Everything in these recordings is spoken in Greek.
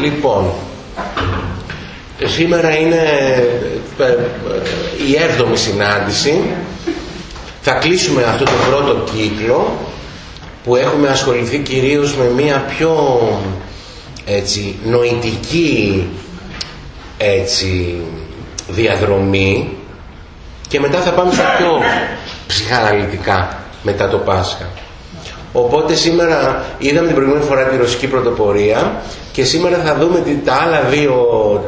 Λοιπόν, σήμερα είναι ε, ε, η έβδομη συνάντηση. Θα κλείσουμε αυτό το πρώτο κύκλο που έχουμε ασχοληθεί κυρίως με μια πιο έτσι, νοητική έτσι, διαδρομή και μετά θα πάμε στα πιο ψυχαναλυτικά μετά το Πάσχα. Οπότε σήμερα είδαμε την προηγούμενη φορά τη ρωσική πρωτοπορία και σήμερα θα δούμε τα άλλα δύο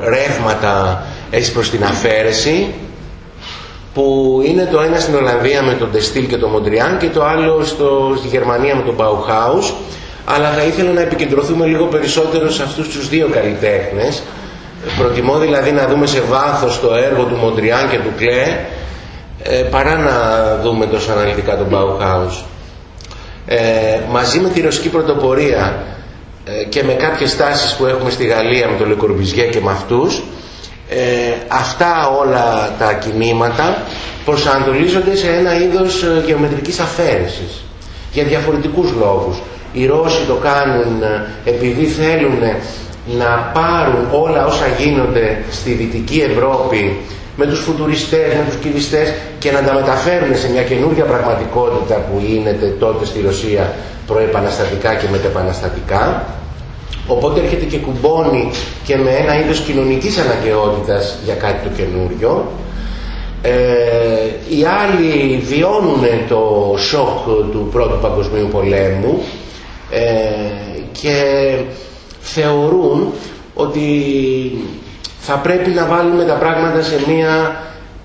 ρεύματα έτσι προς την αφαίρεση που είναι το ένα στην Ολλανδία με τον Τεστήλ και τον Μοντριάν και το άλλο στο, στη Γερμανία με τον Bauhaus. Αλλά θα ήθελα να επικεντρωθούμε λίγο περισσότερο σε αυτούς τους δύο καλλιτέχνες. Προτιμώ δηλαδή να δούμε σε βάθος το έργο του Μοντριάν και του Κλέ ε, παρά να δούμε τόσο αναλυτικά τον Bauhaus. Ε, μαζί με τη ρωσική πρωτοπορία ε, και με κάποιες τάσεις που έχουμε στη Γαλλία με τον Λεκορμπιζιέ και με αυτούς ε, αυτά όλα τα κινήματα προσανατολίζονται σε ένα είδος ε, γεωμετρικής αφαίρεσης για διαφορετικούς λόγους. Οι Ρώσοι το κάνουν ε, επειδή θέλουν να πάρουν όλα όσα γίνονται στη Δυτική Ευρώπη με τους φουτουριστές, με τους κυβιστές και να τα μεταφέρουν σε μια καινούργια πραγματικότητα που είναι τότε στη Ρωσία προεπαναστατικά και μετεπαναστατικά Οπότε έρχεται και κουμπώνει και με ένα είδος κοινωνικής αναγκαιότητας για κάτι το καινούριο. Ε, οι άλλοι βιώνουν το σοκ του Πρώτου Παγκοσμίου Πολέμου ε, και θεωρούν ότι θα πρέπει να βάλουμε τα πράγματα σε μια,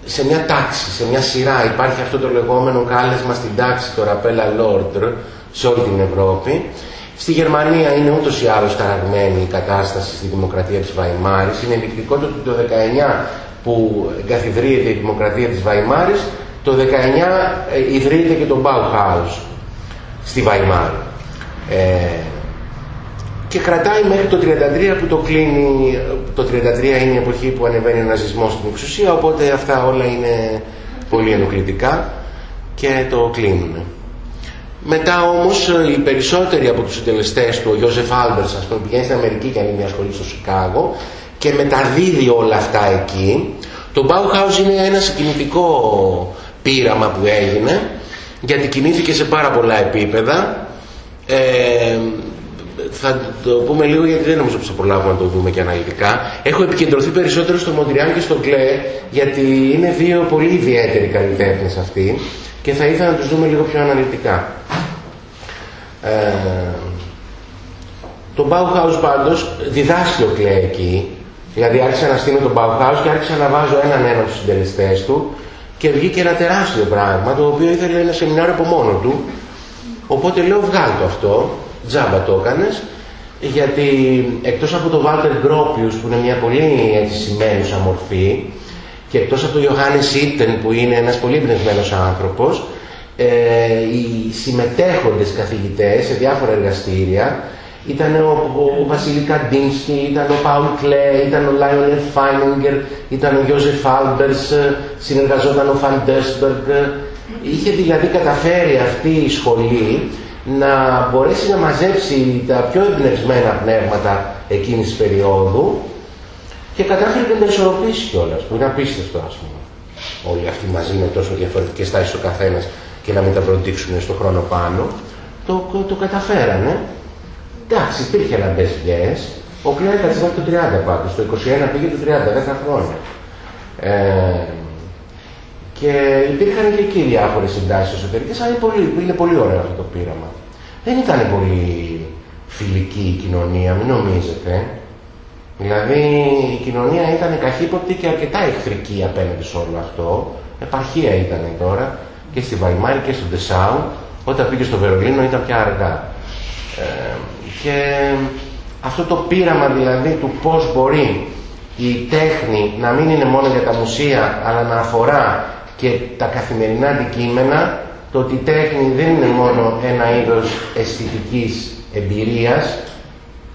σε μια τάξη, σε μια σειρά. Υπάρχει αυτό το λεγόμενο κάλεσμα στην τάξη, το Ραπέλα Λόρτρ, σε όλη την Ευρώπη. Στη Γερμανία είναι ούτως ή άλλως ταραγμένη η κατάσταση στη δημοκρατία της Βαϊμάρης. Είναι ενδεικτικό το ότι το 19 που εγκαθιδρύεται η δημοκρατία της Βαϊμάρης, το 19 ε, ιδρύεται και το Bauhaus στη Βαϊμάρη. Ε, και κρατάει μέχρι το 33 που το κλείνει, το 33 είναι η εποχή που ανεβαίνει ο ναζισμός στην εξουσία, οπότε αυτά όλα είναι πολύ ενοχλητικά και το κλείνουν. Μετά όμως ε, οι περισσότεροι από τους συντελεστές του, ο Γιώζεφ Άλμπερς ας πούμε πηγαίνει στην Αμερική και ανοίγει μια σχολή στο Σικάγο και μεταδίδει όλα αυτά εκεί. Το Bauhaus είναι ένα συγκινητικό πείραμα που έγινε γιατί κινήθηκε σε πάρα πολλά επίπεδα. Ε, θα το πούμε λίγο γιατί δεν νομίζω πως θα προλάβουμε να το δούμε και αναλυτικά. Έχω επικεντρωθεί περισσότερο στο Μοντριάν και στο Κλέ γιατί είναι δύο πολύ ιδιαίτεροι καλλιτέχνες αυτοί και θα ήθελα να τους δούμε λίγο πιο αναλυτικά. Ε, το Bauhaus πάντως διδάσκει ο Κλέ εκεί, δηλαδή άρχισα να στείλω τον Bauhaus και άρχισα να βάζω έναν έναν στους συντελεστές του και βγήκε ένα τεράστιο πράγμα το οποίο ήθελε ένα σεμινάριο από μόνο του οπότε λέω βγάλ το αυτό, τζάμπα το έκανες γιατί εκτός από τον Βάλτερ Γκρόπιους που είναι μια πολύ έτσι σημαίνουσα μορφή και εκτός από τον Ιωάννης Ίτεν που είναι ένας πολύ πνευμένος άνθρωπος ε, οι συμμετέχοντες καθηγητές σε διάφορα εργαστήρια ήταν ο, ο, Βασίλη Καντίνσκι, ήταν ο Πάουλ Κλέ, ήταν ο Λάιονερ Φάινιγκερ, ήταν ο Γιώζεφ Άλμπερς, συνεργαζόταν ο Φαντέσμπεργκ. Είχε δηλαδή καταφέρει αυτή η σχολή να μπορέσει να μαζέψει τα πιο εμπνευσμένα πνεύματα εκείνης της περίοδου και κατάφερε και να τα ισορροπήσει κιόλας, που είναι απίστευτο ας πούμε. Όλοι αυτοί μαζί με τόσο διαφορετικές τάσεις ο καθένας και να μην τα προτύξουν στο χρόνο πάνω, το, το καταφέρανε. Εντάξει, υπήρχε λαμπές βιές. Ο Κλέον έκατσε το 30 πάντως, το 21 πήγε το 30, 10 χρόνια. Ε, και υπήρχαν και εκεί διάφορες συντάσεις εσωτερικές, αλλά είναι πολύ, είναι πολύ ωραίο αυτό το πείραμα. Δεν ήταν πολύ φιλική η κοινωνία, μην νομίζετε. Δηλαδή η κοινωνία ήταν καχύποπτη και αρκετά εχθρική απέναντι σε όλο αυτό. Επαρχία ήταν τώρα και στη Βαϊμάρη και στο Ντεσάου. Όταν πήγε στο Βερολίνο ήταν πια αργά. Ε, και αυτό το πείραμα δηλαδή του πώς μπορεί η τέχνη να μην είναι μόνο για τα μουσεία αλλά να αφορά και τα καθημερινά αντικείμενα το ότι η τέχνη δεν είναι μόνο ένα είδος αισθητικής εμπειρίας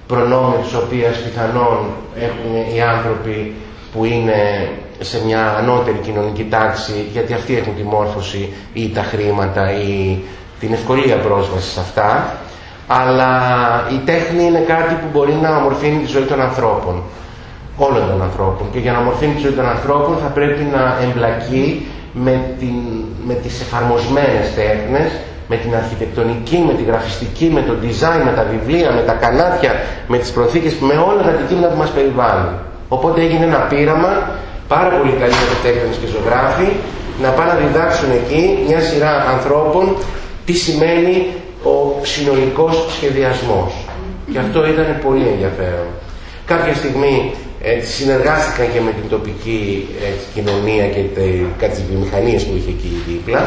προνόμιο της οποίας πιθανόν έχουν οι άνθρωποι που είναι σε μια ανώτερη κοινωνική τάξη γιατί αυτοί έχουν τη μόρφωση ή τα χρήματα ή την ευκολία πρόσβασης σε αυτά. Αλλά η τέχνη είναι κάτι που μπορεί να ομορφύνει τη ζωή των ανθρώπων όλων των ανθρώπων. Και για να ομορφύνει τη ζωή των ανθρώπων θα πρέπει να εμπλακεί με, την, με τις εφαρμοσμένες τέχνες με την αρχιτεκτονική, με τη γραφιστική, με το design, με τα βιβλία, με τα κανάτια, με τις προθήκες, με όλα τα αντικείμενα που μας περιβάλλουν. Οπότε έγινε ένα πείραμα, πάρα πολύ καλοί τέχνες και ζωγράφοι, να πάνε να διδάξουν εκεί μια σειρά ανθρώπων τι σημαίνει ο συνολικός σχεδιασμός. Και αυτό ήταν πολύ ενδιαφέρον. Κάποια στιγμή ε, συνεργάστηκαν και με την τοπική ε, κοινωνία και τις βιομηχανίες που είχε εκεί δίπλα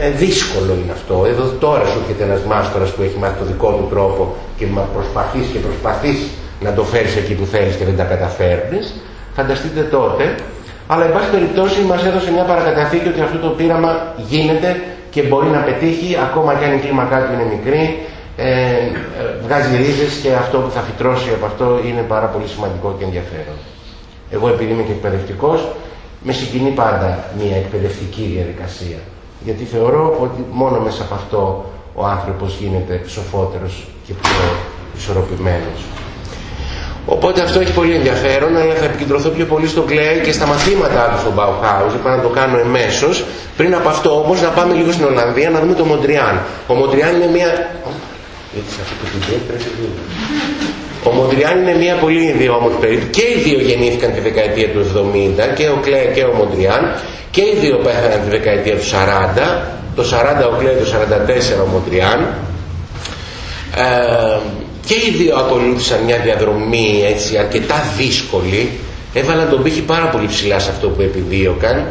ε, δύσκολο είναι αυτό. Εδώ τώρα σου έρχεται ένας μάστορας που έχει μάθει το δικό του τρόπο και προσπαθείς και προσπαθείς να το φέρεις εκεί που θέλεις και δεν τα καταφέρνεις. Φανταστείτε τότε. Αλλά εν πάση περιπτώσει μας έδωσε μια παρακαταθήκη ότι αυτό το πείραμα γίνεται και μπορεί να πετύχει ακόμα και αν η κλίμακά του είναι μικρή. Ε, ε, βγάζει ρίζες και αυτό που θα φυτρώσει από αυτό είναι πάρα πολύ σημαντικό και ενδιαφέρον. Εγώ επειδή είμαι και εκπαιδευτικός, με συγκινεί πάντα μια εκπαιδευτική διαδικασία γιατί θεωρώ ότι μόνο μέσα από αυτό ο άνθρωπος γίνεται σοφότερος και πιο ισορροπημένος. Οπότε αυτό έχει πολύ ενδιαφέρον, αλλά θα επικεντρωθώ πιο πολύ στο Κλέη και στα μαθήματά του στον Bauhaus, είπα να το κάνω εμέσως. Πριν από αυτό όμως να πάμε λίγο στην Ολλανδία να δούμε το Μοντριάν. Ο Μοντριάν είναι μια... Ο Μοντριάν είναι μια πολύ ιδιόμορφη περίπτωση. Και οι δύο γεννήθηκαν τη δεκαετία του 70, και ο Κλέη και ο Μοντριάν. Και οι δύο πέθαναν τη δεκαετία του 40, το 40 ο Κλέη, το 44 ο Μοντριάν. Ε, και οι δύο ακολούθησαν μια διαδρομή έτσι αρκετά δύσκολη, έβαλαν τον πύχη πάρα πολύ ψηλά σε αυτό που επιδίωκαν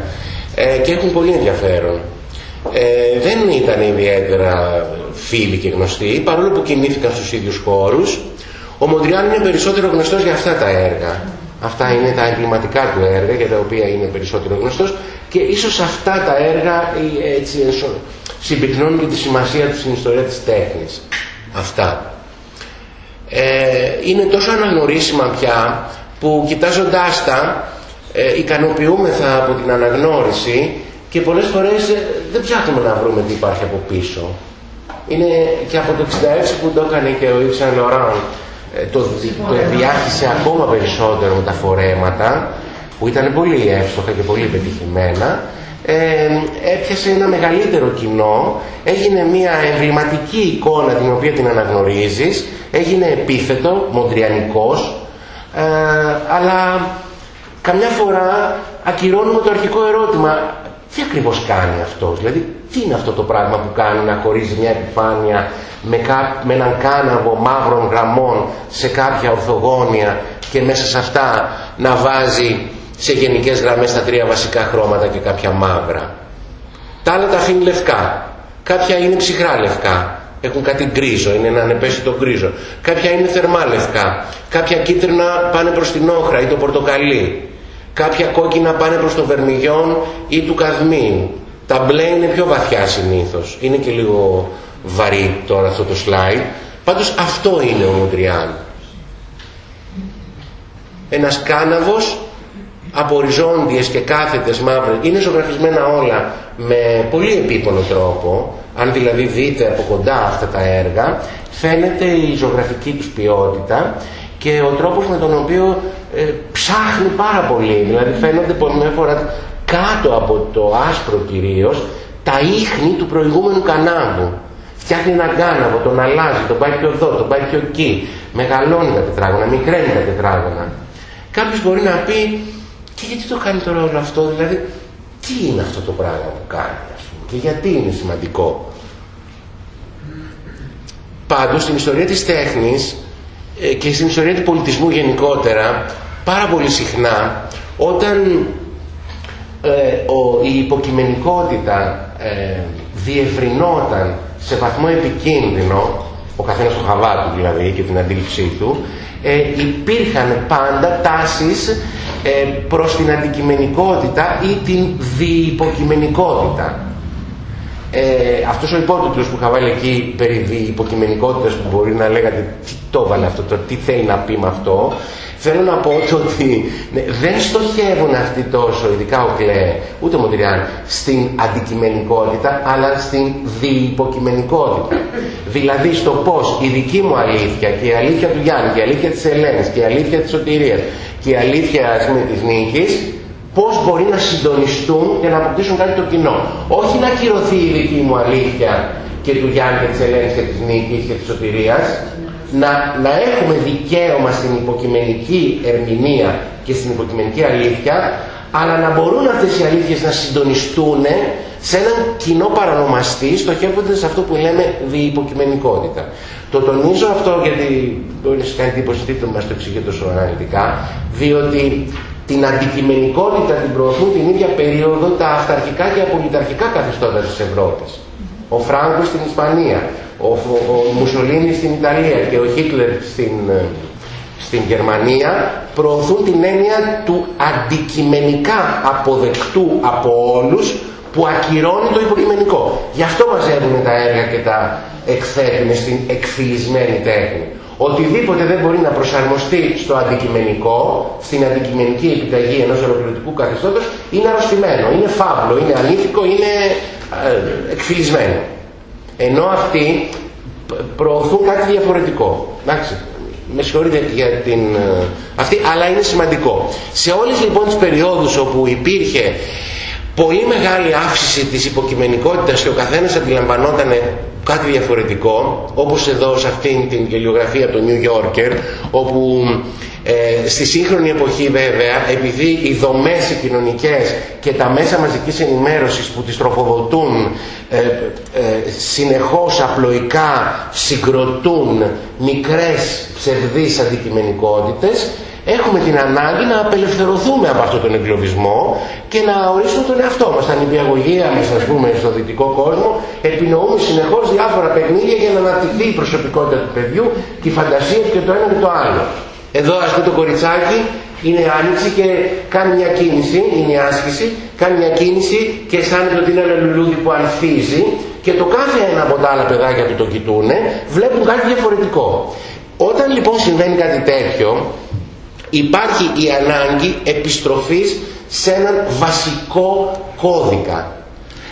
ε, και έχουν πολύ ενδιαφέρον. Ε, δεν ήταν ιδιαίτερα φίλοι και γνωστοί, παρόλο που κινήθηκαν στους ίδιους χώρους. Ο Μοντριάν είναι περισσότερο γνωστός για αυτά τα έργα. Αυτά είναι τα εγκληματικά του έργα για τα οποία είναι περισσότερο γνωστός και ίσως αυτά τα έργα ε, έτσι συμπυκνώνουν και τη σημασία τους στην ιστορία της τέχνης. Αυτά. Ε, είναι τόσο αναγνωρίσιμα πια που κοιτάζοντάς τα ε, ικανοποιούμεθα από την αναγνώριση και πολλές φορές ε, δεν ψάχνουμε να βρούμε τι υπάρχει από πίσω. Είναι και από το 66 που το έκανε και ο Ιψαν Λοράν το, το διάχυσε ακόμα περισσότερο με τα φορέματα που ήταν πολύ εύστοχα και πολύ πετυχημένα. Ε, έπιασε ένα μεγαλύτερο κοινό. Έγινε μια εμβληματική εικόνα την οποία την αναγνωρίζεις. Έγινε επίθετο, μοντριανικός. Ε, αλλά καμιά φορά ακυρώνουμε το αρχικό ερώτημα τι ακριβώς κάνει αυτός; Δηλαδή τι είναι αυτό το πράγμα που κάνει να χωρίζει μια επιφάνεια με, κά, με έναν κάναβο μαύρων γραμμών σε κάποια ορθογόνια και μέσα σε αυτά να βάζει σε γενικές γραμμές τα τρία βασικά χρώματα και κάποια μαύρα; Τα άλλα τα αφήνει λευκά. Κάποια είναι ψυχρά λευκά. Έχουν κάτι γκρίζο, είναι ένα ανεπαίσθητο γκρίζο. Κάποια είναι θερμά λευκά. Κάποια κίτρινα πάνε προς την όχρα ή το πορτοκαλί. Κάποια κόκκινα πάνε προς το βερμιγιόν ή του καδμίου. Τα μπλε είναι πιο βαθιά συνήθως. Είναι και λίγο βαρύ τώρα αυτό το slide. Πάντως αυτό είναι ο Μοντριάν. Ένας κάναβος από οριζόντιες και κάθετες μαύρες είναι ζωγραφισμένα όλα με πολύ επίπονο τρόπο αν δηλαδή δείτε από κοντά αυτά τα έργα φαίνεται η ζωγραφική τους ποιότητα και ο τρόπος με τον οποίο ε, ψάχνει πάρα πολύ. Δηλαδή φαίνονται πολλές φορά κάτω από το άσπρο κυρίως τα ίχνη του προηγούμενου κανάβου. Φτιάχνει έναν κάναβο, τον αλλάζει, τον πάει πιο εδώ, τον πάει πιο εκεί. Μεγαλώνει τα τετράγωνα, μικραίνει τα τετράγωνα. Κάποιος μπορεί να πει και γιατί το κάνει τώρα όλο αυτό, δηλαδή τι είναι αυτό το πράγμα που κάνει ας πούμε, και γιατί είναι σημαντικό; Πάντως στην ιστορία της τέχνης ε, και στην ιστορία του πολιτισμού γενικότερα πάρα πολύ συχνά όταν ε, ο, η υποκειμενικότητα ε, διευρυνόταν σε βαθμό επικίνδυνο ο καθένας το χαβά του δηλαδή και την αντίληψή του ε, υπήρχαν πάντα τάσεις ε, προς την αντικειμενικότητα ή την διυποκειμενικότητα. Ε, αυτός ο υπότιτλος που είχα βάλει εκεί περί υποκειμενικότητας που μπορεί να λέγατε τι το έβαλε αυτό, το, τι θέλει να πει με αυτό θέλω να πω ότι ναι, δεν στοχεύουν αυτοί τόσο, ειδικά ο Κλέ, ούτε ο Μοντριάν, στην αντικειμενικότητα, αλλά στην διυποκειμενικότητα. δηλαδή στο πώς η δική μου αλήθεια και η αλήθεια του Γιάννη και η αλήθεια της Ελένης και η αλήθεια της Σωτηρίας και η αλήθεια ας πούμε, της Νίκης πώς μπορεί να συντονιστούν και να αποκτήσουν κάτι το κοινό. Όχι να κυρωθεί η δική μου αλήθεια και του Γιάννη και της Ελένης και της Νίκης και της Σωτηρίας, να, να έχουμε δικαίωμα στην υποκειμενική ερμηνεία και στην υποκειμενική αλήθεια, αλλά να μπορούν αυτές οι αλήθειες να συντονιστούν σε έναν κοινό παρανομαστή, στοχεύοντας σε αυτό που λέμε διυποκειμενικότητα. Το τονίζω αυτό γιατί μπορεί να κάνει εντύπωση τι το μας το εξηγεί τόσο αναλυτικά, διότι την αντικειμενικότητα την προωθούν την ίδια περίοδο τα αυταρχικά και απολυταρχικά καθεστώτα της Ευρώπης. Ο Φράγκο στην Ισπανία, ο, ο Μουσολίνη στην Ιταλία και ο Χίτλερ στην, στην Γερμανία προωθούν την έννοια του αντικειμενικά αποδεκτού από όλους που ακυρώνει το υποκειμενικό. Γι' αυτό μαζεύουν τα έργα και τα εκθέτουν στην εκφυλισμένη τέχνη. Οτιδήποτε δεν μπορεί να προσαρμοστεί στο αντικειμενικό, στην αντικειμενική επιταγή ενός ολοκληρωτικού καθεστώτος, είναι αρρωστημένο, είναι φαύλο, είναι αλήθικο, είναι ε, εκφυλισμένο. Ενώ αυτοί προωθούν κάτι διαφορετικό. Εντάξει, με συγχωρείτε για την ε, αυτή, αλλά είναι σημαντικό. Σε όλες λοιπόν τις περιόδους όπου υπήρχε πολύ μεγάλη αύξηση της υποκειμενικότητας και ο καθένας αντιλαμβανόταν κάτι διαφορετικό, όπως εδώ σε αυτήν την γελιογραφία του New Yorker, όπου ε, στη σύγχρονη εποχή βέβαια, επειδή οι δομές οι κοινωνικές και τα μέσα μαζικής ενημέρωσης που τις τροφοδοτούν ε, ε, συνεχώς απλοϊκά συγκροτούν μικρές ψευδείς αντικειμενικότητες, έχουμε την ανάγκη να απελευθερωθούμε από αυτόν τον εγκλωβισμό και να ορίσουμε τον εαυτό μας. Τα νηπιαγωγεία μας, ας πούμε, στο δυτικό κόσμο, επινοούμε συνεχώς διάφορα παιχνίδια για να αναπτυχθεί η προσωπικότητα του παιδιού, τη φαντασία του και το ένα και το άλλο. Εδώ, ας πούμε, το κοριτσάκι είναι άνοιξη και κάνει μια κίνηση, είναι η άσκηση, κάνει μια κίνηση και αισθάνεται ότι είναι ένα λουλούδι που ανθίζει και το κάθε ένα από τα άλλα παιδάκια που το κοιτούνε βλέπουν κάτι διαφορετικό. Όταν λοιπόν συμβαίνει κάτι τέτοιο, υπάρχει η ανάγκη επιστροφής σε έναν βασικό κώδικα.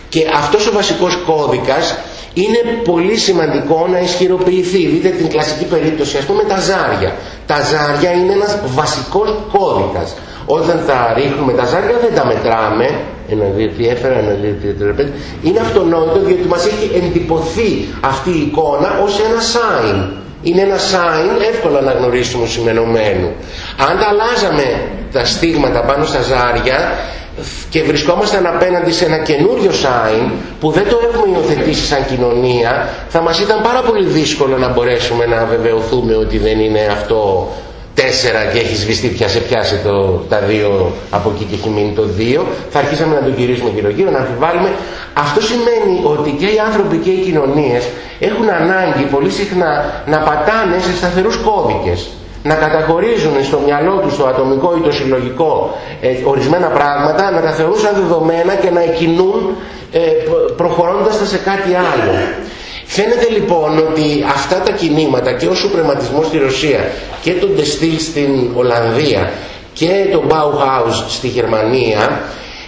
Και αυτός ο βασικός κώδικας είναι πολύ σημαντικό να ισχυροποιηθεί. Δείτε την κλασική περίπτωση, ας πούμε τα ζάρια. Τα ζάρια είναι ένας βασικός κώδικας. Όταν τα ρίχνουμε τα ζάρια δεν τα μετράμε, ένα, δύο, τι έφερα, ένα, δύο, τρία, πέντε. Είναι αυτονόητο διότι μας έχει εντυπωθεί αυτή η εικόνα ως ένα sign είναι ένα sign εύκολο να γνωρίσουμε σημενωμένου. Αν τα αλλάζαμε τα στίγματα πάνω στα ζάρια και βρισκόμασταν απέναντι σε ένα καινούριο sign που δεν το έχουμε υιοθετήσει σαν κοινωνία θα μας ήταν πάρα πολύ δύσκολο να μπορέσουμε να βεβαιωθούμε ότι δεν είναι αυτό τέσσερα και έχεις σβηστεί πια σε πιάσει το, τα δύο από εκεί και έχει μείνει το δύο. Θα αρχίσαμε να τον γυρίσουμε γύρω γύρω να αμφιβάλλουμε. Αυτό σημαίνει ότι και οι άνθρωποι και οι κοινωνίες έχουν ανάγκη πολύ συχνά να πατάνε σε σταθερούς κώδικες να καταχωρίζουν στο μυαλό τους το ατομικό ή το συλλογικό ε, ορισμένα πράγματα να τα θεωρούν σαν δεδομένα και να εκκινούν ε, προχωρώντας τα σε κάτι άλλο Φαίνεται λοιπόν ότι αυτά τα κινήματα και ο σουπρεματισμός στη Ρωσία και το Ντεστήλ στην Ολλανδία και το Bauhaus στη Γερμανία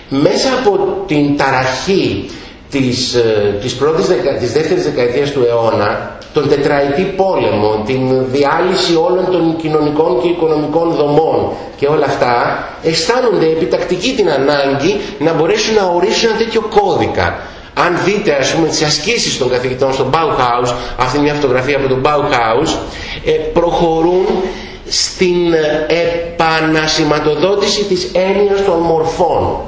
μέσα από την ταραχή της, ε, της, πρώτης, της δεύτερης δεκαετίας του αιώνα τον τετραετή πόλεμο, την διάλυση όλων των κοινωνικών και οικονομικών δομών και όλα αυτά αισθάνονται επιτακτική την ανάγκη να μπορέσουν να ορίσουν ένα τέτοιο κώδικα αν δείτε ας πούμε τις ασκήσεις των καθηγητών στο Bauhaus, αυτή είναι μια φωτογραφία από το Bauhaus, ε, προχωρούν στην επανασηματοδότηση της έννοιας των μορφών.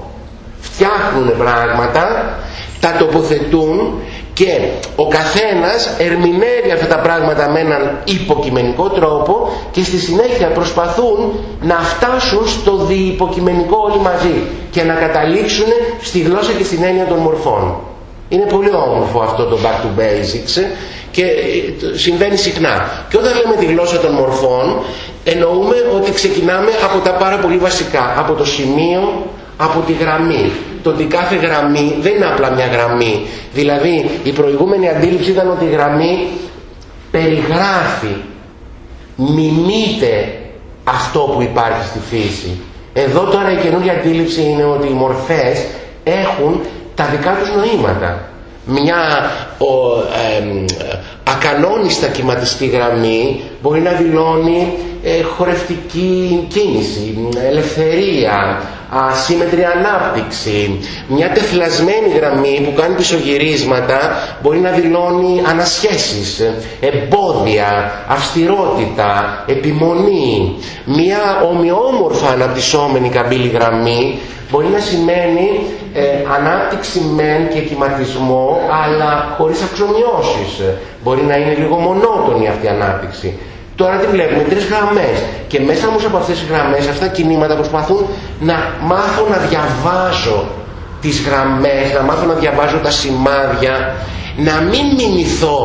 Φτιάχνουν πράγματα, τα τοποθετούν και ο καθένας ερμηνεύει αυτά τα πράγματα με έναν υποκειμενικό τρόπο και στη συνέχεια προσπαθούν να φτάσουν στο διυποκειμενικό όλοι μαζί και να καταλήξουν στη γλώσσα και στην έννοια των μορφών. Είναι πολύ όμορφο αυτό το back to basics και ε, συμβαίνει συχνά. Και όταν λέμε τη γλώσσα των μορφών εννοούμε ότι ξεκινάμε από τα πάρα πολύ βασικά, από το σημείο, από τη γραμμή. το ότι κάθε γραμμή δεν είναι απλά μια γραμμή. Δηλαδή η προηγούμενη αντίληψη ήταν ότι η γραμμή περιγράφει, μιμείται αυτό που υπάρχει στη φύση. Εδώ τώρα η καινούργια αντίληψη είναι ότι οι μορφές έχουν τα δικά τους νοήματα. Μια ο, ε, ακανόνιστα κυματιστή γραμμή μπορεί να δηλώνει ε, χορευτική κίνηση, ελευθερία, ασύμετρη ανάπτυξη. Μια τεφλασμένη γραμμή που κάνει πισωγυρίσματα μπορεί να δηλώνει ανασχέσεις, εμπόδια, αυστηρότητα, επιμονή. Μια ομοιόμορφα αναπτυσσόμενη καμπύλη γραμμή μπορεί να σημαίνει ε, ανάπτυξη μεν και κυματισμό αλλά χωρίς αξιομοιώσεις. Μπορεί να είναι λίγο μονότονη αυτή η ανάπτυξη. Τώρα τι βλέπουμε, τρεις γραμμές. Και μέσα όμως από αυτές τις γραμμές, αυτά τα κινήματα προσπαθούν να μάθω να διαβάζω τις γραμμές, να μάθω να διαβάζω τα σημάδια, να μην μιμηθώ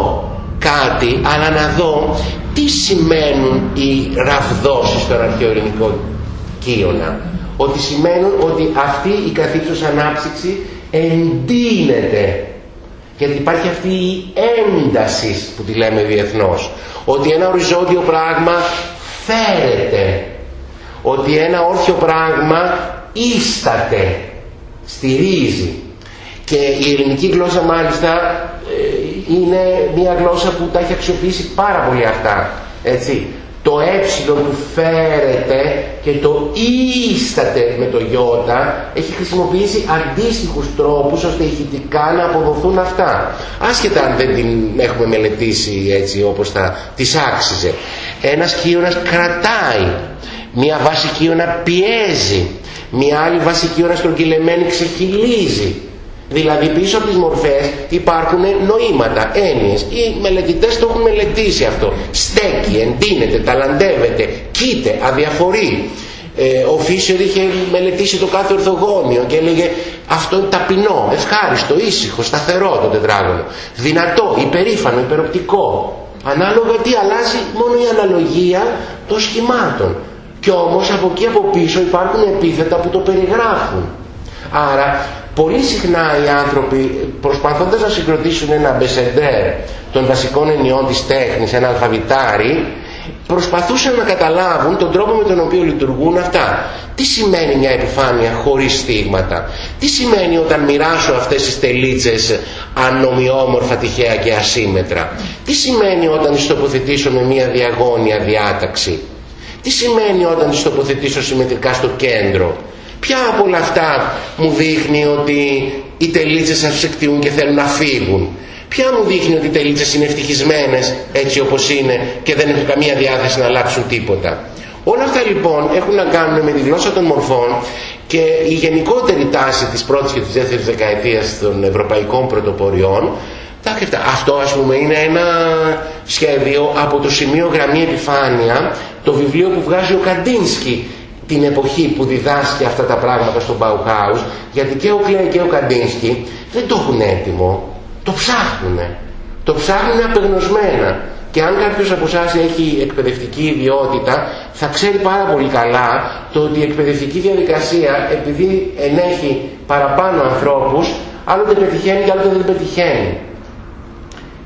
κάτι, αλλά να δω τι σημαίνουν οι ραβδόσεις στον αρχαιοελληνικό κύωνα. Ότι σημαίνουν ότι αυτή η καθήψος ανάψυξη εντείνεται γιατί υπάρχει αυτή η έντασης που τη λέμε διεθνώς. Ότι ένα οριζόντιο πράγμα φέρεται. Ότι ένα όρθιο πράγμα ίσταται, στηρίζει. Και η ελληνική γλώσσα μάλιστα ε, είναι μια γλώσσα που τα έχει αξιοποιήσει πάρα πολύ αυτά. Έτσι το ε που φέρεται και το ίσταται με το γιώτα έχει χρησιμοποιήσει αντίστοιχους τρόπους ώστε ηχητικά να αποδοθούν αυτά. Άσχετα αν δεν την έχουμε μελετήσει έτσι όπως θα της άξιζε. Ένας κύωνας κρατάει, μία βάση κύωνα πιέζει, μία άλλη βάση κύωνα στρογγυλεμένη ξεχυλίζει. Δηλαδή πίσω από τις μορφές υπάρχουν νοήματα, έννοιες. Οι μελετητές το έχουν μελετήσει αυτό. Στέκει, εντείνεται, ταλαντεύεται, κοίται, αδιαφορεί. Ε, ο Φίσερ είχε μελετήσει το κάθε ορθογώνιο και έλεγε αυτό είναι ταπεινό, ευχάριστο, ήσυχο, σταθερό το τετράγωνο. Δυνατό, υπερήφανο, υπεροπτικό. Ανάλογα τι αλλάζει μόνο η αναλογία των σχημάτων. Και όμως από εκεί από πίσω υπάρχουν επίθετα που το περιγράφουν. Άρα Πολύ συχνά οι άνθρωποι προσπαθώντας να συγκροτήσουν ένα μπεσεντέρ των βασικών ενιών της τέχνης, ένα αλφαβητάρι, προσπαθούσαν να καταλάβουν τον τρόπο με τον οποίο λειτουργούν αυτά. Τι σημαίνει μια επιφάνεια χωρίς στίγματα; Τι σημαίνει όταν μοιράσω αυτές τις τελίτσες ανομοιόμορφα, τυχαία και ασύμετρα; Τι σημαίνει όταν τις τοποθετήσω με μια διαγώνια διάταξη; Τι σημαίνει όταν τις τοποθετήσω συμμετρικά στο κέντρο; Ποια από όλα αυτά μου δείχνει ότι οι τελίτσες σας εκτιούν και θέλουν να φύγουν; Ποια μου δείχνει ότι οι τελίτσες είναι ευτυχισμένες έτσι όπως είναι και δεν έχουν καμία διάθεση να αλλάξουν τίποτα; Όλα αυτά λοιπόν έχουν να κάνουν με τη γλώσσα των μορφών και η γενικότερη τάση της πρώτης και της δεύτερης δεκαετίας των ευρωπαϊκών πρωτοποριών αυτό ας πούμε είναι ένα σχέδιο από το σημείο γραμμή επιφάνεια το βιβλίο που βγάζει ο Καντίνσκι την εποχή που διδάσκει αυτά τα πράγματα στο Bauhaus γιατί και ο Κλέη και ο Καντίνσκι δεν το έχουν έτοιμο. Το ψάχνουν το ψάχνουν απεγνωσμένα. Και αν κάποιος από εσάς έχει εκπαιδευτική ιδιότητα θα ξέρει πάρα πολύ καλά το ότι η εκπαιδευτική διαδικασία επειδή ενέχει παραπάνω ανθρώπους άλλοτε πετυχαίνει και άλλοτε δεν πετυχαίνει.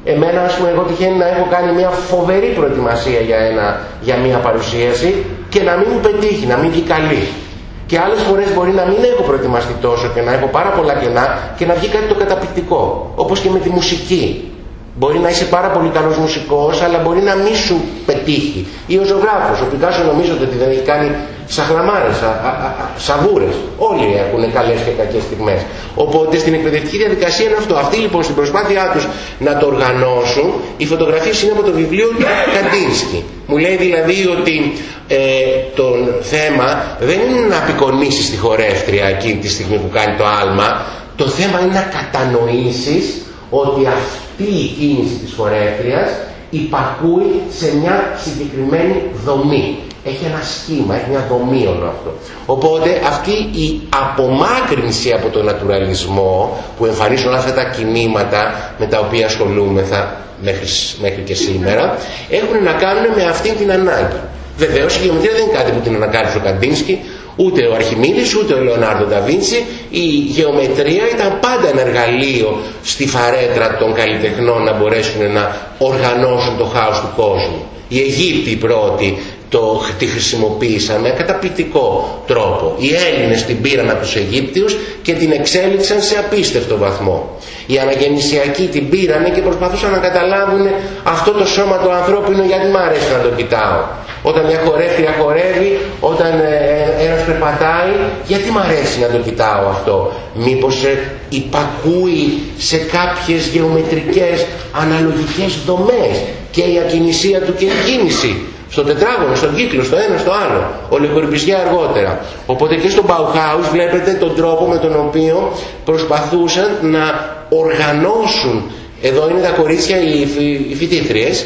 Εμένα, ας πούμε, εγώ τυχαίνει να έχω κάνει μια φοβερή προετοιμασία για, ένα, για μια παρουσίαση και να μην μου πετύχει, να μην βγει καλή. Και άλλες φορές μπορεί να μην έχω προετοιμαστεί τόσο και να έχω πάρα πολλά κενά και να βγει κάτι το καταπληκτικό. Όπως και με τη μουσική. Μπορεί να είσαι πάρα πολύ καλός μουσικός, αλλά μπορεί να μην σου πετύχει. Ή ο ζωγράφος, ο Πικάσο νομίζω ότι δεν έχει κάνει σαχλαμάρες, σαβούρες. Όλοι έχουν καλές και κακές στιγμές. Οπότε στην εκπαιδευτική διαδικασία είναι αυτό. Αυτοί λοιπόν στην προσπάθειά τους να το οργανώσουν, η φωτογραφία είναι από το βιβλίο του Καντίνσκι. Μου λέει δηλαδή ότι ε, το θέμα δεν είναι να απεικονίσεις τη χορεύτρια εκείνη τη στιγμή που κάνει το άλμα. Το θέμα είναι να κατανοήσεις ότι αυτή η κίνηση της χορεύτριας υπακούει σε μια συγκεκριμένη δομή έχει ένα σχήμα, έχει μια δομή όλο αυτό. Οπότε αυτή η απομάκρυνση από τον νατουραλισμό που εμφανίζουν όλα αυτά τα κινήματα με τα οποία ασχολούμεθα μέχρι, μέχρι και σήμερα έχουν να κάνουν με αυτή την ανάγκη. Βεβαίως η γεωμετρία δεν είναι κάτι που την ανακάλυψε ο Καντίνσκι, ούτε ο Αρχιμίδης, ούτε ο Λεωνάρντο Νταβίντσι. Η γεωμετρία ήταν πάντα ένα εργαλείο στη φαρέτρα των καλλιτεχνών να μπορέσουν να οργανώσουν το χάος του κόσμου. Οι Αιγύπτιοι πρώτοι το, τη χρησιμοποίησαν με καταπληκτικό τρόπο. Οι Έλληνες την πήραν από τους Αιγύπτιους και την εξέλιξαν σε απίστευτο βαθμό. Οι αναγεννησιακοί την πήραν και προσπαθούσαν να καταλάβουν αυτό το σώμα του ανθρώπινου γιατί μου αρέσει να το κοιτάω. Όταν μια χορεύτρια χορεύει, όταν ε, ένας περπατάει, γιατί μου αρέσει να το κοιτάω αυτό; Μήπως ε, υπακούει σε κάποιες γεωμετρικές αναλογικές δομές και η ακινησία του και η κίνηση στο τετράγωνο, στον κύκλο, στο ένα, στο άλλο. Ο Λεκορμπιζιέ αργότερα. Οπότε και στο Bauhaus βλέπετε τον τρόπο με τον οποίο προσπαθούσαν να οργανώσουν, εδώ είναι τα κορίτσια οι, οι φοιτήτριες,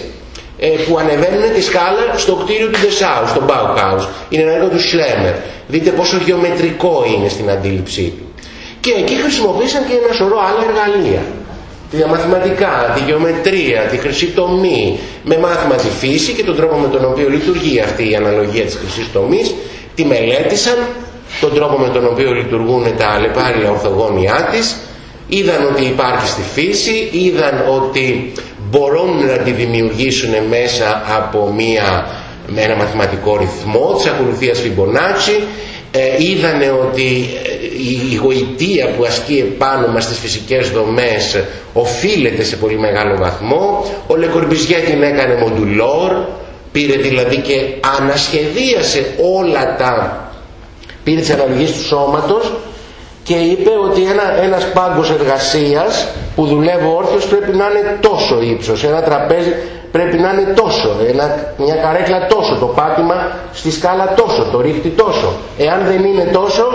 ε, που ανεβαίνουν τη σκάλα στο κτίριο του Ντεσάου, στο Bauhaus. Είναι ένα έργο του Σλέμερ. Δείτε πόσο γεωμετρικό είναι στην αντίληψή του. Και εκεί χρησιμοποίησαν και ένα σωρό άλλα εργαλεία τη μαθηματικά, τη γεωμετρία, τη χρυσή τομή, με μάθημα τη φύση και τον τρόπο με τον οποίο λειτουργεί αυτή η αναλογία της χρυσής τομής, τη μελέτησαν, τον τρόπο με τον οποίο λειτουργούν τα λεπάρια ορθογόνια της, είδαν ότι υπάρχει στη φύση, είδαν ότι μπορούν να τη δημιουργήσουν μέσα από μία, με ένα μαθηματικό ρυθμό της ακολουθίας Φιμπονάτσι, ε, είδανε ότι η γοητεία που ασκεί επάνω μας στις φυσικές δομές οφείλεται σε πολύ μεγάλο βαθμό. Ο Λεκορμπιζιέ την έκανε μοντουλόρ, πήρε δηλαδή και ανασχεδίασε όλα τα, πήρε τις αναλογίες του σώματος και είπε ότι ένα, ένας πάγκος εργασίας που δουλεύω όρθιος πρέπει να είναι τόσο ύψος. Ένα τραπέζι πρέπει να είναι τόσο, ένα, μια καρέκλα τόσο, το πάτημα στη σκάλα τόσο, το ρίχτη τόσο. Εάν δεν είναι τόσο,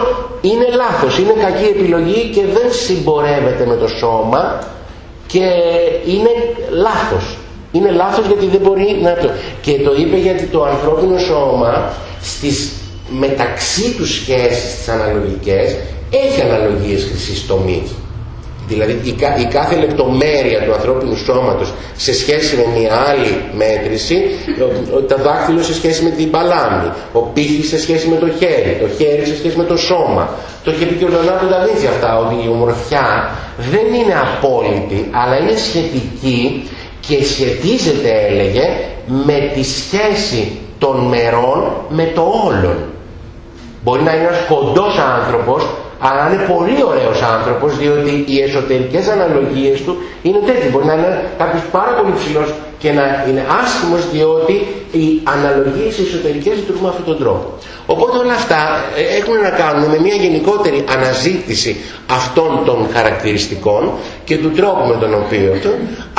είναι λάθος, είναι κακή επιλογή και δεν συμπορεύεται με το σώμα και είναι λάθος. Είναι λάθος γιατί δεν μπορεί να το... Και το είπε γιατί το ανθρώπινο σώμα στις μεταξύ τους σχέσεις τις αναλογικές έχει αναλογίες χρυσής τομής. Δηλαδή η, κάθε λεπτομέρεια του ανθρώπινου σώματος σε σχέση με μια άλλη μέτρηση, το δάχτυλο σε σχέση με την παλάμη, ο πύχης σε σχέση με το χέρι, το χέρι σε σχέση με το σώμα. Το είχε πει και ο Λεωνάρντο Νταβίντσι αυτά, ότι η ομορφιά δεν είναι απόλυτη, αλλά είναι σχετική και σχετίζεται έλεγε με τη σχέση των μερών με το όλον. Μπορεί να είναι ένας κοντός άνθρωπος αλλά είναι πολύ ωραίος άνθρωπος διότι οι εσωτερικές αναλογίες του είναι τέτοιες. Μπορεί να είναι κάποιος πάρα πολύ ψηλός και να είναι άσχημος διότι οι αναλογίες οι εσωτερικές λειτουργούν με αυτόν τον τρόπο. Οπότε όλα αυτά ε, έχουν να κάνουν με μια γενικότερη αναζήτηση αυτών των χαρακτηριστικών και του τρόπου με τον οποίο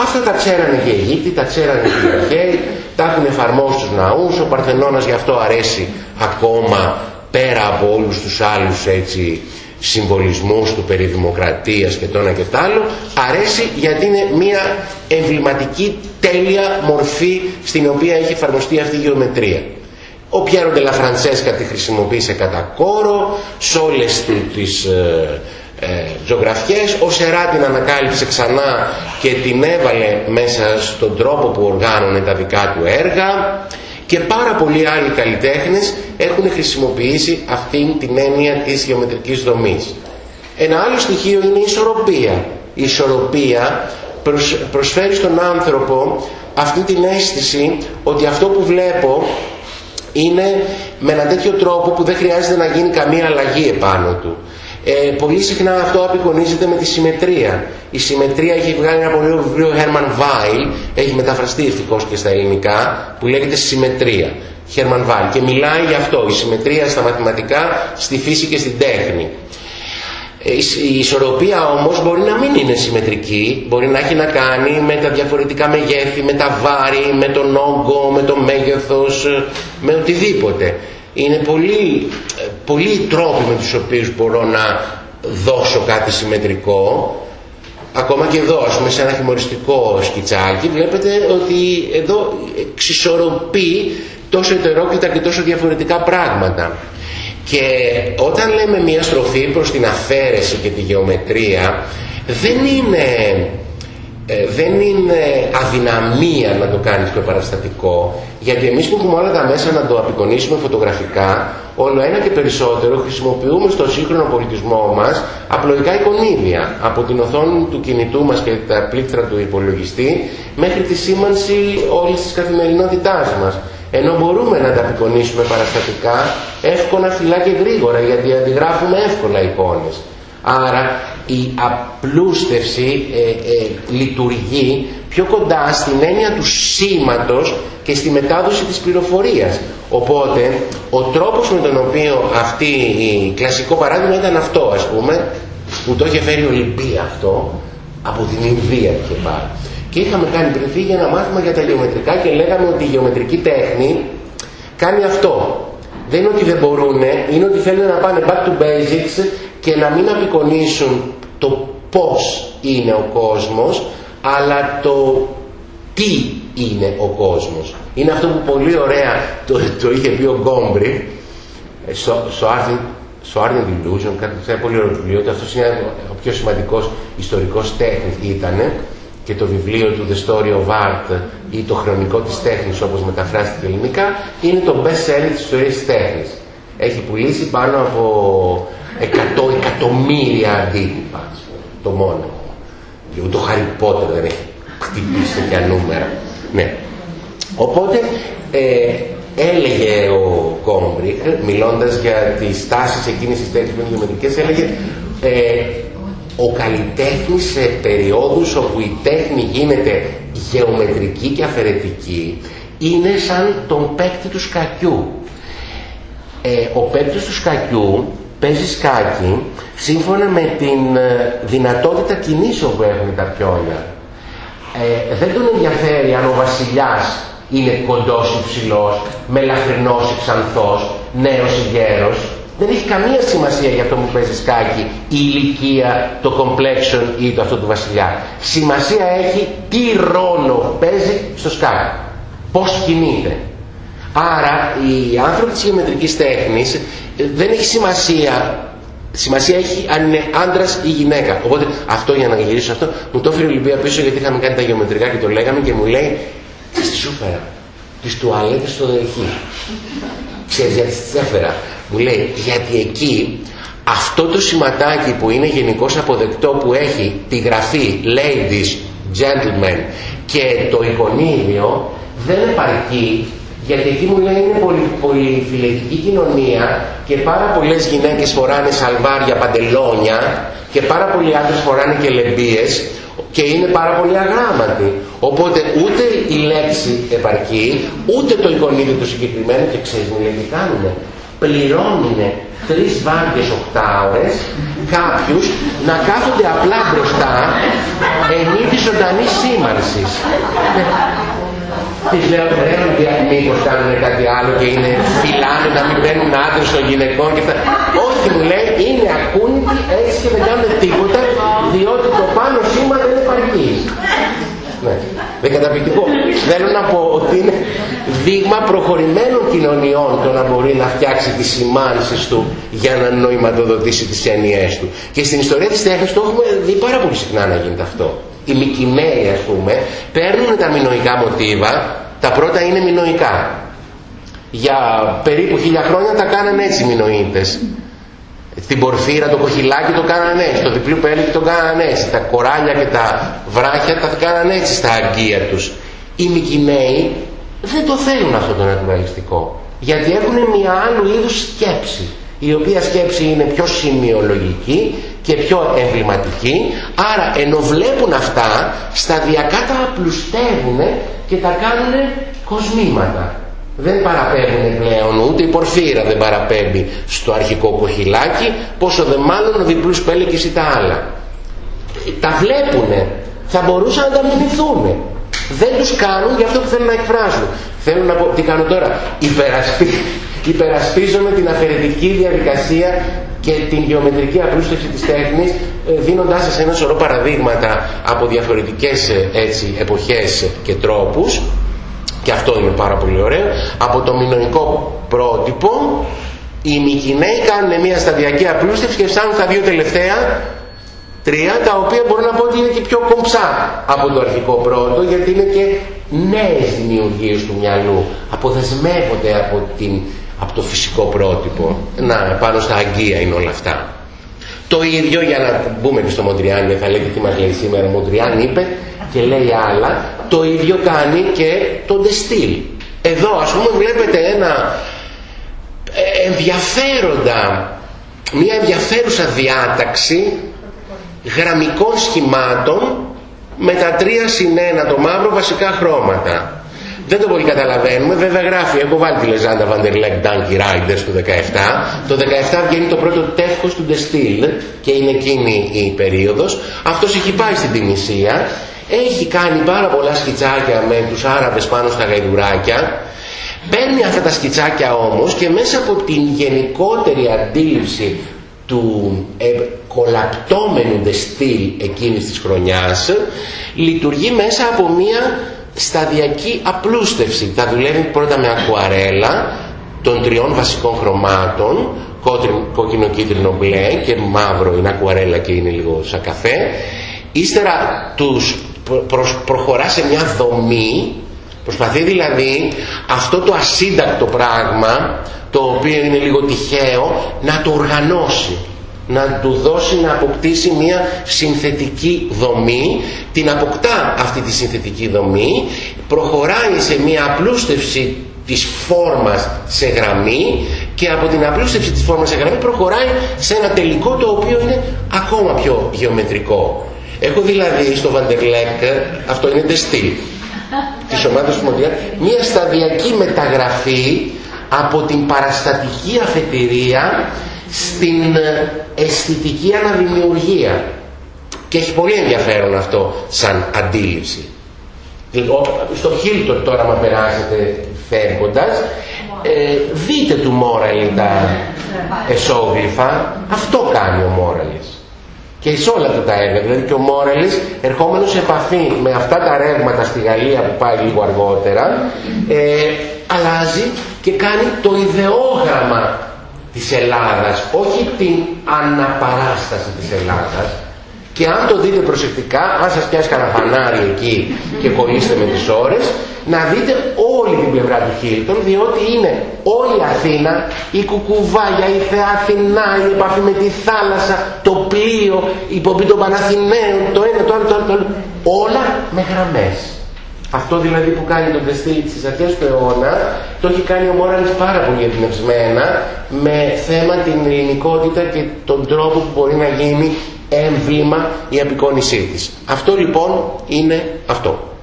αυτά τα ξέρανε και οι Αιγύπτιοι, τα ξέρανε και οι Αρχαίοι, τα έχουν εφαρμόσει στους ναούς, ο Παρθενώνας γι' αυτό αρέσει ακόμα πέρα από όλους τους άλλους έτσι συμβολισμούς του περί δημοκρατίας και το ένα και το άλλο αρέσει γιατί είναι μια εμβληματική τέλεια μορφή στην οποία έχει εφαρμοστεί αυτή η γεωμετρία. Ο Πιέρο Ντελαφραντσέσκα τη χρησιμοποίησε κατά κόρο σε όλες τις ε, ε, ζωγραφιές. Ο Σερά την ανακάλυψε ξανά και την έβαλε μέσα στον τρόπο που οργάνωνε τα δικά του έργα και πάρα πολλοί άλλοι καλλιτέχνες έχουν χρησιμοποιήσει αυτήν την έννοια της γεωμετρικής δομής. Ένα άλλο στοιχείο είναι η ισορροπία. Η ισορροπία προσφέρει στον άνθρωπο αυτή την αίσθηση ότι αυτό που βλέπω είναι με έναν τέτοιο τρόπο που δεν χρειάζεται να γίνει καμία αλλαγή επάνω του. Ε, πολύ συχνά αυτό απεικονίζεται με τη συμμετρία. Η συμμετρία έχει βγάλει ένα πολύ βιβλίο Herman Weil, έχει μεταφραστεί ευτυχώ και στα ελληνικά, που λέγεται Συμμετρία. Herman Weil και μιλάει γι' αυτό, η συμμετρία στα μαθηματικά, στη φύση και στην τέχνη. Ε, η ισορροπία όμως μπορεί να μην είναι συμμετρική, μπορεί να έχει να κάνει με τα διαφορετικά μεγέθη, με τα βάρη, με τον όγκο, με το μέγεθος, με οτιδήποτε. Είναι πολλοί, πολλοί τρόποι με τους οποίους μπορώ να δώσω κάτι συμμετρικό. Ακόμα και εδώ, ας πούμε, σε ένα χειμωριστικό σκιτσάκι, βλέπετε ότι εδώ εξισορροπεί τόσο ετερόκλητα και τόσο διαφορετικά πράγματα. Και όταν λέμε μία στροφή προς την αφαίρεση και τη γεωμετρία, δεν είναι ε, δεν είναι αδυναμία να το κάνεις πιο παραστατικό γιατί εμείς που έχουμε όλα τα μέσα να το απεικονίσουμε φωτογραφικά όλο ένα και περισσότερο χρησιμοποιούμε στο σύγχρονο πολιτισμό μας απλοϊκά εικονίδια από την οθόνη του κινητού μας και τα πλήκτρα του υπολογιστή μέχρι τη σήμανση όλης της καθημερινότητάς μας. Ενώ μπορούμε να τα απεικονίσουμε παραστατικά εύκολα φυλά και γρήγορα γιατί αντιγράφουμε εύκολα εικόνες άρα η απλούστευση ε, ε, λειτουργεί πιο κοντά στην έννοια του σήματος και στη μετάδοση της πληροφορίας. Οπότε, ο τρόπος με τον οποίο αυτή η κλασικό παράδειγμα ήταν αυτό, ας πούμε, που το είχε φέρει ο Ολυμπία αυτό, από την Ινδία και πάρει. Και είχαμε κάνει πριν φύγει ένα μάθημα για τα γεωμετρικά και λέγαμε ότι η γεωμετρική τέχνη κάνει αυτό. Δεν είναι ότι δεν μπορούν, είναι ότι θέλουν να πάνε back to basics και να μην απεικονίσουν το πώς είναι ο κόσμος αλλά το τι είναι ο κόσμος. Είναι αυτό που πολύ ωραία το, το είχε πει ο Γκόμπρι ε, στο, στο Art and Illusion, κάτι σε πολύ ωραίο βιβλίο, αυτός είναι ο πιο σημαντικός ιστορικός τέχνης ήταν και το βιβλίο του The Story of Art ή το χρονικό της τέχνης όπως μεταφράστηκε ελληνικά είναι το best seller της ιστορίας της τέχνης. Έχει πουλήσει πάνω από 100 εκατομμύρια αντίτυπα το μόνο. Και ούτε ο Χαρι δεν έχει χτυπήσει τέτοια νούμερα. Ναι. Οπότε ε, έλεγε ο Κόμπρι, ε, μιλώντας για τις τάσεις εκείνης της τέχνης γεωμετρικές, έλεγε ε, ο καλλιτέχνης σε περιόδους όπου η τέχνη γίνεται γεωμετρική και αφαιρετική είναι σαν τον παίκτη του σκακιού. Ε, ο παίκτης του σκακιού παίζει σκάκι σύμφωνα με την ε, δυνατότητα κινήσεων που έχουν τα πιόνια. Ε, δεν τον ενδιαφέρει αν ο βασιλιάς είναι κοντός ή ψηλός, μελαχρινός ή ξανθός, νέος ή γέρος. Δεν έχει καμία σημασία για αυτό που παίζει σκάκι η ηλικία, το complexion ή το αυτό του βασιλιά. Σημασία έχει τι ρόλο παίζει στο σκάκι. Πώς κινείται. Άρα οι άνθρωποι της γεωμετρικής τέχνης ε, δεν έχει σημασία Σημασία έχει αν είναι άντρας ή γυναίκα. Οπότε αυτό για να γυρίσω αυτό, μου το έφερε η Ολυμπία πίσω γιατί είχαμε κάνει τα γεωμετρικά και το λέγαμε και μου λέει Τι τι σου έφερα; Τις τουαλέτες στο δελφί. Ξέρεις γιατί τι έφερα; Μου λέει γιατί εκεί αυτό το σηματάκι που είναι γενικώς αποδεκτό που έχει τη γραφή ladies, gentlemen και το εικονίδιο δεν επαρκεί γιατί εκεί μου λέει είναι πολύ, πολυφιλετική κοινωνία και πάρα πολλές γυναίκες φοράνε σαλβάρια, παντελόνια και πάρα πολλοί άντρες φοράνε και λεμπίες και είναι πάρα πολύ αγράμματοι. Οπότε ούτε η λέξη επαρκεί, ούτε το εικονίδιο του συγκεκριμένου και ξέρεις μου λέει τι κάνουνε. Πληρώνουν τρεις βάρδιες οχτάωρες κάποιους να κάθονται απλά μπροστά εν είδη ζωντανής σήμανσης. Τις λέω δεν ότι μήπως κάνουν κάτι άλλο και είναι φυλάνε να μην παίρνουν άντρες των γυναικών και αυτά. Όχι μου λέει είναι ακούνητοι έτσι και δεν κάνουν τίποτα διότι το πάνω σήμα δεν επαρκεί. Ναι. Δεν καταπληκτικό. Θέλω να πω ότι είναι δείγμα προχωρημένων κοινωνιών το να μπορεί να φτιάξει τις σημάνσεις του για να νοηματοδοτήσει τις έννοιές του. Και στην ιστορία της τέχνης το έχουμε δει πάρα πολύ συχνά να γίνεται αυτό οι Μικυναίοι ας πούμε παίρνουν τα μινοϊκά μοτίβα τα πρώτα είναι μινοϊκά για περίπου χίλια χρόνια τα κάνανε έτσι οι Μινοίτες στην Πορφύρα το κοχυλάκι το κάνανε έτσι το διπλού πέλικι το κάνανε έτσι τα κοράλια και τα βράχια τα κάνανε έτσι στα αγκία τους. Οι Μικυναίοι δεν το θέλουν αυτό το naturαλιστικό γιατί έχουν μια άλλου είδους σκέψη η οποία σκέψη είναι πιο σημειολογική και πιο εμβληματική. Άρα ενώ βλέπουν αυτά σταδιακά τα απλουστεύουν και τα κάνουν κοσμήματα. Δεν παραπέμπουν πλέον ούτε η πορφύρα δεν παραπέμπει στο αρχικό κοχυλάκι πόσο δε μάλλον ο διπλούς πέλεκης ή τα άλλα. Τα βλέπουν θα μπορούσαν να τα μιμηθούν δεν τους κάνουν για αυτό που θέλουν να εκφράσουν θέλουν να πω τι κάνω τώρα; Υπερασπί υπερασπίζομαι την αφαιρετική διαδικασία και την γεωμετρική απλούστευση της τέχνης ε, δίνοντάς σας ένα σωρό παραδείγματα από διαφορετικές ε, έτσι, εποχές και τρόπους. Και αυτό είναι πάρα πολύ ωραίο. Από το μηνοϊκό πρότυπο οι Μικυναίοι κάνουν μια σταδιακή απλούστευση και φτάνουν τα δύο τελευταία 30 τρία τα οποία μπορώ να πω ότι είναι και πιο κομψά από το αρχικό πρώτο γιατί είναι και νέες δημιουργίες του μυαλού αποδεσμεύονται από, την, από το φυσικό πρότυπο να πάνω στα αγκία είναι όλα αυτά. Το ίδιο για να μπούμε και στο Μοντριάν θα λέτε τι μας λέει σήμερα. Ο Μοντριάν είπε και λέει άλλα. Το ίδιο κάνει και το Ντεστήλ εδώ ας πούμε βλέπετε ένα ε, ενδιαφέροντα μια ενδιαφέρουσα διάταξη γραμμικών σχημάτων με τα τρία συν το μαύρο βασικά χρώματα. Δεν το πολύ καταλαβαίνουμε, βέβαια γράφει, έχω βάλει τη Λεζάντα Βαντερλέκ Donkey Riders του 17. Το 17 βγαίνει το πρώτο τεύχος του Ντεστήλ και είναι εκείνη η περίοδος. Αυτός έχει πάει στην Τινησία, έχει κάνει πάρα πολλά σκιτσάκια με τους Άραβες πάνω στα γαϊδουράκια. Παίρνει αυτά τα σκιτσάκια όμως και μέσα από την γενικότερη αντίληψη του ε, κολαπτώμενου στυλ εκείνης της χρονιάς λειτουργεί μέσα από μία σταδιακή απλούστευση. Θα δουλεύει πρώτα με ακουαρέλα των τριών βασικών χρωμάτων κόκκινο, κίτρινο, μπλε και μαύρο είναι ακουαρέλα και είναι λίγο σαν καφέ. Ύστερα τους προχωρά σε μια δομή προσπαθεί δηλαδή αυτό το ασύντακτο πράγμα το οποίο είναι λίγο τυχαίο να το οργανώσει να του δώσει να αποκτήσει μια συνθετική δομή. Την αποκτά αυτή τη συνθετική δομή. Προχωράει σε μια απλούστευση της φόρμας σε γραμμή. Και από την απλούστευση της φόρμας σε γραμμή προχωράει σε ένα τελικό το οποίο είναι ακόμα πιο γεωμετρικό. Έχω δηλαδή στο Βαντερλέκ αυτό είναι στυλ της ομάδας του Μοντιάν μια σταδιακή μεταγραφή από την παραστατική αφετηρία στην ε, αισθητική αναδημιουργία. Και έχει πολύ ενδιαφέρον αυτό σαν αντίληψη. Στο Χίλτον τώρα μα περάσετε φεύγοντας ε, δείτε του Μόραλιν τα εσόγλυφα αυτό κάνει ο Μόραλης και σε όλα αυτά τα έργα. Δηλαδή και ο Μόραλης ερχόμενος σε επαφή με αυτά τα ρεύματα στη Γαλλία που πάει λίγο αργότερα ε, αλλάζει και κάνει το ιδεόγραμμα της Ελλάδας, όχι την αναπαράσταση της Ελλάδας και αν το δείτε προσεκτικά, αν σας πιάσει κανένα φανάρι εκεί και κολλήστε με τις ώρες, να δείτε όλη την πλευρά του Χίλτον, διότι είναι όλη η Αθήνα, η κουκουβάγια, η Θεά Αθηνά, η επαφή με τη θάλασσα, το πλοίο, η πομπή των Παναθηναίων, το ένα, το άλλο, το άλλο, όλα με γραμμές. Αυτό δηλαδή που κάνει τον Τεστήλη στις αρχές του αιώνα το έχει κάνει ο Μόραλης πάρα πολύ εμπνευσμένα με θέμα την ελληνικότητα και τον τρόπο που μπορεί να γίνει έμβλημα η απεικόνισή της. Αυτό λοιπόν είναι αυτό.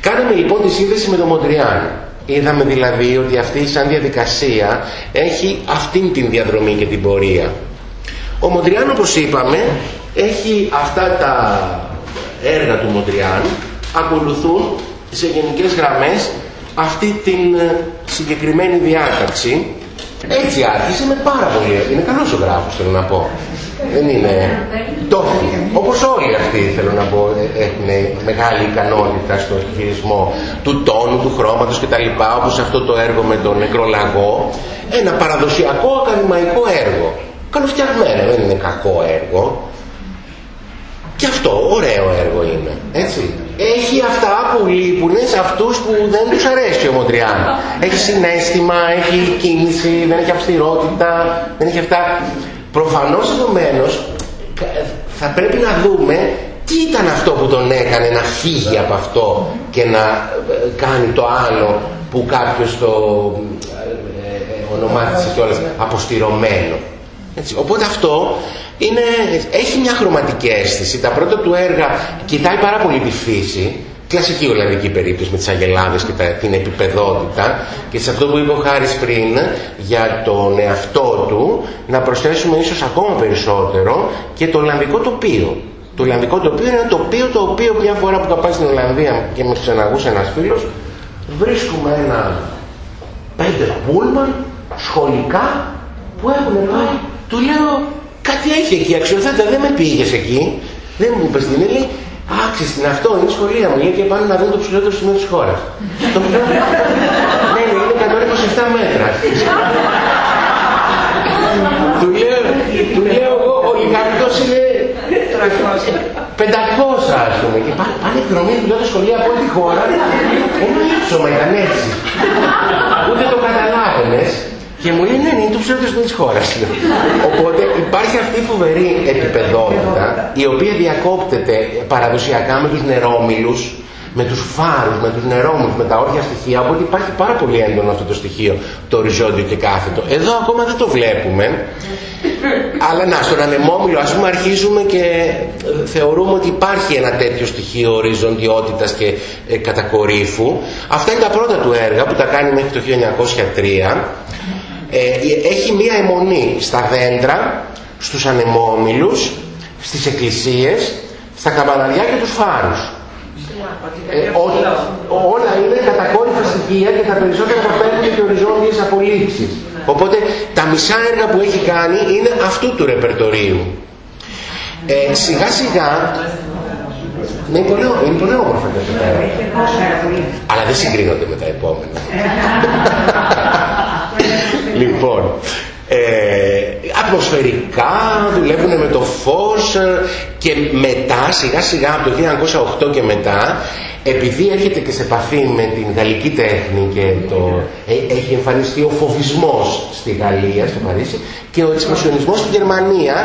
Κάναμε λοιπόν τη σύνδεση με τον Μοντριάν. Είδαμε δηλαδή ότι αυτή σαν διαδικασία έχει αυτήν την διαδρομή και την πορεία. Ο Μοντριάν όπως είπαμε έχει αυτά τα έργα του Μοντριάν ακολουθούν σε γενικές γραμμές αυτή την ε, συγκεκριμένη διάταξη. Έτσι άρχισε με πάρα πολύ. Είναι καλός ο γράφος θέλω να πω. Δεν είναι. Το, όπως όλοι αυτοί θέλω να πω ε, έχουν μεγάλη ικανότητα στο χειρισμό του τόνου, του χρώματος κτλ. Όπως αυτό το έργο με τον νεκρολαγό. Ένα παραδοσιακό ακαδημαϊκό έργο. Καλοφτιαγμένο, δεν είναι κακό έργο. Και αυτό ωραίο έργο είναι. Έτσι. Έχει αυτά που λείπουν σε αυτούς που δεν τους αρέσει ο Μοντριάν. Έχει συνέστημα, έχει κίνηση, δεν έχει αυστηρότητα, δεν έχει αυτά. Προφανώς επομένως θα πρέπει να δούμε τι ήταν αυτό που τον έκανε να φύγει από αυτό και να ε, κάνει το άλλο που κάποιος το ε, ε, ονομάτισε κιόλας αποστηρωμένο. Έτσι. Οπότε αυτό είναι, έχει μια χρωματική αίσθηση. Τα πρώτα του έργα κοιτάει πάρα πολύ τη φύση. Κλασική Ολλανδική περίπτωση με τις αγελάδες και την επιπεδότητα και σε αυτό που είπε ο Χάρης πριν για τον εαυτό του να προσθέσουμε ίσως ακόμα περισσότερο και το Ολλανδικό τοπίο. Το Ολλανδικό τοπίο είναι ένα τοπίο το οποίο μια φορά που θα πάει στην Ολλανδία και με ξαναγούσε ένας φίλος βρίσκουμε ένα πέντε πούλμαν σχολικά που έχουν πάει. Του λέω Κάτι έχει εκεί, αξιοθέτα, δεν με πήγες εκεί. Δεν μου είπες την λέει, άξι στην αυτό, είναι σχολεία μου, λέει και πάνε να δουν το ψηλότερο σημείο της χώρας. το ναι, ναι, είναι 127 μέτρα. του λέω, του λέω εγώ, ο Λιγαρντός είναι 500 ας πούμε. Και πάνε, πάνε εκδρομή δουλειά σχολεία από όλη τη χώρα. Ένα ύψωμα ήταν έτσι. Ούτε το καταλάβαινες. Και μου λέει, ναι, ναι, είναι το ψεύδο της χώρας. Οπότε υπάρχει αυτή η φοβερή επιπεδότητα, η οποία διακόπτεται παραδοσιακά με τους νερόμιλου, με τους φάρους, με τους νερόμους, με τα όρια στοιχεία, οπότε υπάρχει πάρα πολύ έντονο αυτό το στοιχείο, το οριζόντιο και κάθετο. Εδώ ακόμα δεν το βλέπουμε, αλλά να, στον ανεμόμυλο ας πούμε αρχίζουμε και ε, θεωρούμε ότι υπάρχει ένα τέτοιο στοιχείο οριζοντιότητας και ε, κατακορύφου. Αυτά είναι τα πρώτα του έργα που τα κάνει μέχρι το 1903. Ε, έχει μία αιμονή στα δέντρα, στους ανεμόμυλους, στις εκκλησίες, στα καμπαναριά και τους φάρους. Ε, όλα είναι κατακόρυφα στοιχεία και τα περισσότερα θα παίρνουν και οριζόντιες απολύξεις. Οπότε τα μισά έργα που έχει κάνει είναι αυτού του ρεπερτορίου. Ε, σιγά σιγά ναι, είναι πολύ, είναι πολύ όμορφα και Αλλά δεν συγκρίνονται με τα επόμενα. λοιπόν, ε, ατμοσφαιρικά, δουλεύουν με το φως ε, και μετά, σιγά σιγά από το 1908 και μετά, επειδή έρχεται και σε επαφή με την γαλλική τέχνη και το, ε, έχει εμφανιστεί ο φοβισμός στη Γαλλία, στο Παρίσι, και ο εξπρεσιονισμός στη Γερμανία,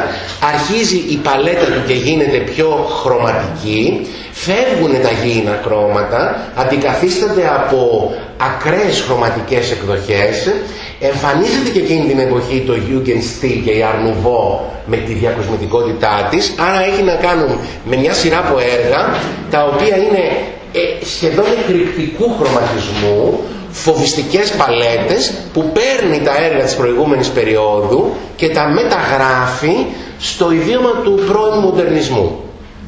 αρχίζει η παλέτα του και γίνεται πιο χρωματική, φεύγουν τα γήινα χρώματα, αντικαθίστανται από ακραίες χρωματικές εκδοχές, εμφανίζεται και εκείνη την εποχή το Jugendstil και η Art με τη διακοσμητικότητά της, άρα έχει να κάνουν με μια σειρά από έργα, τα οποία είναι ε, σχεδόν εκρηκτικού χρωματισμού, φοβιστικές παλέτες που παίρνει τα έργα της προηγούμενης περίοδου και τα μεταγράφει στο ιδίωμα του πρώην μοντερνισμού.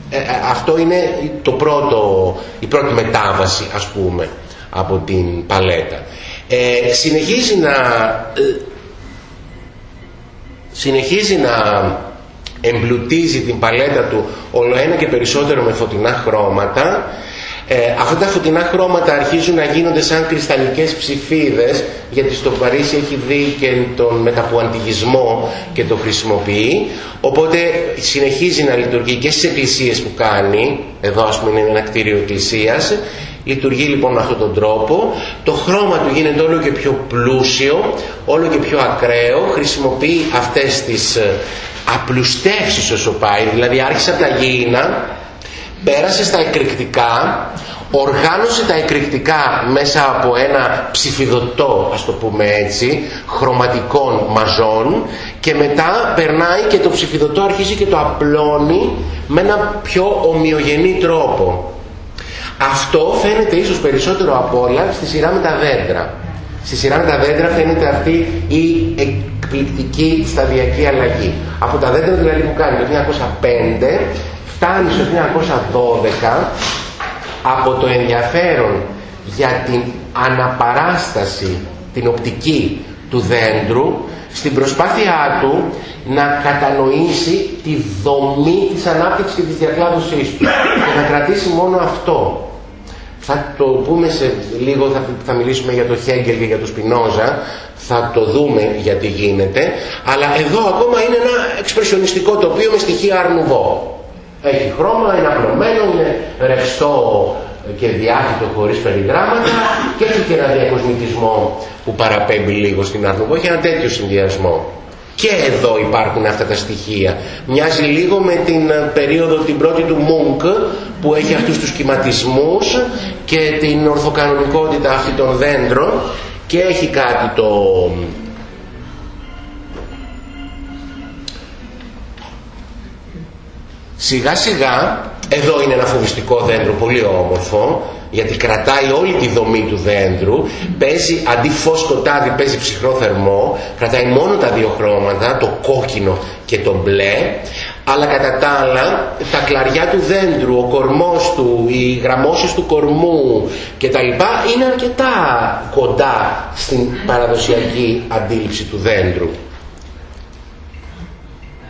Ε, ε, αυτό είναι το πρώτο, η πρώτη μετάβαση ας πούμε από την παλέτα. Ε, συνεχίζει να ε, συνεχίζει να εμπλουτίζει την παλέτα του όλο ένα και περισσότερο με φωτεινά χρώματα ε, αυτά τα φωτεινά χρώματα αρχίζουν να γίνονται σαν κρυσταλλικές ψηφίδες γιατί στο Παρίσι έχει δει και τον μεταπουαντιγισμό και το χρησιμοποιεί. Οπότε συνεχίζει να λειτουργεί και στις εκκλησίες που κάνει. Εδώ ας πούμε είναι ένα κτίριο εκκλησίας. Λειτουργεί λοιπόν με αυτόν τον τρόπο. Το χρώμα του γίνεται όλο και πιο πλούσιο όλο και πιο ακραίο. Χρησιμοποιεί αυτές τις ε, απλουστεύσεις όσο πάει. Δηλαδή άρχισε από τα γήινα πέρασε στα εκρηκτικά, οργάνωσε τα εκρηκτικά μέσα από ένα ψηφιδωτό, ας το πούμε έτσι, χρωματικών μαζών και μετά περνάει και το ψηφιδωτό αρχίζει και το απλώνει με ένα πιο ομοιογενή τρόπο. Αυτό φαίνεται ίσως περισσότερο από όλα στη σειρά με τα δέντρα. Στη σειρά με τα δέντρα φαίνεται αυτή η εκπληκτική σταδιακή αλλαγή. Από τα δέντρα δηλαδή που κάνει το 1905 φτάνει στο 1912 από το ενδιαφέρον για την αναπαράσταση, την οπτική του δέντρου, στην προσπάθειά του να κατανοήσει τη δομή της ανάπτυξης και της διακλάδωσής του και να κρατήσει μόνο αυτό. Θα το πούμε σε λίγο, θα, θα μιλήσουμε για το Χέγκελ και για το Σπινόζα, θα το δούμε γιατί γίνεται, αλλά εδώ ακόμα είναι ένα εξπρεσιονιστικό τοπίο με στοιχεία αρνουβό. Έχει χρώμα, είναι απλωμένο, είναι ρευστό και διάχυτο χωρίς περιγράμματα και έχει και ένα διακοσμητισμό που παραπέμπει λίγο στην Αρνουβό. Έχει ένα τέτοιο συνδυασμό. Και εδώ υπάρχουν αυτά τα στοιχεία. Μοιάζει λίγο με την περίοδο την πρώτη του Μούγκ που έχει αυτούς τους κυματισμούς και την ορθοκανονικότητα αυτή των δέντρων και έχει κάτι το Σιγά σιγά, εδώ είναι ένα φοβιστικό δέντρο πολύ όμορφο, γιατί κρατάει όλη τη δομή του δέντρου, παίζει αντί φως σκοτάδι παίζει ψυχρό θερμό, κρατάει μόνο τα δύο χρώματα, το κόκκινο και το μπλε, αλλά κατά τα άλλα τα κλαριά του δέντρου, ο κορμός του, οι γραμμώσεις του κορμού και τα λοιπά είναι αρκετά κοντά στην παραδοσιακή αντίληψη του δέντρου.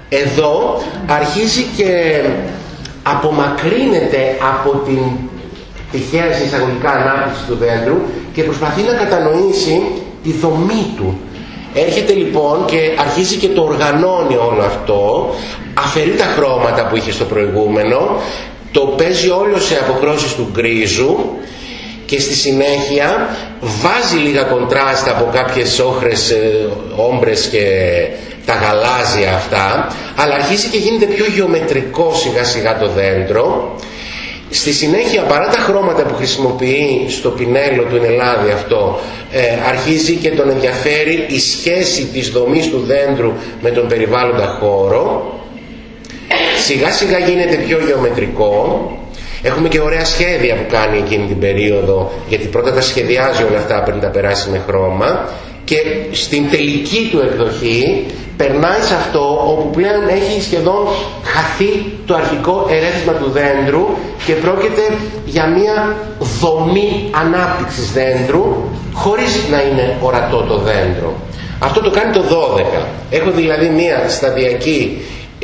Εδώ αρχίζει και απομακρύνεται από την τυχαία εισαγωγικά ανάπτυξη του δέντρου και προσπαθεί να κατανοήσει τη δομή του. Έρχεται λοιπόν και αρχίζει και το οργανώνει όλο αυτό, αφαιρεί τα χρώματα που είχε στο προηγούμενο, το παίζει όλο σε αποχρώσεις του γκρίζου και στη συνέχεια βάζει λίγα κοντράστα από κάποιες όχρες ε, όμπρες και τα γαλάζια αυτά αλλά αρχίζει και γίνεται πιο γεωμετρικό σιγά σιγά το δέντρο. Στη συνέχεια παρά τα χρώματα που χρησιμοποιεί στο πινέλο του Ενελάδη αυτό ε, αρχίζει και τον ενδιαφέρει η σχέση της δομής του δέντρου με τον περιβάλλοντα χώρο. Σιγά σιγά γίνεται πιο γεωμετρικό. Έχουμε και ωραία σχέδια που κάνει εκείνη την περίοδο, γιατί πρώτα τα σχεδιάζει όλα αυτά πριν τα περάσει με χρώμα. Και στην τελική του εκδοχή περνάει σε αυτό όπου πλέον έχει σχεδόν χαθεί το αρχικό ερέθισμα του δέντρου και πρόκειται για μια δομή ανάπτυξης δέντρου χωρίς να είναι ορατό το δέντρο. Αυτό το κάνει το 12. Έχω δηλαδή μια σταδιακή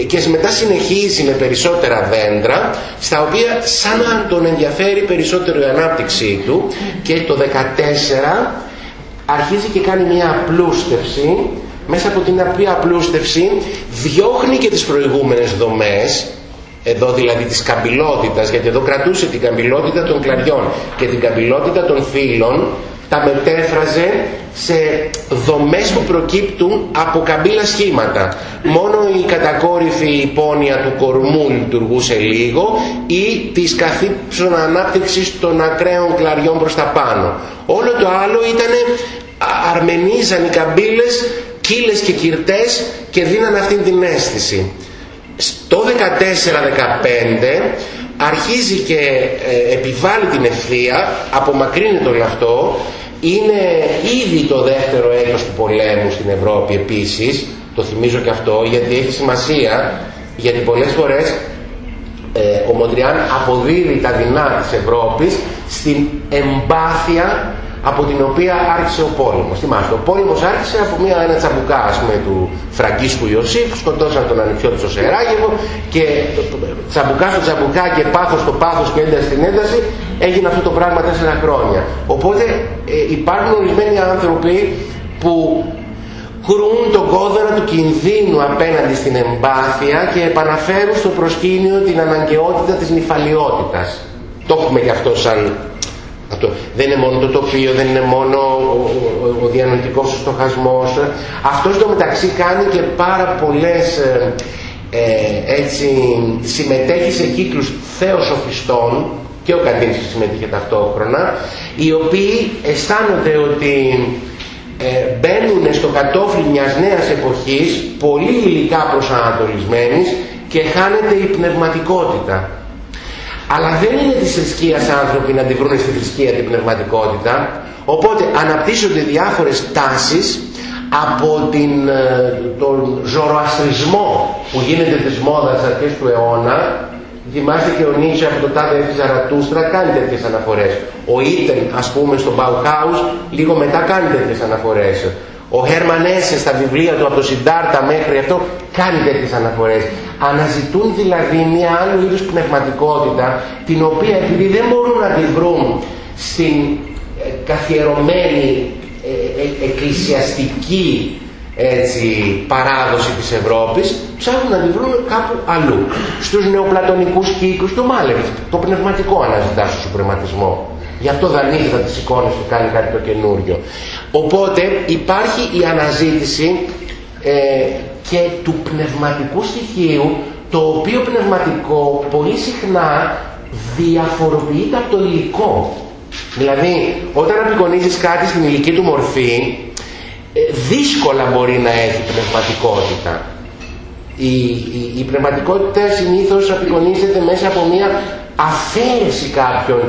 και μετά συνεχίζει με περισσότερα δέντρα στα οποία σαν να τον ενδιαφέρει περισσότερο η ανάπτυξή του και το 14 αρχίζει και κάνει μια απλούστευση μέσα από την οποία απλούστευση διώχνει και τις προηγούμενες δομές εδώ δηλαδή της καμπυλότητας γιατί εδώ κρατούσε την καμπυλότητα των κλαριών και την καμπυλότητα των φύλων τα μετέφραζε σε δομές που προκύπτουν από καμπύλα σχήματα. Μόνο η κατακόρυφη υπόνοια του κορμού λειτουργούσε λίγο ή της καθήψων ανάπτυξης των ακραίων κλαριών προς τα πάνω. Όλο το άλλο ήταν αρμενίζαν οι καμπύλες κύλες και κυρτές και δίναν αυτήν την αίσθηση. Στο 14-15 αρχίζει και ε, επιβάλλει την ευθεία, απομακρύνεται όλο αυτό είναι ήδη το δεύτερο έτος του πολέμου στην Ευρώπη επίσης, το θυμίζω και αυτό γιατί έχει σημασία, γιατί πολλές φορές ε, ο Μοντριάν αποδίδει τα δεινά της Ευρώπης στην εμπάθεια από την οποία άρχισε ο πόλεμος. Θυμάστε, ο πόλεμος άρχισε από μια, ένα τσαμπουκά ας πούμε, του Φραγκίσκου Ιωσήφ, σκοτώσαν τον ανοιχτό του στο Σεράγεβο και τσαμπουκά στο τσαμπουκά και πάθος στο πάθος και ένταση στην ένταση έγινε αυτό το πράγμα τέσσερα χρόνια. Οπότε ε, υπάρχουν ορισμένοι άνθρωποι που κρούν τον κόδωνα του κινδύνου απέναντι στην εμπάθεια και επαναφέρουν στο προσκήνιο την αναγκαιότητα της νυφαλιότητας. Το έχουμε και αυτό σαν αυτό. Δεν είναι μόνο το τοπίο, δεν είναι μόνο ο, ο, ο διανοητικός στοχασμός. Αυτός στο μεταξύ κάνει και πάρα πολλές ε, ε, έτσι, συμμετέχει σε κύκλους θεοσοφιστών και ο Καντίνης συμμετείχε ταυτόχρονα οι οποίοι αισθάνονται ότι ε, μπαίνουν στο κατόφλι μιας νέας εποχής πολύ υλικά προσανατολισμένης και χάνεται η πνευματικότητα αλλά δεν είναι της θρησκείας άνθρωποι να τη βρουν στη θρησκεία την πνευματικότητα οπότε αναπτύσσονται διάφορες τάσεις από την, ε, τον ζωροαστρισμό που γίνεται της μόδας αρχές του αιώνα Θυμάστε και ο Νίτσο από το τάδε της Ζαρατούστρα κάνει τέτοιες αναφορές. Ο Ίτεν ας πούμε στο Bauhaus λίγο μετά κάνει τέτοιες αναφορές. Ο Χέρμαν Έσε στα βιβλία του από το Συντάρτα μέχρι αυτό κάνει τέτοιες αναφορές. Αναζητούν δηλαδή μια άλλη είδους πνευματικότητα την οποία επειδή δεν μπορούν να τη βρουν στην ε, καθιερωμένη ε, ε, εκκλησιαστική έτσι, παράδοση της Ευρώπης ψάχνουν να τη βρουν κάπου αλλού. Στους νεοπλατωνικούς κύκλους του Μάλεβιτ, το πνευματικό αναζητά στο σουπρεματισμό. Γι' αυτό δανείζει θα τις εικόνες και κάνει κάτι το καινούριο. Οπότε υπάρχει η αναζήτηση ε, και του πνευματικού στοιχείου το οποίο πνευματικό πολύ συχνά διαφοροποιείται από το υλικό. Δηλαδή, όταν απεικονίζεις κάτι στην υλική του μορφή, ε, δύσκολα μπορεί να έχει πνευματικότητα. Η, η, η πνευματικότητα συνήθως απεικονίζεται μέσα από μια αφαίρεση κάποιων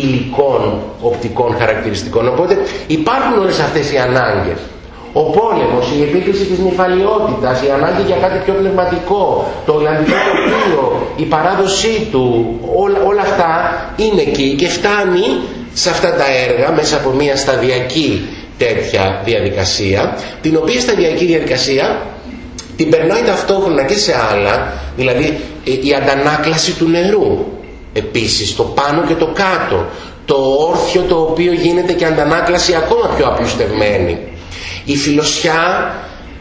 υλικών οπτικών χαρακτηριστικών. Οπότε υπάρχουν όλες αυτές οι ανάγκες. Ο πόλεμος, η επίκριση της νυφαλιότητας, η ανάγκη για κάτι πιο πνευματικό, το Ολλανδικό τοπίο, η παράδοσή του, όλα, όλα αυτά είναι εκεί και φτάνει σε αυτά τα έργα μέσα από μια σταδιακή τέτοια διαδικασία, την οποία σταδιακή διαδικασία την περνάει ταυτόχρονα και σε άλλα, δηλαδή η αντανάκλαση του νερού, επίσης το πάνω και το κάτω, το όρθιο το οποίο γίνεται και αντανάκλαση ακόμα πιο απλουστευμένη. Η φιλοσιά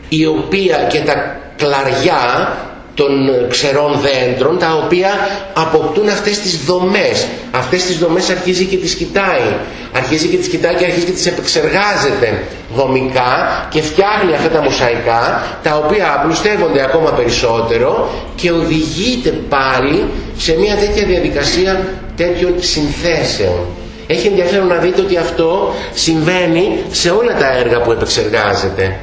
η οποία και τα κλαριά των ξερών δέντρων τα οποία αποκτούν αυτές τις δομές. Αυτές τις δομές αρχίζει και τις κοιτάει. Αρχίζει και τις κοιτάει και αρχίζει και τις επεξεργάζεται δομικά και φτιάχνει αυτά τα μοσαϊκά τα οποία απλουστεύονται ακόμα περισσότερο και οδηγείται πάλι σε μια τέτοια διαδικασία τέτοιων συνθέσεων. Έχει ενδιαφέρον να δείτε ότι αυτό συμβαίνει σε όλα τα έργα που επεξεργάζεται.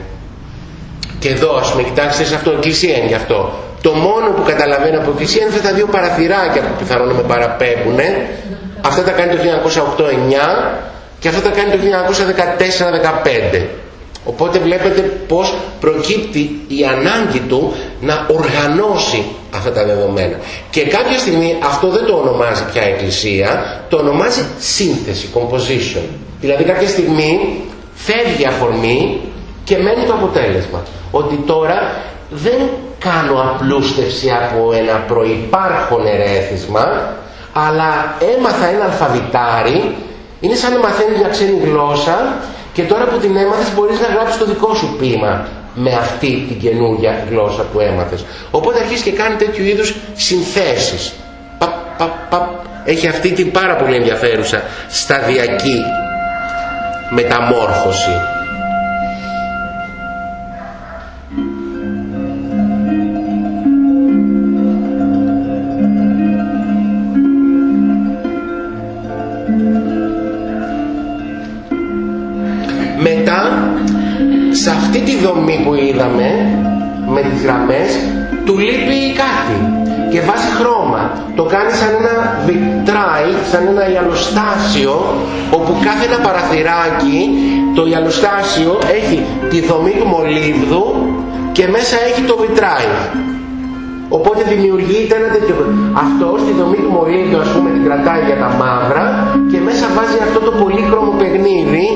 Και εδώ ας πούμε κοιτάξτε σε αυτό εκκλησία είναι γι' αυτό το μόνο που καταλαβαίνω από εκκλησία είναι αυτά τα δύο παραθυράκια που πιθανόν να με παραπέμπουν αυτά τα κάνει το 1908-9 και αυτά τα κάνει το 1914-15 οπότε βλέπετε πως προκύπτει η ανάγκη του να οργανώσει αυτά τα δεδομένα. Και κάποια στιγμή αυτό δεν το ονομάζει πια εκκλησία το ονομάζει σύνθεση, composition. Δηλαδή κάποια στιγμή φεύγει αφορμή και μένει το αποτέλεσμα. Ότι τώρα δεν κάνω απλούστευση από ένα προϋπάρχον ερέθισμα αλλά έμαθα ένα αλφαβητάρι είναι σαν να μαθαίνεις μια ξένη γλώσσα και τώρα που την έμαθες μπορείς να γράψεις το δικό σου ποίημα με αυτή την καινούργια γλώσσα που έμαθες. Οπότε αρχίζεις και κάνει τέτοιου είδους συνθέσεις. Έχει αυτή την πάρα πολύ ενδιαφέρουσα σταδιακή μεταμόρφωση τις γραμμές του λείπει κάτι και βάζει χρώμα το κάνει σαν ένα βιτράι σαν ένα ιαλοστάσιο όπου κάθε ένα παραθυράκι το ιαλοστάσιο έχει τη δομή του μολύβδου και μέσα έχει το βιτράι Οπότε δημιουργείται ένα τέτοιο. Αυτό στη δομή του μολύβδου, ας πούμε, την κρατάει για τα μαύρα και μέσα βάζει αυτό το πολύχρωμο παιχνίδι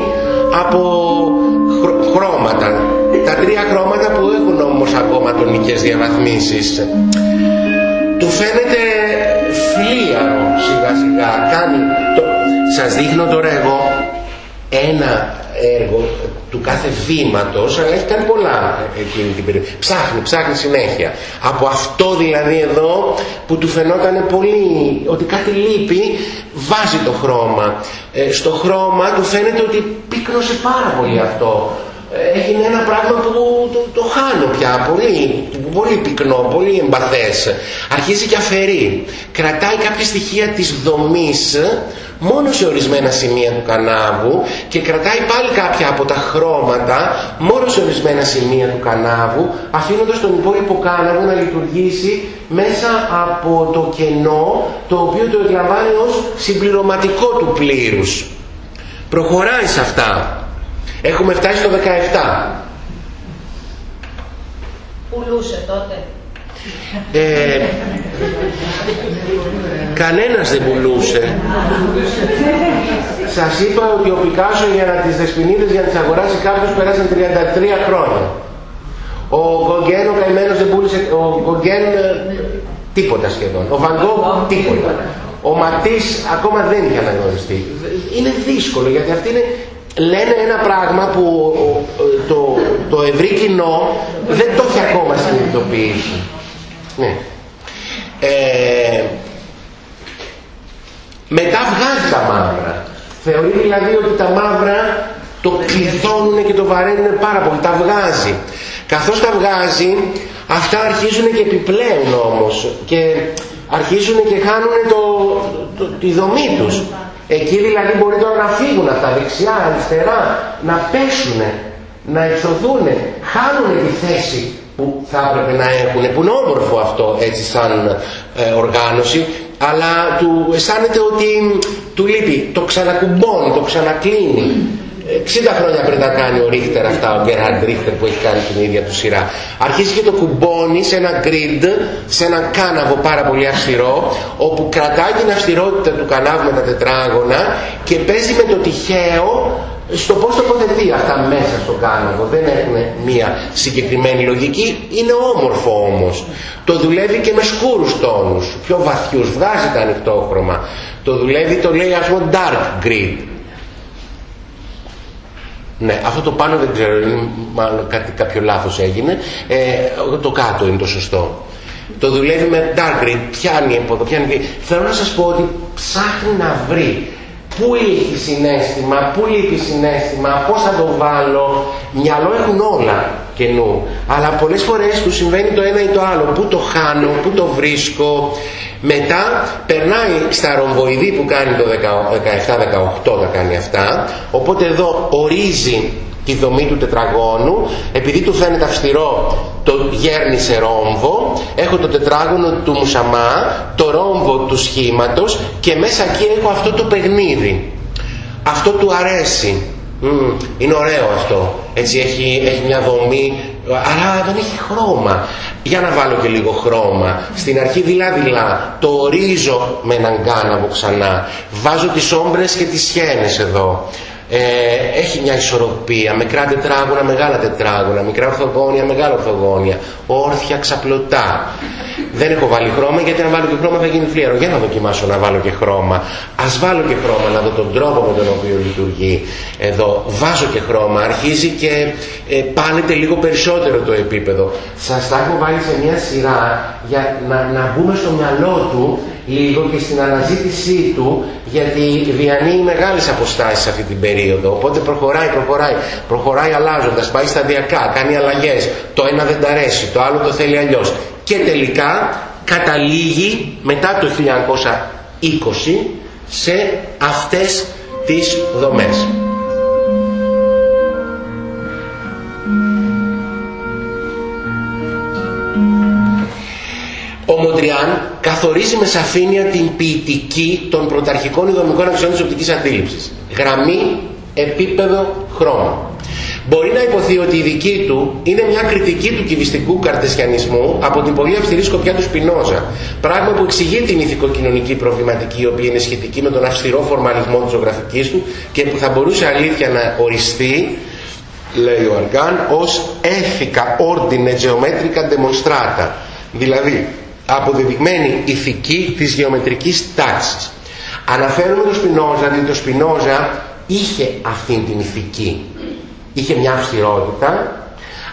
από χρώματα. Τα τρία χρώματα που έχουν όμως ακόμα τονικές διαβαθμίσεις. Του φαίνεται φλίαρο σιγά σιγά. Κάνει το... Σας δείχνω τώρα εγώ ένα έργο του κάθε βήματος αλλά έχει κάνει πολλά εκείνη την περίοδο ψάχνει, ψάχνει συνέχεια από αυτό δηλαδή εδώ που του φαινόταν πολύ ότι κάτι λείπει βάζει το χρώμα ε, στο χρώμα του φαίνεται ότι πύκνωσε πάρα πολύ αυτό έγινε ένα πράγμα που το, το, χάνω πια. Πολύ, πολύ πυκνό, πολύ εμπαθές. Αρχίζει και αφαιρεί. Κρατάει κάποια στοιχεία της δομής μόνο σε ορισμένα σημεία του κανάβου και κρατάει πάλι κάποια από τα χρώματα μόνο σε ορισμένα σημεία του κανάβου αφήνοντας τον υπόλοιπο κάναβο να λειτουργήσει μέσα από το κενό το οποίο το εκλαμβάνει ως συμπληρωματικό του πλήρους. Προχωράει σε αυτά έχουμε φτάσει στο 17 Πουλούσε τότε. Ε, κανένας δεν πουλούσε. Σας είπα ότι ο Πικάσο για να τις δεσποινίδες για να τις αγοράσει κάποιος περάσαν 33 χρόνια. Ο Γκογκέν ο καημένος δεν πούλησε ο Γκογκέν ε, τίποτα σχεδόν. Ο Βαγκό τίποτα. Ο Ματής ακόμα δεν είχε αναγνωριστεί. Είναι δύσκολο γιατί αυτή είναι λένε ένα πράγμα που το, το ευρύ κοινό δεν το έχει ακόμα συνειδητοποιήσει ναι. Ε, μετά βγάζει τα μαύρα. Θεωρεί δηλαδή ότι τα μαύρα το κλειδώνουν και το βαραίνουν πάρα πολύ. Τα βγάζει. Καθώς τα βγάζει, αυτά αρχίζουν και επιπλέον όμως. Και αρχίζουν και χάνουν το, το, τη δομή τους. Εκεί δηλαδή μπορεί τώρα να φύγουν αυτά δεξιά, αριστερά, να πέσουν, να εξοδούν, χάνουν τη θέση που θα έπρεπε να έχουν, που είναι όμορφο αυτό έτσι σαν ε, οργάνωση, αλλά του αισθάνεται ότι του λείπει, το ξανακουμπώνει, το ξανακλίνει. 60 χρόνια πριν τα κάνει ο Ρίχτερ αυτά, ο Γκέραντ Ρίχτερ που έχει κάνει την ίδια του σειρά. Αρχίζει και το κουμπώνει σε ένα grid, σε ένα κάναβο πάρα πολύ αυστηρό, όπου κρατάει την αυστηρότητα του κανάβου με τα τετράγωνα και παίζει με το τυχαίο στο πώς τοποθετεί αυτά μέσα στο κάναβο. Δεν έχουν μία συγκεκριμένη λογική. Είναι όμορφο όμως. Το δουλεύει και με σκούρους τόνους πιο βαθιούς. Βγάζει τα ανοιχτόχρωμα. Το δουλεύει το λέει ας πούμε dark grid Ναι, αυτό το πάνω δεν ξέρω, μάλλον κάτι, κάποιο λάθος έγινε. Ε, μάλλον κάτι, κάποιο λάθος έγινε. Ε, το κάτω είναι το σωστό. Το δουλεύει με dark green, πιάνει από εδώ, πιάνει εκεί. Θέλω να σας πω ότι ψάχνει να βρει πού λείπει συνέστημα, πού λείπει συνέστημα, πώς θα το βάλω. Μυαλό έχουν όλα καινού. Αλλά πολλές φορές του συμβαίνει το ένα ή το άλλο. Πού το χάνω, πού το βρίσκω. Μετά περνάει στα ρομβοειδή που κάνει το 17-18 θα κάνει αυτά. Οπότε εδώ ορίζει τη δομή του τετραγώνου επειδή του φαίνεται αυστηρό το γέρνει σε ρόμβο έχω το τετράγωνο του μουσαμά το ρόμβο του σχήματος και μέσα εκεί έχω αυτό το παιχνίδι αυτό του αρέσει είναι ωραίο αυτό. Έτσι έχει, έχει μια δομή αλλά δεν έχει χρώμα. Για να βάλω και λίγο χρώμα. Στην αρχή δειλά-δειλά το ορίζω με έναν κάναβο ξανά. Βάζω τις όμπρες και τις σχένες εδώ. Ε, έχει μια ισορροπία, μικρά τετράγωνα, μεγάλα τετράγωνα, μικρά ορθογόνια, μεγάλα ορθογόνια, όρθια, ξαπλωτά. Δεν έχω βάλει χρώμα γιατί αν βάλω και χρώμα θα γίνει φλίαρο. Για να δοκιμάσω να βάλω και χρώμα. Ας βάλω και χρώμα να δω τον τρόπο με τον οποίο λειτουργεί. Εδώ βάζω και χρώμα, αρχίζει και ε, πάνεται λίγο περισσότερο το επίπεδο. Σας τα έχω βάλει σε μια σειρά για να, να μπούμε στο μυαλό του λίγο και στην αναζήτησή του γιατί διανύει μεγάλες αποστάσεις αυτή την περίοδο οπότε προχωράει, προχωράει, προχωράει αλλάζοντας πάει σταδιακά, κάνει αλλαγές το ένα δεν τα αρέσει, το άλλο το θέλει αλλιώς και τελικά καταλήγει μετά το 1920 σε αυτές τις δομές. Ο Μοντριάν καθορίζει με σαφήνεια την ποιητική των πρωταρχικών ιδομικών αξιών της οπτικής αντίληψης. Γραμμή, επίπεδο, χρόνο. Μπορεί να υποθεί ότι η δική του είναι μια κριτική του κυβιστικού καρτεσιανισμού από την πολύ αυστηρή σκοπιά του Σπινόζα. Πράγμα που εξηγεί την ηθικοκοινωνική προβληματική, η οποία είναι σχετική με τον αυστηρό φορμαλισμό της ζωγραφικής του και που θα μπορούσε αλήθεια να οριστεί, λέει ο Αργάν, ως έθικα ordine geometrica demonstrata. Δηλαδή, αποδεδειγμένη ηθική της γεωμετρικής τάξης. Αναφέρουμε τον Σπινόζα, διότι το Σπινόζα είχε αυτήν την ηθική. Είχε μια αυστηρότητα,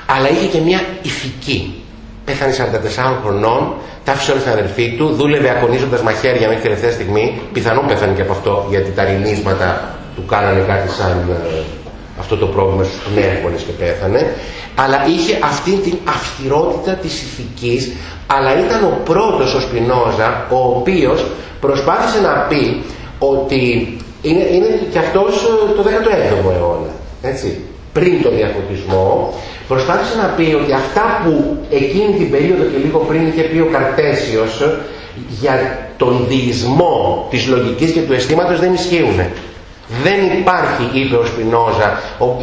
αλλά είχε και μια ηθική. Πέθανε 44 χρονών, τα άφησε όλη την αδερφή του, δούλευε ακονίζοντα μαχαίρια μέχρι τελευταία στιγμή. Πιθανόν πέθανε και από αυτό, γιατί τα ρινίσματα του κάνανε κάτι σαν ε, αυτό το πρόβλημα στους πνεύμονες και πέθανε. Αλλά είχε αυτή την αυστηρότητα της ηθικής, αλλά ήταν ο πρώτος ο Σπινόζα, ο οποίος προσπάθησε να πει ότι είναι, είναι και αυτός ε, το 17ο αιώνα. Έτσι πριν τον διαφωτισμό, προσπάθησε να πει ότι αυτά που εκείνη την περίοδο και λίγο πριν είχε πει ο Καρτέσιος για τον διεισμό της λογικής και του αισθήματος δεν ισχύουν. Δεν υπάρχει, είπε ο Σπινόζα.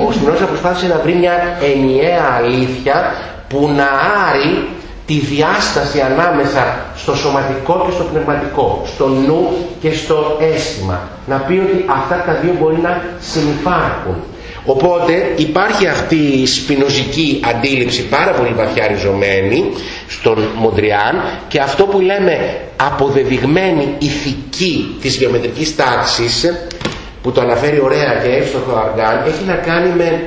Ο Σπινόζα προσπάθησε να βρει μια ενιαία αλήθεια που να άρει τη διάσταση ανάμεσα στο σωματικό και στο πνευματικό, στο νου και στο αίσθημα. Να πει ότι αυτά τα δύο μπορεί να συνεπάρχουν. Οπότε υπάρχει αυτή η σπινοζική αντίληψη πάρα πολύ βαθιά ριζωμένη στον Μοντριάν και αυτό που λέμε αποδεδειγμένη ηθική της γεωμετρικής τάξης που το αναφέρει ωραία και εύστοχο Αργάν έχει να κάνει με,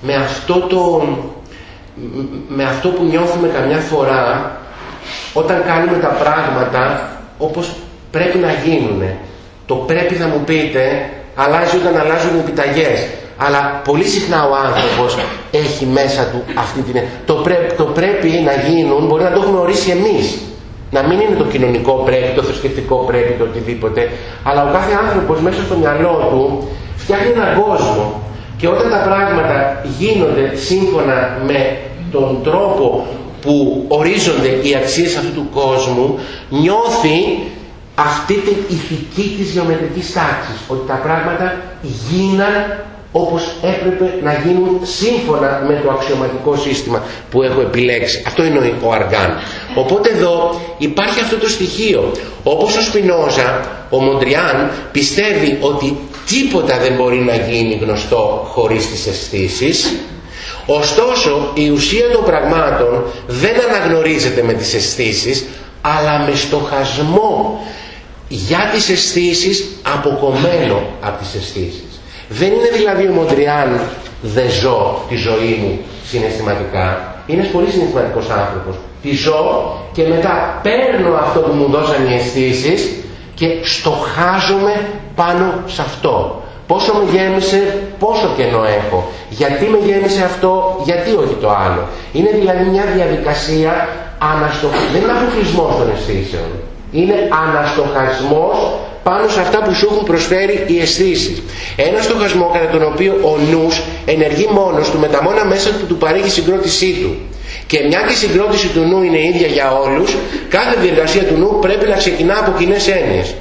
με, αυτό το, με αυτό που νιώθουμε καμιά φορά όταν κάνουμε τα πράγματα όπως πρέπει να γίνουν. Το πρέπει να μου πείτε αλλάζει όταν αλλάζουν οι επιταγές. Αλλά πολύ συχνά ο άνθρωπος έχει μέσα του αυτή την... Το, το πρέπει να γίνουν, μπορεί να το έχουμε ορίσει εμείς. Να μην είναι το κοινωνικό πρέπει, το θρησκευτικό πρέπει, το οτιδήποτε. Αλλά ο κάθε άνθρωπος μέσα στο μυαλό του φτιάχνει έναν κόσμο. Και όταν τα πράγματα γίνονται σύμφωνα με τον τρόπο που ορίζονται οι αξίες αυτού του κόσμου, νιώθει αυτή την ηθική της γεωμετρικής τάξης, ότι τα πράγματα γίναν όπως έπρεπε να γίνουν σύμφωνα με το αξιωματικό σύστημα που έχω επιλέξει. Αυτό είναι ο Αργάν. Οπότε εδώ υπάρχει αυτό το στοιχείο. Όπως ο Σπινόζα, ο Μοντριάν πιστεύει ότι τίποτα δεν μπορεί να γίνει γνωστό χωρίς τις αισθήσεις. Ωστόσο η ουσία των πραγμάτων δεν αναγνωρίζεται με τις αισθήσεις, αλλά με στοχασμό για τις αισθήσεις αποκομμένο από τις αισθήσεις. Δεν είναι δηλαδή ο Μοντριάν δεν ζω τη ζωή μου συναισθηματικά. Είναι πολύ συναισθηματικός άνθρωπος. Τη ζω και μετά παίρνω αυτό που μου δώσαν οι αισθήσεις και στοχάζομαι πάνω σε αυτό. Πόσο με γέμισε, πόσο κενό έχω. Γιατί με γέμισε αυτό, γιατί όχι το άλλο. Είναι δηλαδή μια διαδικασία αναστοχασμού. Δεν είναι αποκλεισμό των αισθήσεων. Είναι αναστοχασμός πάνω σε αυτά που σου έχουν προσφέρει οι αισθήσεις. Ένα στοχασμό κατά τον οποίο ο νους ενεργεί μόνος του με τα μόνα μέσα που του παρέχει συγκρότησή του. Και μια και η συγκρότηση του νου είναι ίδια για όλους, κάθε διεργασία του νου πρέπει να ξεκινά από κοινές έννοιες.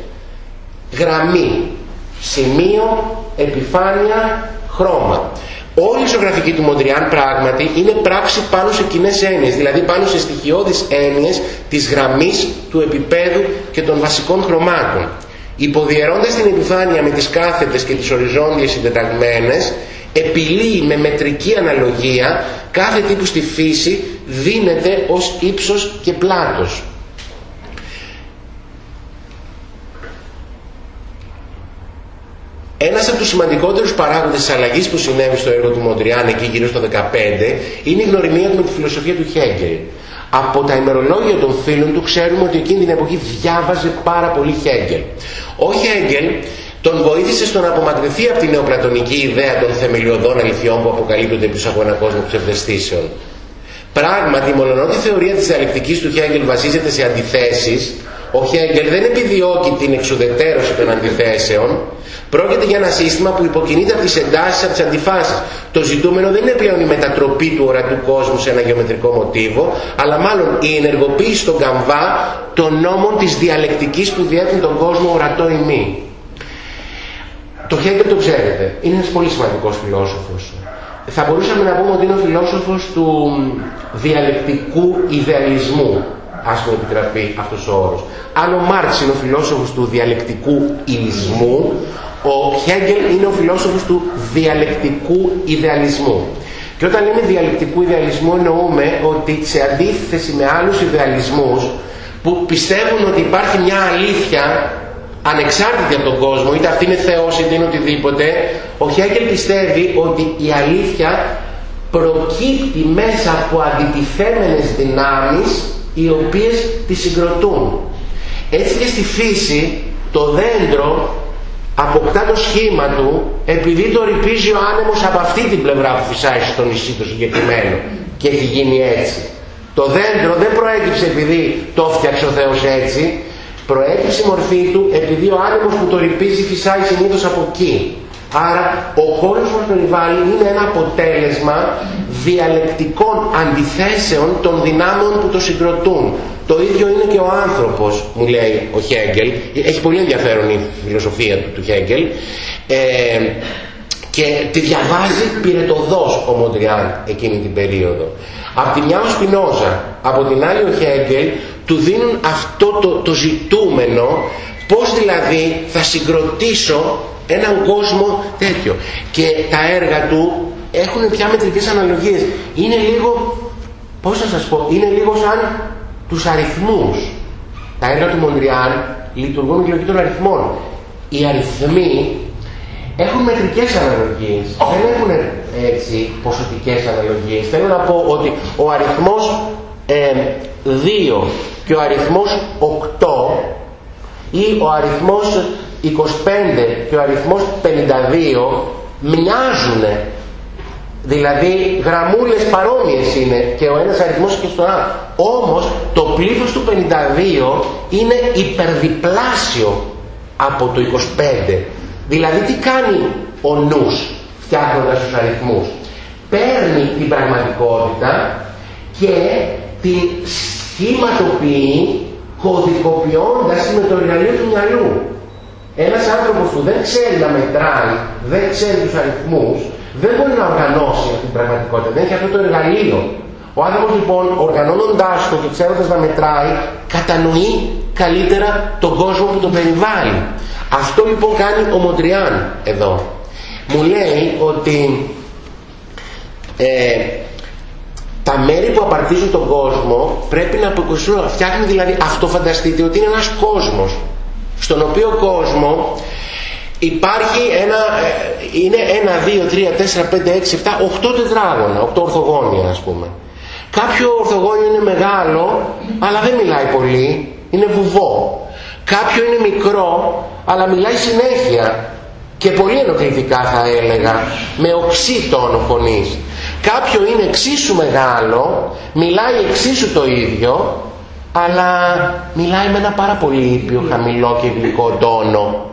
Γραμμή, σημείο, επιφάνεια, χρώμα. Όλη η ζωγραφική του Μοντριάν πράγματι είναι πράξη πάνω σε κοινές έννοιες, δηλαδή πάνω σε στοιχειώδεις έννοιες της γραμμής, του επίπεδου και των βασικών χρωμάτων. Υποδιαιρώντας την επιφάνεια με τις κάθετες και τις οριζόντιες συντεταγμένες, επιλύει με μετρική αναλογία κάθε τύπου στη φύση δίνεται ως ύψος και πλάτος. Ένας από τους σημαντικότερους παράγοντες της αλλαγής που συνέβη στο έργο του Μοντριάν εκεί γύρω στο 15 είναι η γνωριμία του με τη φιλοσοφία του Χέγκελ. Από τα ημερολόγια των φίλων του ξέρουμε ότι εκείνη την εποχή διάβαζε πάρα πολύ Χέγκελ. Ο Χέγκελ τον βοήθησε στο να απομακρυνθεί από την νεοπλατωνική ιδέα των θεμελιωδών αληθιών που αποκαλύπτονται πίσω από ένα κόσμο ψευδεστήσεων. Πράγματι, μολονότι η θεωρία της διαλεκτικής του Χέγκελ βασίζεται σε αντιθέσεις, ο Χέγκελ δεν επιδιώκει την εξουδετέρωση των αντιθέσεων, Πρόκειται για ένα σύστημα που υποκινείται από τις εντάσεις, από τις αντιφάσεις. Το ζητούμενο δεν είναι πλέον η μετατροπή του ορατού κόσμου σε ένα γεωμετρικό μοτίβο, αλλά μάλλον η ενεργοποίηση στον καμβά των νόμων της διαλεκτικής που διέπουν τον κόσμο ορατό ή μη. Το Χέγκελ το ξέρετε. Είναι ένας πολύ σημαντικός φιλόσοφος. Θα μπορούσαμε να πούμε ότι είναι ο φιλόσοφος του διαλεκτικού ιδεαλισμού ας μου επιτραπεί αυτός ο όρος. Αν ο Μάρξ είναι ο φιλόσοφος του διαλεκτικού ιλισμού, ο Χέγκελ είναι ο φιλόσοφος του διαλεκτικού ιδεαλισμού. Και όταν λέμε διαλεκτικού ιδεαλισμού εννοούμε ότι σε αντίθεση με άλλους ιδεαλισμούς που πιστεύουν ότι υπάρχει μια αλήθεια ανεξάρτητη από τον κόσμο, είτε αυτή είναι Θεός είτε είναι οτιδήποτε, ο Χέγκελ πιστεύει ότι η αλήθεια προκύπτει μέσα από αντιτιθέμενες δυνάμεις οι οποίες τη συγκροτούν. Έτσι και στη φύση το δέντρο αποκτά το σχήμα του επειδή το ρηπίζει ο άνεμος από αυτή την πλευρά που φυσάει στο νησί το συγκεκριμένο και έχει γίνει έτσι. Το δέντρο δεν προέκυψε επειδή το φτιάξε ο Θεός έτσι, προέκυψε η μορφή του επειδή ο άνεμος που το ρηπίζει φυσάει συνήθως από εκεί. Άρα ο χώρος που μας περιβάλλει είναι ένα αποτέλεσμα διαλεκτικών αντιθέσεων των δυνάμεων που το συγκροτούν. Το ίδιο είναι και ο άνθρωπος, μου λέει ο Χέγκελ. Έχει πολύ ενδιαφέρον η φιλοσοφία του, του Χέγκελ. Ε, και τη διαβάζει πυρετοδός ο Μοντριάν εκείνη την περίοδο. Από τη μια ο Σπινόζα, από την άλλη ο Χέγκελ, του δίνουν αυτό το, το ζητούμενο, πώς δηλαδή θα συγκροτήσω έναν κόσμο τέτοιο. Και τα έργα του έχουν πια μετρικές αναλογίες. Είναι λίγο, πώς θα σας πω, είναι λίγο σαν τους αριθμούς. Τα έργα του Μοντριάν λειτουργούν με τη λογική των αριθμών. Οι αριθμοί έχουν μετρικές αναλογίες. Δεν έχουν έτσι ποσοτικές αναλογίες. Θέλω να πω ότι ο αριθμός ε, 2 και ο αριθμός 8 ή ο αριθμός 25 και ο αριθμός 52 μοιάζουν δηλαδή γραμμούλες παρόμοιες είναι και ο ένας αριθμός και στο άλλο όμως το πλήθος του 52 είναι υπερδιπλάσιο από το 25 δηλαδή τι κάνει ο νους φτιάχνοντας τους αριθμούς. Παίρνει την πραγματικότητα και την σχηματοποιεί κωδικοποιώντας με το εργαλείο του μυαλού. Ένας άνθρωπος που δεν ξέρει να μετράει, δεν ξέρει τους αριθμούς, δεν μπορεί να οργανώσει αυτή την πραγματικότητα. Δεν έχει αυτό το εργαλείο. Ο άνθρωπος λοιπόν οργανώνοντάς το και ξέροντας να μετράει, κατανοεί καλύτερα τον κόσμο που τον περιβάλλει. Αυτό λοιπόν κάνει ο Μοντριάν εδώ. Μου λέει ότι ε, τα μέρη που απαρτίζουν τον κόσμο πρέπει να αποκουσούν, φτιάχνουν δηλαδή αυτό φανταστείτε ότι είναι ένας κόσμος στον οποίο κόσμος υπάρχει ένα, ε, είναι ένα, δύο, τρία, τέσσερα, πέντε, έξι, εφτά, οχτώ τετράγωνα, οχτώ ορθογώνια ας πούμε. Κάποιο ορθογώνιο είναι μεγάλο, αλλά δεν μιλάει πολύ, είναι βουβό. Κάποιο είναι μικρό, αλλά μιλάει συνέχεια και πολύ ενοχλητικά θα έλεγα, με οξύ τόνο φωνής. Κάποιο είναι εξίσου μεγάλο, μιλάει εξίσου το ίδιο, αλλά μιλάει με ένα πάρα πολύ ήπιο, χαμηλό και γλυκό τόνο.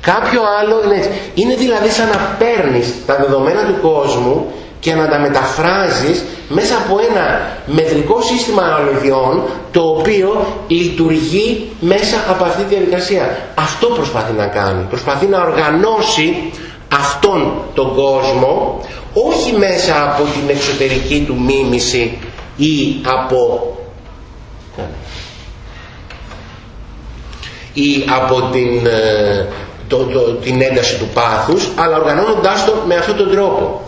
Κάποιο άλλο είναι Είναι δηλαδή σαν να παίρνεις τα δεδομένα του κόσμου και να τα μεταφράζεις μέσα από ένα μετρικό σύστημα αναλογιών το οποίο λειτουργεί μέσα από αυτή τη διαδικασία. Αυτό προσπαθεί να κάνει. Προσπαθεί να οργανώσει αυτόν τον κόσμο όχι μέσα από την εξωτερική του μίμηση ή από ή από την, ε, το, την ένταση του πάθους αλλά οργανώνοντάς το με αυτόν τον τρόπο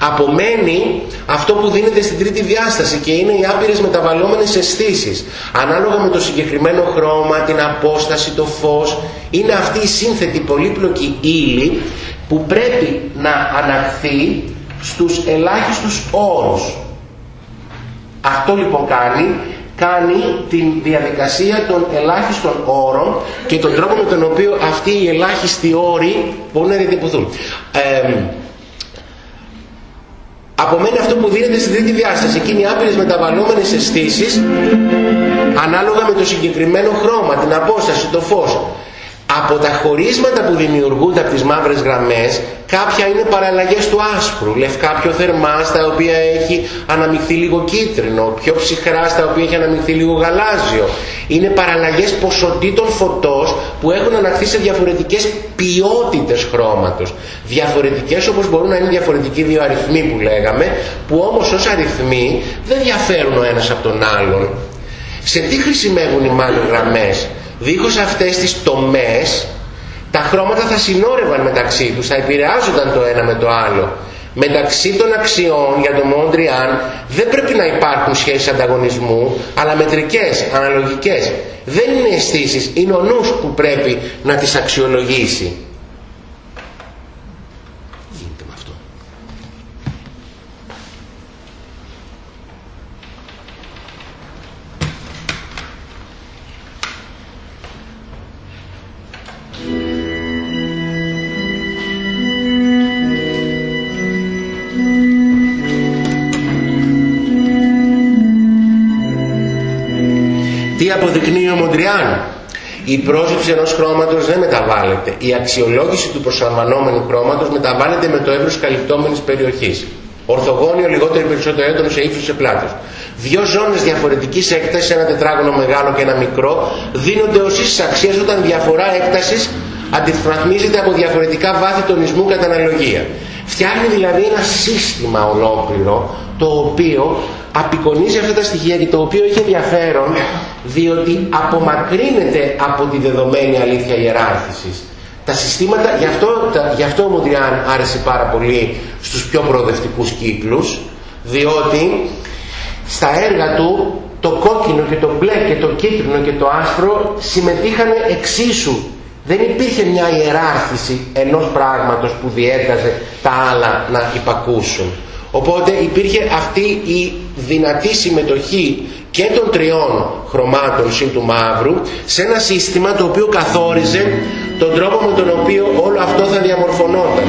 απομένει αυτό που δίνεται στην τρίτη διάσταση και είναι οι άπειρες μεταβαλλόμενες αισθήσεις. ανάλογα με το συγκεκριμένο χρώμα, την απόσταση, το φως είναι αυτή η σύνθετη πολύπλοκη ύλη που πρέπει να αναχθεί στους ελάχιστους όρους αυτό λοιπόν κάνει κάνει την διαδικασία των ελάχιστων όρων και τον τρόπο με τον οποίο αυτοί οι ελάχιστοι όροι μπορούν να διατυπωθούν. Ε, απομένει αυτό που δίνεται στην τρίτη διάσταση. Εκείνοι οι άπειρες μεταβαλλόμενες αισθήσεις ανάλογα με το συγκεκριμένο χρώμα, την απόσταση, το φως από τα χωρίσματα που δημιουργούνται από τις μαύρες γραμμές κάποια είναι παραλλαγές του άσπρου. Λευκά πιο θερμά στα οποία έχει αναμειχθεί λίγο κίτρινο πιο ψυχρά στα οποία έχει αναμειχθεί λίγο γαλάζιο. Είναι παραλλαγές ποσοτήτων φωτός που έχουν αναχθεί σε διαφορετικές ποιότητες χρώματος. Διαφορετικές όπως μπορούν να είναι διαφορετικοί δύο αριθμοί που λέγαμε που όμως ως αριθμοί δεν διαφέρουν ο ένας από τον άλλον. Σε τι χρησιμεύουν οι μαύρες γραμμές; Δίχως αυτές τις τομές τα χρώματα θα συνόρευαν μεταξύ τους, θα επηρεάζονταν το ένα με το άλλο. Μεταξύ των αξιών για το Μόντριαν δεν πρέπει να υπάρχουν σχέσεις ανταγωνισμού, αλλά μετρικές, αναλογικές. Δεν είναι αισθήσεις, είναι ο νους που πρέπει να τις αξιολογήσει. Η πρόσληψη ενός χρώματος δεν μεταβάλλεται. Η αξιολόγηση του προσαρμανόμενου χρώματος μεταβάλλεται με το εύρος καλυπτόμενης περιοχής. Ορθογώνιο λιγότερο ή περισσότερο έντονο σε ύψος σε πλάτος. Δύο ζώνες διαφορετικής έκτασης, ένα τετράγωνο μεγάλο και ένα μικρό, δίνονται ως ίσες αξίες όταν διαφορά έκτασης αντιφραγμίζεται από διαφορετικά βάθη τονισμού κατά αναλογία. Φτιάχνει δηλαδή ένα σύστημα ολόκληρο το οποίο απεικονίζει αυτά τα στοιχεία και το οποίο έχει ενδιαφέρον διότι απομακρύνεται από τη δεδομένη αλήθεια ιεράρχησης. Τα συστήματα, γι' αυτό, γι αυτό ο Μοντριάν άρεσε πάρα πολύ στους πιο προοδευτικούς κύκλους, διότι στα έργα του το κόκκινο και το μπλε και το κίτρινο και το άσπρο συμμετείχαν εξίσου. Δεν υπήρχε μια ιεράρχηση ενός πράγματος που διέταζε τα άλλα να υπακούσουν. Οπότε υπήρχε αυτή η δυνατή συμμετοχή και των τριών χρωμάτων συν του μαύρου σε ένα σύστημα το οποίο καθόριζε τον τρόπο με τον οποίο όλο αυτό θα διαμορφωνόταν.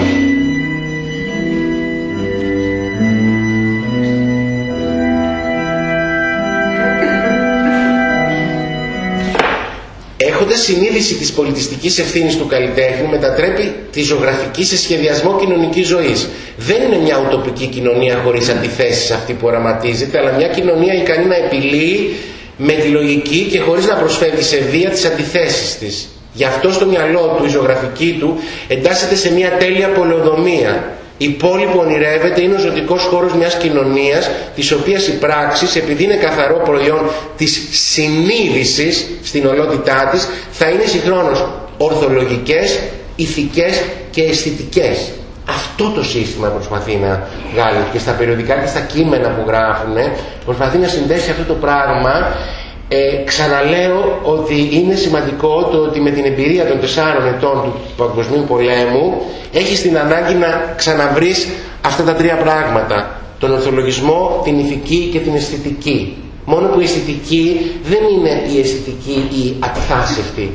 Έχοντας συνείδηση της πολιτιστικής ευθύνης του καλλιτέχνη μετατρέπει τη ζωγραφική σε σχεδιασμό κοινωνικής ζωής. Δεν είναι μια ουτοπική κοινωνία χωρίς αντιθέσεις αυτή που οραματίζεται, αλλά μια κοινωνία ικανή να επιλύει με τη λογική και χωρίς να προσφέρει σε βία τις αντιθέσεις της. Γι' αυτό στο μυαλό του η ζωγραφική του εντάσσεται σε μια τέλεια πολεοδομία η πόλη που ονειρεύεται είναι ο ζωτικός χώρος μιας κοινωνίας της οποίας οι πράξεις επειδή είναι καθαρό προϊόν της συνείδησης στην ολότητά της θα είναι συγχρόνως ορθολογικές, ηθικές και αισθητικές. Αυτό το σύστημα προσπαθεί να βγάλει και στα περιοδικά και στα κείμενα που γράφουν προσπαθεί να συνδέσει αυτό το πράγμα Ε, ξαναλέω ότι είναι σημαντικό το ότι με την εμπειρία των τεσσάρων ετών του Παγκοσμίου Πολέμου έχεις την ανάγκη να ξαναβρεις αυτά τα τρία πράγματα. Τον ορθολογισμό, την ηθική και την αισθητική. Μόνο που η αισθητική δεν είναι η αισθητική η ατθάσευτη,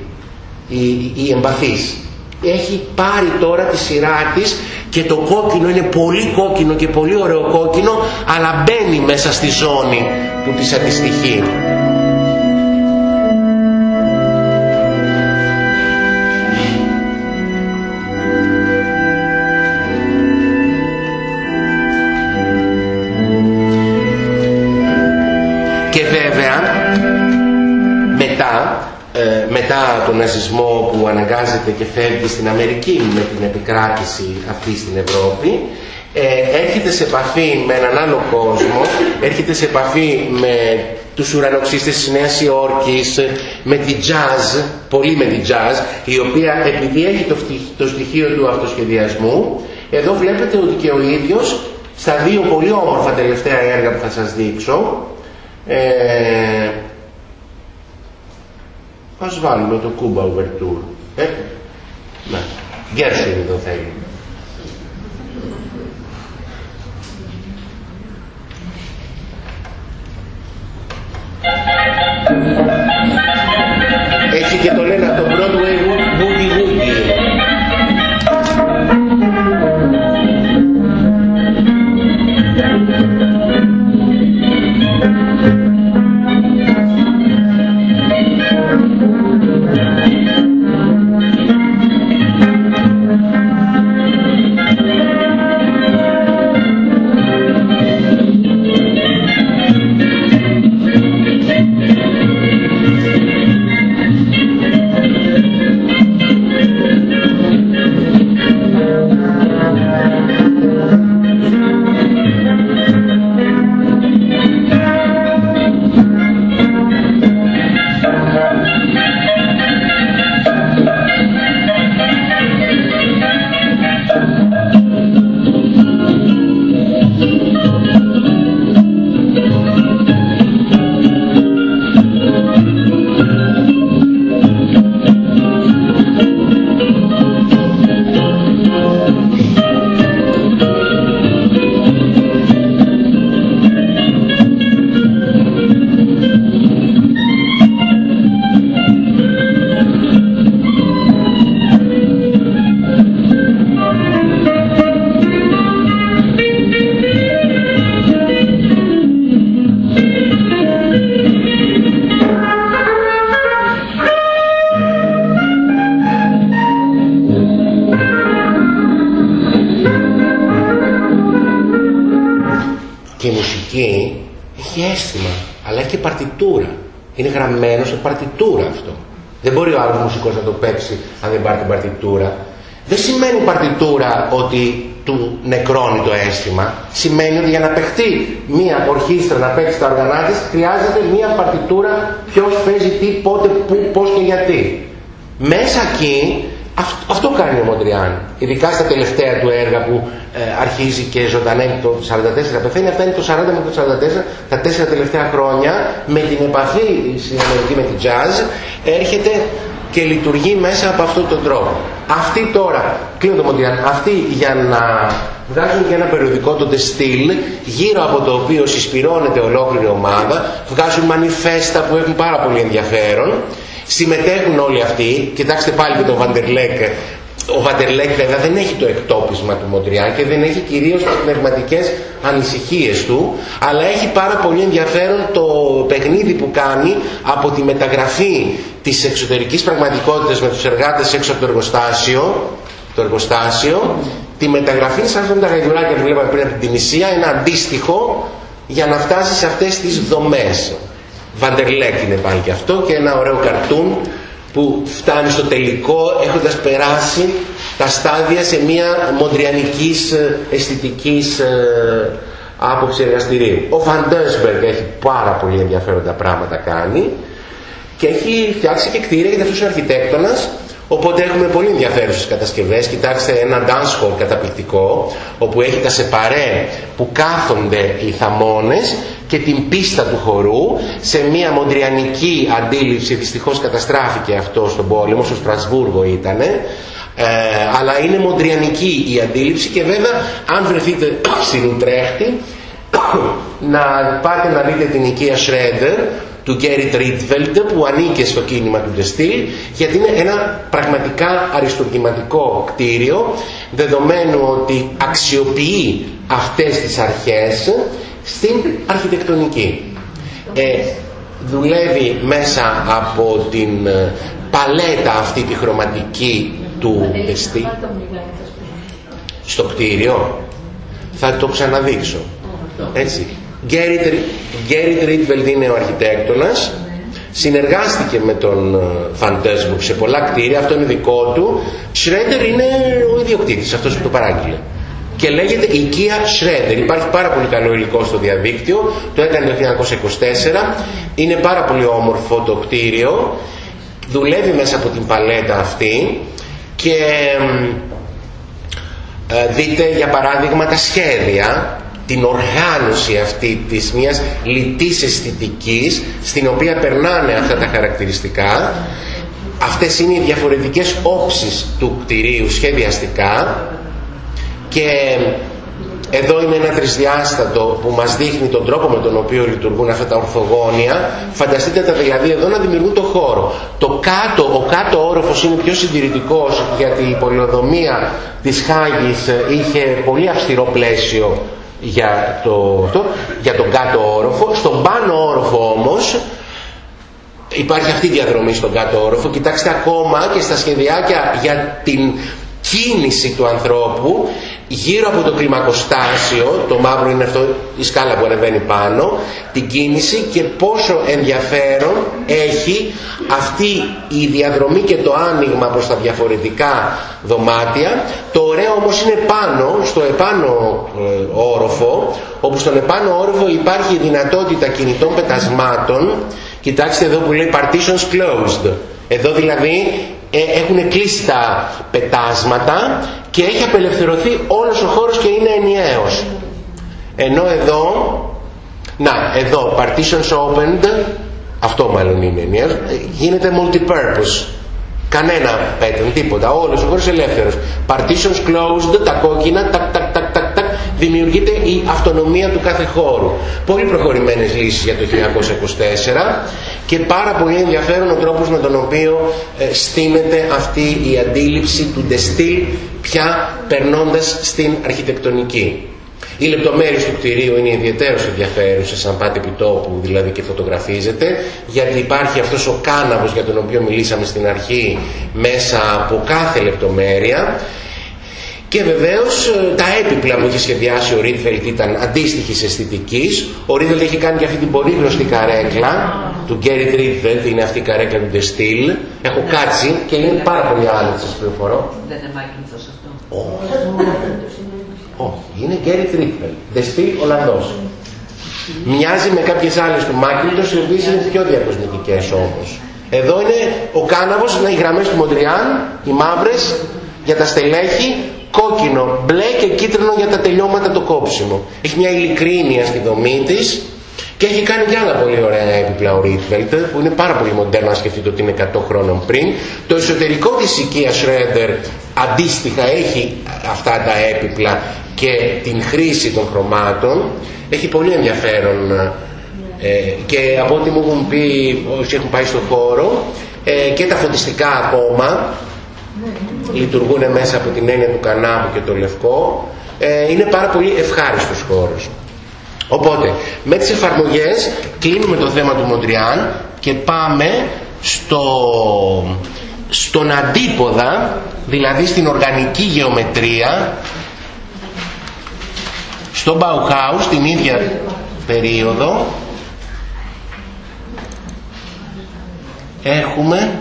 η, η εμπαθής. Έχει πάρει τώρα τη σειρά της και το κόκκινο είναι πολύ κόκκινο και πολύ ωραίο κόκκινο αλλά μπαίνει μέσα στη ζώνη που της αντιστοιχεί. Μετά τον ναζισμό που αναγκάζεται και φεύγει στην Αμερική με την επικράτηση αυτή στην Ευρώπη ε, έρχεται σε επαφή με έναν άλλο κόσμο, έρχεται σε επαφή με τους ουρανοξύστες της Νέας Υόρκης, με τη jazz, πολύ με τη jazz, η οποία επειδή έχει το, το στοιχείο του αυτοσχεδιασμού, εδώ βλέπετε ότι και ο ίδιος στα δύο πολύ όμορφα τελευταία έργα που θα σας δείξω, ε, Ας βάλουμε το Κούμπα Ουβερτούρ. Ε, ναι. Γκέρσον το θέλει. Έτσι και το λένε το Broadway Δεν μπορεί ο άλλος μουσικός να το παίξει αν δεν πάρει την παρτιτούρα. Δεν σημαίνει παρτιτούρα ότι του νεκρώνει το αίσθημα. Σημαίνει ότι για να παιχτεί μία ορχήστρα να παίξει τα οργανά της χρειάζεται μία παρτιτούρα ποιος παίζει τι, πότε, πού, πώς και γιατί. Μέσα εκεί αυτό, κάνει ο Μοντριάν. Ειδικά στα τελευταία του έργα που ε, αρχίζει και ζωντανεύει το 44, πεθαίνει, αυτά είναι το 40 με το 44, τα τέσσερα τελευταία χρόνια, με την επαφή συνεργατική με την jazz, έρχεται και λειτουργεί μέσα από αυτόν τον τρόπο. Αυτοί τώρα, κλείνω το Μοντριάν, αυτοί για να βγάζουν και ένα περιοδικό τότε στυλ, γύρω από το οποίο συσπηρώνεται ολόκληρη ομάδα, βγάζουν μανιφέστα που έχουν πάρα πολύ ενδιαφέρον, συμμετέχουν όλοι αυτοί, κοιτάξτε πάλι και τον Βαντερλέκ, ο Βαντερλέκ βέβαια δεν έχει το εκτόπισμα του Μοντριάν και δεν έχει κυρίως τις πνευματικές ανησυχίες του, αλλά έχει πάρα πολύ ενδιαφέρον το παιχνίδι που κάνει από τη μεταγραφή της εξωτερικής πραγματικότητας με τους εργάτες έξω από το εργοστάσιο, το εργοστάσιο τη μεταγραφή σαν αυτά τα γαϊδουράκια που βλέπαμε πριν από την Τινησία, ένα αντίστοιχο για να φτάσει σε αυτές τις δομές. Βαντερλέκ είναι πάλι και αυτό και ένα ωραίο καρτούν που φτάνει στο τελικό έχοντας περάσει τα στάδια σε μια μοντριανικής ε, αισθητικής ε, άποψη εργαστηρίου. Ο Φαντέσμπεργκ έχει πάρα πολύ ενδιαφέροντα πράγματα κάνει και έχει φτιάξει και κτίρια γιατί αυτός ο αρχιτέκτονας Οπότε έχουμε πολύ ενδιαφέρουσες κατασκευές. Κοιτάξτε ένα dance hall καταπληκτικό, όπου έχει τα σεπαρέ που κάθονται οι θαμώνες και την πίστα του χορού σε μια μοντριανική αντίληψη, δυστυχώς καταστράφηκε αυτό στον πόλεμο, στο Στρασβούργο ήτανε, ε, αλλά είναι μοντριανική η αντίληψη και βέβαια αν βρεθείτε στην Ουτρέχτη να πάτε να δείτε την οικία Schroeder του Γκέρι Ρίτβελντ που ανήκε στο κίνημα του Ντεστήλ γιατί είναι ένα πραγματικά αριστοκυματικό κτίριο δεδομένου ότι αξιοποιεί αυτές τις αρχές στην αρχιτεκτονική. Ε, δουλεύει μέσα από την ε, παλέτα αυτή τη χρωματική του Ντεστήλ στο κτίριο. Θα το ξαναδείξω. Έτσι Γκέριτ Ρίτβελντ είναι ο αρχιτέκτονας. Συνεργάστηκε με τον Φαντέσμουκ σε πολλά κτίρια. Αυτό είναι δικό του. Σρέντερ είναι ο ιδιοκτήτης αυτός που το παράγγειλε. Και λέγεται οικία Schroeder. Υπάρχει πάρα πολύ καλό υλικό στο διαδίκτυο, το έκανε το 1924, είναι πάρα πολύ όμορφο το κτίριο, δουλεύει μέσα από την παλέτα αυτή. Και ε, δείτε για παράδειγμα τα σχέδια την οργάνωση αυτή της μιας λιτής αισθητικής στην οποία περνάνε αυτά τα χαρακτηριστικά αυτές είναι οι διαφορετικές όψεις του κτηρίου σχεδιαστικά και εδώ είναι ένα τρισδιάστατο που μας δείχνει τον τρόπο με τον οποίο λειτουργούν αυτά τα ορθογόνια. Φανταστείτε τα δηλαδή εδώ να δημιουργούν το χώρο. Το κάτω, ο κάτω όροφος είναι πιο συντηρητικός γιατί η πολυοδομία της Χάγης είχε πολύ αυστηρό πλαίσιο για, το, το, για τον κάτω όροφο. Στον πάνω όροφο όμως υπάρχει αυτή η διαδρομή στον κάτω όροφο. Κοιτάξτε ακόμα και στα σχεδιάκια για την κίνηση του ανθρώπου γύρω από το κλιμακοστάσιο, το μαύρο είναι αυτό η σκάλα που ανεβαίνει πάνω, την κίνηση και πόσο ενδιαφέρον έχει αυτή η διαδρομή και το άνοιγμα προς τα διαφορετικά δωμάτια. Το ωραίο όμως είναι πάνω, στο επάνω ε, όροφο, όπου στον επάνω όροφο υπάρχει η δυνατότητα κινητών πετασμάτων. Κοιτάξτε εδώ που λέει partitions closed. Εδώ δηλαδή ε, έχουν κλείσει τα πετάσματα και έχει απελευθερωθεί όλος ο χώρος και είναι ενιαίος. Ενώ εδώ, να, εδώ, partitions opened, αυτό μάλλον είναι ενιαίος, γίνεται multi-purpose. Κανένα pattern, τίποτα, όλος ο χώρος ελεύθερος. Partitions closed, τα κόκκινα, τακ, τακ, τακ, τακ, τακ, δημιουργείται η αυτονομία του κάθε χώρου. Πολύ προχωρημένες λύσεις για το 1924 και πάρα πολύ ενδιαφέρον ο τρόπος με τον οποίο ε, στείνεται αυτή η αντίληψη του ντεστήλ πια περνώντας στην αρχιτεκτονική. Οι λεπτομέρειες του κτηρίου είναι ιδιαίτερως ενδιαφέρουσες σαν πάτε επί τόπου δηλαδή και φωτογραφίζεται γιατί υπάρχει αυτός ο κάναβος για τον οποίο μιλήσαμε στην αρχή μέσα από κάθε λεπτομέρεια και βεβαίως ε, τα έπιπλα που είχε σχεδιάσει ο Ρίτφελτ ήταν αντίστοιχης αισθητικής. Ο Ρίτφελτ έχει κάνει και αυτή την πολύ γνωστή καρέκλα του Γκέρι Ρίτφελτ, είναι αυτή η καρέκλα του Ντεστήλ. Έχω κάτσει και είναι πάρα πολύ άνετη, σας πληροφορώ. Δεν είναι Μάκινθο αυτό. Όχι, είναι Γκέρι Ρίτφελτ. Ντεστήλ Ολλανδός. Μοιάζει με κάποιες άλλες του Μάκινθο, οι οποίες είναι πιο διακοσμητικές όμως. Εδώ είναι ο κάναβος, οι γραμμές του Μοντριάν, οι μαύρες για τα στελέχη κόκκινο, μπλε και κίτρινο για τα τελειώματα το κόψιμο. Έχει μια ειλικρίνεια στη δομή της και έχει κάνει και άλλα πολύ ωραία έπιπλα ο Ρίτβελτ που είναι πάρα πολύ μοντέρνα να σκεφτείτε ότι είναι 100 χρόνων πριν. Το εσωτερικό της οικίας Schroeder αντίστοιχα έχει αυτά τα έπιπλα και την χρήση των χρωμάτων. Έχει πολύ ενδιαφέρον ε, και από ό,τι μου έχουν πει όσοι έχουν πάει στον χώρο ε, και τα φωτιστικά ακόμα λειτουργούν μέσα από την έννοια του κανάβου και το λευκό. Ε, είναι πάρα πολύ ευχάριστος χώρος. Οπότε με τις εφαρμογές κλείνουμε το θέμα του Μοντριάν και πάμε στο, στον αντίποδα δηλαδή στην οργανική γεωμετρία στο Bauhaus την ίδια περίοδο. Έχουμε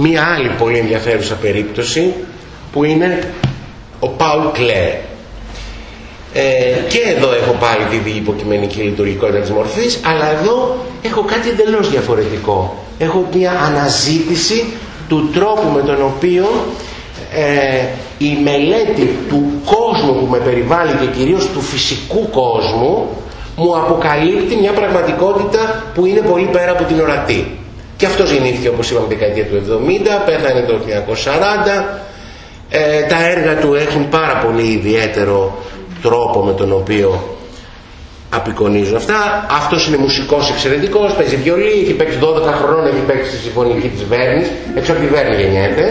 Μία άλλη πολύ ενδιαφέρουσα περίπτωση που είναι ο Πάουλ Κλέρ. Ε, και εδώ έχω πάλι τη υποκειμενική λειτουργικότητα της μορφής, αλλά εδώ έχω κάτι εντελώς διαφορετικό. Έχω μια αναζήτηση του τρόπου με τον οποίο ε, η μελέτη του κόσμου που με περιβάλλει και κυρίως του φυσικού κόσμου μου αποκαλύπτει μια πραγματικότητα που είναι πολύ πέρα από την ορατή. Και αυτό γεννήθηκε όπως είπαμε δεκαετία του 70, πέθανε το 1940. Ε, τα έργα του έχουν πάρα πολύ ιδιαίτερο τρόπο με τον οποίο απεικονίζουν αυτά. Αυτός είναι μουσικός εξαιρετικός, παίζει βιολί, έχει παίξει 12 χρόνων, έχει παίξει στη συμφωνική της Βέρνης, έξω από τη Βέρνη γεννιέται.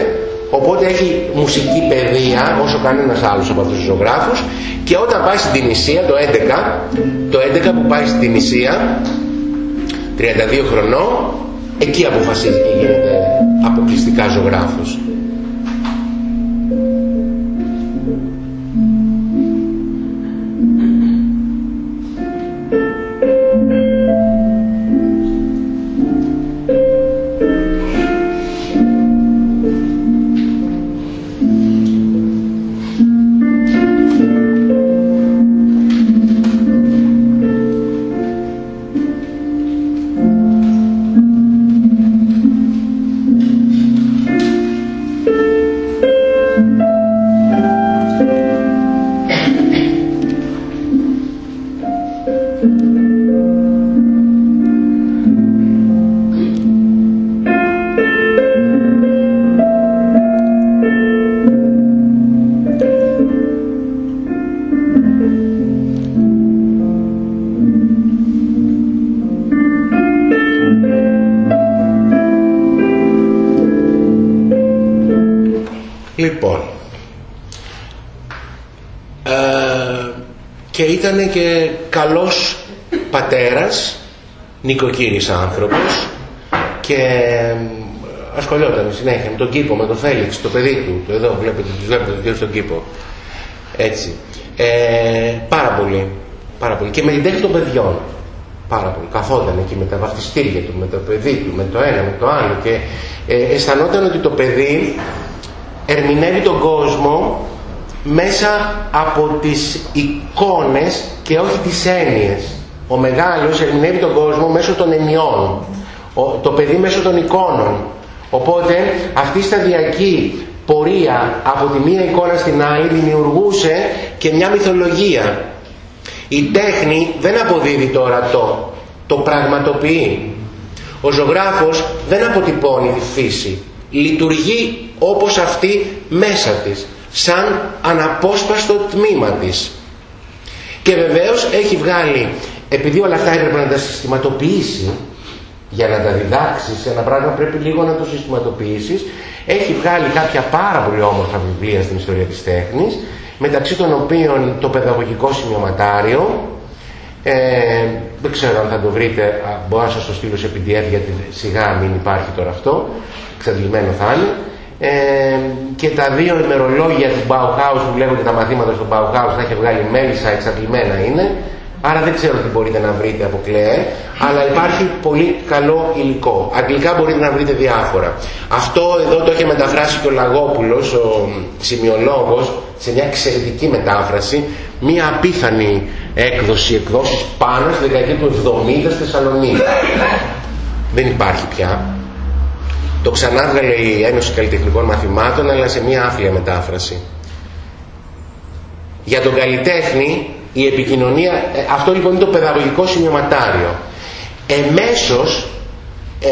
Οπότε έχει μουσική παιδεία όσο κανένας άλλος από αυτούς τους ζωγράφους και όταν πάει στην Τινησία το 11, το 11 που πάει στην Τινησία, 32 χρονών, εκεί αποφασίζει και γίνεται αποκλειστικά ζωγράφος. Ήταν και καλός πατέρας, νοικοκύρης άνθρωπος και ασχολιόταν συνέχεια με τον κήπο, με τον Φέληξ, το παιδί του, το εδώ βλέπετε, τους βλέπετε δύο στον κήπο. Έτσι. Ε, πάρα πολύ, πάρα πολύ. Και με την τέχνη των παιδιών. Πάρα πολύ. Καθόταν εκεί με τα βαφτιστήρια του, με το παιδί του, με το ένα, με το άλλο και ε, αισθανόταν ότι το παιδί ερμηνεύει τον κόσμο μέσα από τις εικόνες και όχι τις έννοιες. Ο μεγάλος ερμηνεύει τον κόσμο μέσω των ενιών, το παιδί μέσω των εικόνων. Οπότε αυτή η σταδιακή πορεία από τη μία εικόνα στην άλλη δημιουργούσε και μια μυθολογία. Η τέχνη δεν αποδίδει τώρα το, το πραγματοποιεί. Ο ζωγράφος δεν αποτυπώνει τη φύση. Λειτουργεί όπως αυτή μέσα της σαν αναπόσπαστο τμήμα της. Και βεβαίως έχει βγάλει, επειδή όλα αυτά έπρεπε να τα συστηματοποιήσει, για να τα διδάξεις ένα πράγμα πρέπει λίγο να το συστηματοποιήσεις, έχει βγάλει κάποια πάρα πολύ όμορφα βιβλία στην ιστορία της τέχνης, μεταξύ των οποίων το παιδαγωγικό σημειωματάριο, ε, δεν ξέρω αν θα το βρείτε, μπορώ να σας το στείλω σε PDF γιατί σιγά μην υπάρχει τώρα αυτό, εξαντλημένο θα είναι, ε, και τα δύο ημερολόγια του Bauhaus που λέγονται τα μαθήματα στο Bauhaus θα έχει βγάλει μέλισσα εξατλημένα είναι. Άρα δεν ξέρω τι μπορείτε να βρείτε από κλαίε αλλά υπάρχει πολύ καλό υλικό. Αγγλικά μπορείτε να βρείτε διάφορα. Αυτό εδώ το έχει μεταφράσει και ο Λαγόπουλος ο σημειολόγος σε μια εξαιρετική μετάφραση. Μια απίθανη έκδοση εκδόσεις πάνω στη δεκαετία του 70 στη Θεσσαλονίκη. Δεν υπάρχει πια το ξανάβγαλε η Ένωση Καλλιτεχνικών Μαθημάτων αλλά σε μία άφλια μετάφραση. Για τον καλλιτέχνη η επικοινωνία, ε, αυτό λοιπόν είναι το παιδαγωγικό σημειωματάριο. Εμέσως ε,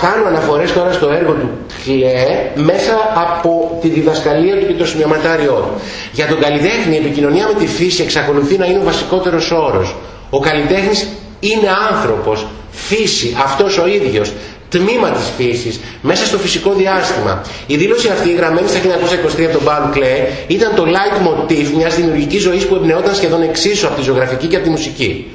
κάνω αναφορές τώρα στο έργο του Κλέ μέσα από τη διδασκαλία του και το σημειωματάριό του. Για τον καλλιτέχνη η επικοινωνία με τη φύση εξακολουθεί να είναι ο βασικότερος όρος. Ο καλλιτέχνης είναι άνθρωπος, φύση, αυτός ο ίδιος τμήμα της φύσης μέσα στο φυσικό διάστημα. Η δήλωση αυτή, γραμμένη στα 1923 από τον Μπάλου Κλέ, ήταν το light motif μιας δημιουργικής ζωής που εμπνεόταν σχεδόν εξίσου από τη ζωγραφική και από τη μουσική.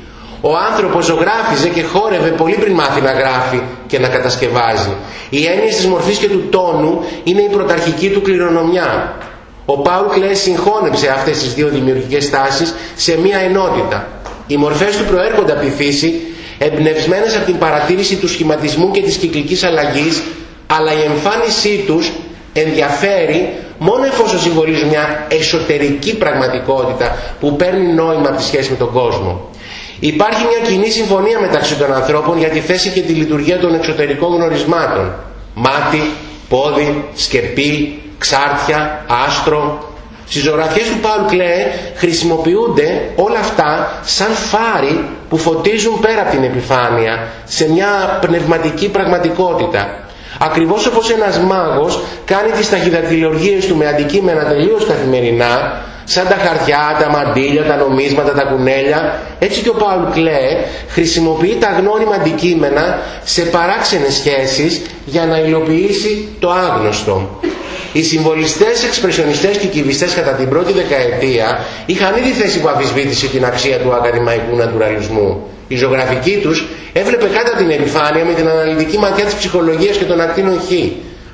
Ο άνθρωπος ζωγράφιζε και χόρευε πολύ πριν μάθει να γράφει και να κατασκευάζει. Η έννοια της μορφής και του τόνου είναι η πρωταρχική του κληρονομιά. Ο Πάουλ Κλέ συγχώνεψε αυτές τις δύο δημιουργικές τάσεις σε μία ενότητα. Οι μορφές του προέρχονται από τη φύση εμπνευσμένες από την παρατήρηση του σχηματισμού και της κυκλικής αλλαγής, αλλά η εμφάνισή τους ενδιαφέρει μόνο εφόσον συμβολίζουν μια εσωτερική πραγματικότητα που παίρνει νόημα από τη σχέση με τον κόσμο. Υπάρχει μια κοινή συμφωνία μεταξύ των ανθρώπων για τη θέση και τη λειτουργία των εξωτερικών γνωρισμάτων. Μάτι, πόδι, σκεπή, ξάρτια, άστρο. Στις ζωγραφιές του Πάουλ Κλέ χρησιμοποιούνται όλα αυτά σαν φάρι που φωτίζουν πέρα από την επιφάνεια σε μια πνευματική πραγματικότητα. Ακριβώς όπως ένας μάγος κάνει τις ταχυδακτηλουργίες του με αντικείμενα τελείως καθημερινά σαν τα χαρτιά, τα μαντήλια, τα νομίσματα, τα κουνέλια, έτσι και ο Πάουλ Κλέ χρησιμοποιεί τα γνώριμα αντικείμενα σε παράξενες σχέσεις για να υλοποιήσει το άγνωστο. Οι συμβολιστές, εξπρεσιονιστές και κυβιστές κατά την πρώτη δεκαετία είχαν ήδη θέση που αφισβήτησε την αξία του ακαδημαϊκού νατουραλισμού. Η ζωγραφική τους έβλεπε κάτω την επιφάνεια με την αναλυτική ματιά της ψυχολογίας και των ακτίνων χ.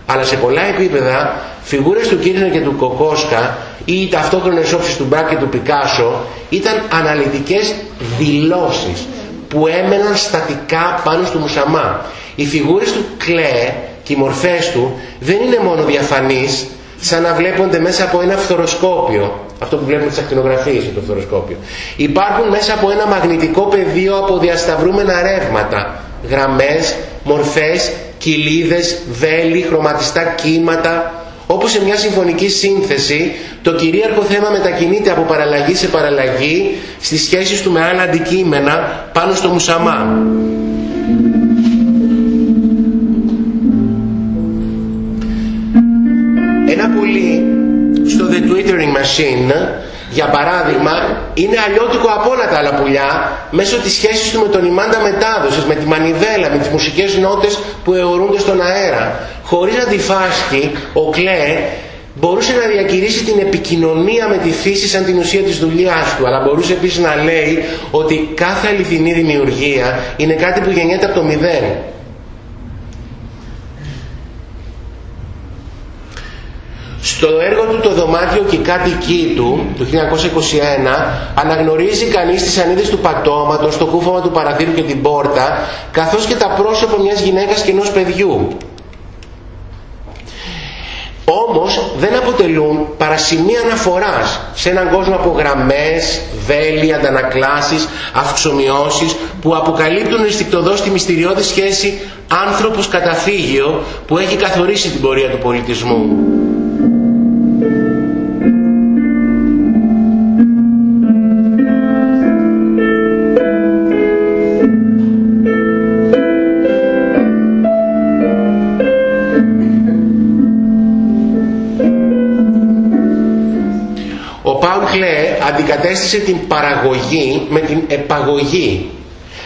Αλλά σε πολλά επίπεδα, φιγούρες του Κίρνερ και του Κοκόσκα ή οι ταυτόχρονες όψεις του Μπράκ και του Πικάσο ήταν αναλυτικές δηλώσεις που έμεναν στατικά πάνω στο μουσαμά. Οι φιγούρες του Κλέ και οι μορφές του δεν είναι μόνο διαφανείς σαν να βλέπονται μέσα από ένα φθοροσκόπιο. Αυτό που βλέπουμε στις ακτινογραφίες το φθοροσκόπιο. Υπάρχουν μέσα από ένα μαγνητικό πεδίο από διασταυρούμενα ρεύματα. Γραμμές, μορφές, κοιλίδες, βέλη, χρωματιστά κύματα. Όπως σε μια συμφωνική σύνθεση το κυρίαρχο θέμα μετακινείται από παραλλαγή σε παραλλαγή στις σχέσεις του με άλλα αντικείμενα πάνω στο μουσαμά. Στο The Twittering Machine για παράδειγμα είναι αλλιώτικο από όλα τα άλλα πουλιά μέσω της σχέσης του με τον ημάντα μετάδοσης, με τη μανιβέλα, με τις μουσικές νότες που αιωρούνται στον αέρα. Χωρίς να τη φάσκει, ο Κλέ μπορούσε να διακηρύσει την επικοινωνία με τη φύση σαν την ουσία της δουλειάς του, αλλά μπορούσε επίσης να λέει ότι κάθε αληθινή δημιουργία είναι κάτι που γεννιέται από το μηδέν. Στο έργο του «Το δωμάτιο και κάτι εκεί του» το 1921 αναγνωρίζει κανείς τις ανίδες του πατώματος, το κούφωμα του παραθύρου και την πόρτα καθώς και τα πρόσωπα μιας γυναίκας και ενός παιδιού. Όμως δεν αποτελούν παρασημεία αναφοράς σε έναν κόσμο από γραμμές, βέλη, αντανακλάσεις, αυξομοιώσεις που αποκαλύπτουν αισθηκτοδός τη μυστηριώδη σχέση άνθρωπος-καταφύγιο που έχει καθορίσει την πορεία του πολιτισμού. Αντικατέστησε την παραγωγή με την επαγωγή.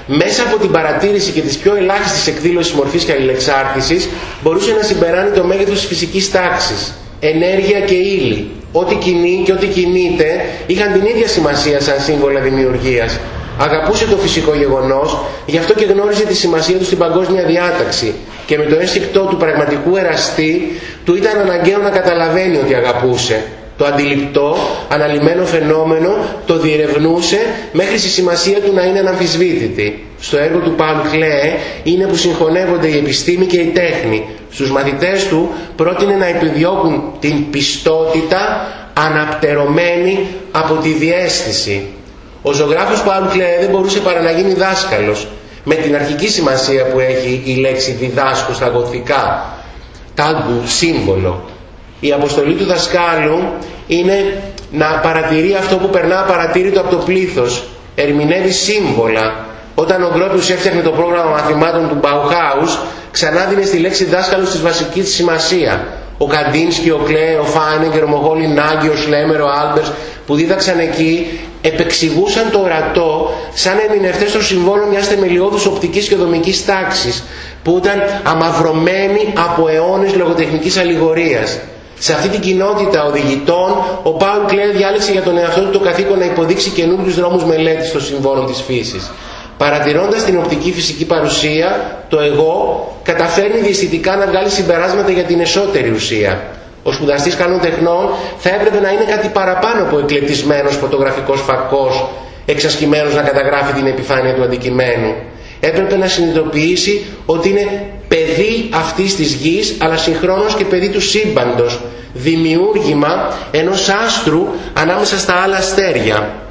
Μέσα από την παρατήρηση και της πιο ελάχιστης εκδήλωσης μορφής και αλληλεξάρτησης μπορούσε να συμπεράνει το μέγεθος της φυσικής τάξης, ενέργεια και ύλη. Ό,τι κινεί και ό,τι κινείται είχαν την ίδια σημασία σαν σύμβολα δημιουργίας. Αγαπούσε το φυσικό γεγονός, γι' αυτό και γνώριζε τη σημασία του στην παγκόσμια διάταξη και με το ένστικτό του πραγματικού εραστή του ήταν αναγκαίο να καταλαβαίνει ότι αγαπούσε το αντιληπτό, αναλυμένο φαινόμενο το διερευνούσε μέχρι στη σημασία του να είναι αναμφισβήτητη. Στο έργο του Παλ Κλέ είναι που συγχωνεύονται η επιστήμη και η τέχνη. Στους μαθητές του πρότεινε να επιδιώκουν την πιστότητα αναπτερωμένη από τη διέστηση. Ο ζωγράφος Παλ Κλέ δεν μπορούσε παρά να γίνει δάσκαλος με την αρχική σημασία που έχει η λέξη διδάσκου στα γοθικά. Τάγκου, σύμβολο η αποστολή του δασκάλου είναι να παρατηρεί αυτό που περνά παρατήρητο από το πλήθος. Ερμηνεύει σύμβολα. Όταν ο Γκρόπιους έφτιαχνε το πρόγραμμα μαθημάτων του Bauhaus, ξανά δίνει στη λέξη δάσκαλος στη βασικής της σημασία. Ο Καντίνσκι, ο Κλέ, ο Φάινεγκερ, ο Μογόλη Νάγκη, ο Σλέμερ, ο Άλμπερς που δίδαξαν εκεί επεξηγούσαν το ορατό σαν ερμηνευτές των συμβόλων μιας θεμελιώδους οπτικής και δομικής τάξης που ήταν αμαυρωμένοι από αιώνες λογοτεχνικής αλληγορίας. Σε αυτή την κοινότητα οδηγητών, ο Πάουλ Κλέρ διάλεξε για τον εαυτό του το καθήκον να υποδείξει καινούριους δρόμους μελέτης των συμβόλων της φύσης. Παρατηρώντας την οπτική φυσική παρουσία, το εγώ καταφέρνει διαισθητικά να βγάλει συμπεράσματα για την εσωτερική ουσία. Ο σπουδαστής καλών τεχνών θα έπρεπε να είναι κάτι παραπάνω από εκλεπτισμένος φωτογραφικός φακός, εξασκημένος να καταγράφει την επιφάνεια του αντικειμένου. Έπρεπε να συνειδητοποιήσει ότι είναι παιδί αυτής της γης αλλά συγχρόνως και παιδί του σύμπαντος δημιούργημα ενός άστρου ανάμεσα στα άλλα αστέρια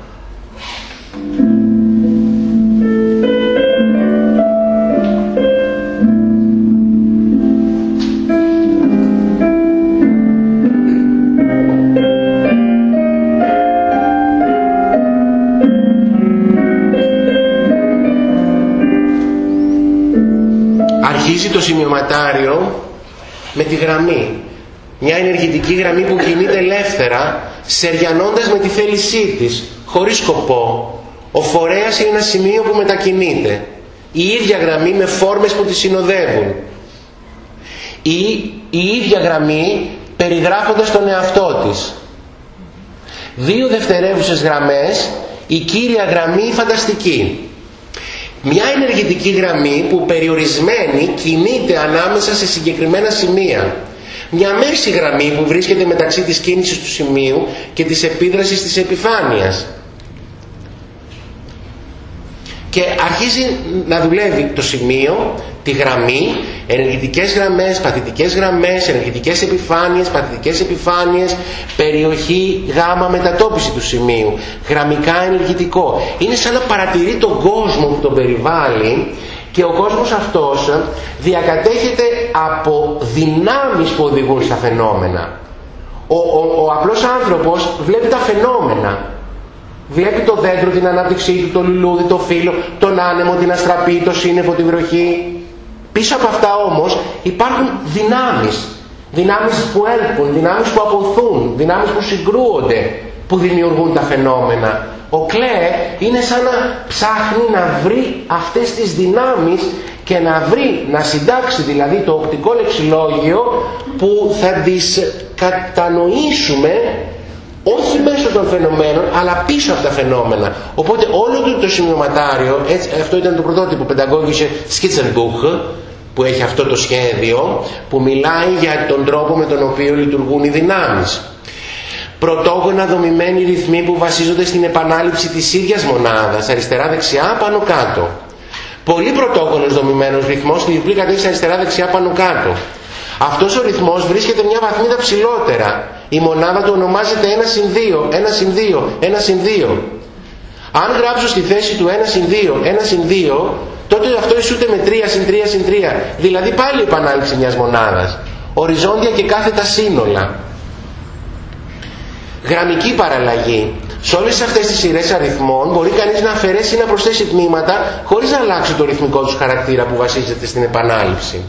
το σημειωματάριο με τη γραμμή. Μια ενεργητική γραμμή που κινείται ελεύθερα, σεριανώντας με τη θέλησή της, χωρίς σκοπό. Ο φορέας είναι ένα σημείο που μετακινείται. Η ίδια γραμμή με φόρμες που τη συνοδεύουν. Ή η ίδια γραμμή περιγράφοντας τον εαυτό της. Δύο δευτερεύουσες γραμμές, η κύρια γραμμή φανταστική μια ενεργητική γραμμή που περιορισμένη κινείται ανάμεσα σε συγκεκριμένα σημεία. Μια μέση γραμμή που βρίσκεται μεταξύ της κίνησης του σημείου και της επίδρασης της επιφάνειας. Και αρχίζει να δουλεύει το σημείο τη γραμμή, ενεργητικές γραμμές, παθητικές γραμμές, ενεργητικές επιφάνειες, παθητικές επιφάνειες, περιοχή γάμα μετατόπιση του σημείου, γραμμικά ενεργητικό. Είναι σαν να παρατηρεί τον κόσμο που τον περιβάλλει και ο κόσμος αυτός διακατέχεται από δυνάμεις που οδηγούν στα φαινόμενα. Ο, ο, ο απλός άνθρωπος βλέπει τα φαινόμενα. Βλέπει το δέντρο, την ανάπτυξή του, το λουλούδι, το φύλλο, τον άνεμο, την αστραπή, το σύννεφο, τη βροχή. Πίσω από αυτά όμως υπάρχουν δυνάμεις. Δυνάμεις που έλπουν, δυνάμεις που αποθούν, δυνάμεις που συγκρούονται, που δημιουργούν τα φαινόμενα. Ο Κλέ είναι σαν να ψάχνει να βρει αυτές τις δυνάμεις και να βρει, να συντάξει δηλαδή το οπτικό λεξιλόγιο που θα τις κατανοήσουμε όχι μέσω των φαινομένων αλλά πίσω από τα φαινόμενα οπότε όλο το, το σημειωματάριο έτσι, αυτό ήταν το πρωτότυπο που πενταγώγησε Skizzenbuch που έχει αυτό το σχέδιο που μιλάει για τον τρόπο με τον οποίο λειτουργούν οι δυνάμεις. Πρωτόγωνα δομημένοι ρυθμοί που βασίζονται στην επανάληψη της ίδιας μονάδας αριστερά-δεξιά πάνω-κάτω πολύ πρωτόγωνος δομημένος ρυθμός στη διπλή κατεύθυνση αριστερά-δεξιά πάνω-κάτω αυτός ο ρυθμός βρίσκεται μια βαθμίδα ψηλότερα. Η μονάδα του ονομάζεται 1 συν 2, 1 συν 2, 1 συν 2. Αν γράψω στη θέση του 1 συν 2, 1 συν 2, τότε αυτό ισούται με 3 συν 3 συν 3. Δηλαδή πάλι επανάληψη μιας μονάδας. Οριζόντια και κάθετα σύνολα. Γραμμική παραλλαγή. Σε όλες αυτές τις σειρές αριθμών μπορεί κανείς να αφαιρέσει ή να προσθέσει τμήματα χωρίς να αλλάξει το ρυθμικό τους χαρακτήρα που βασίζεται στην επανάληψη.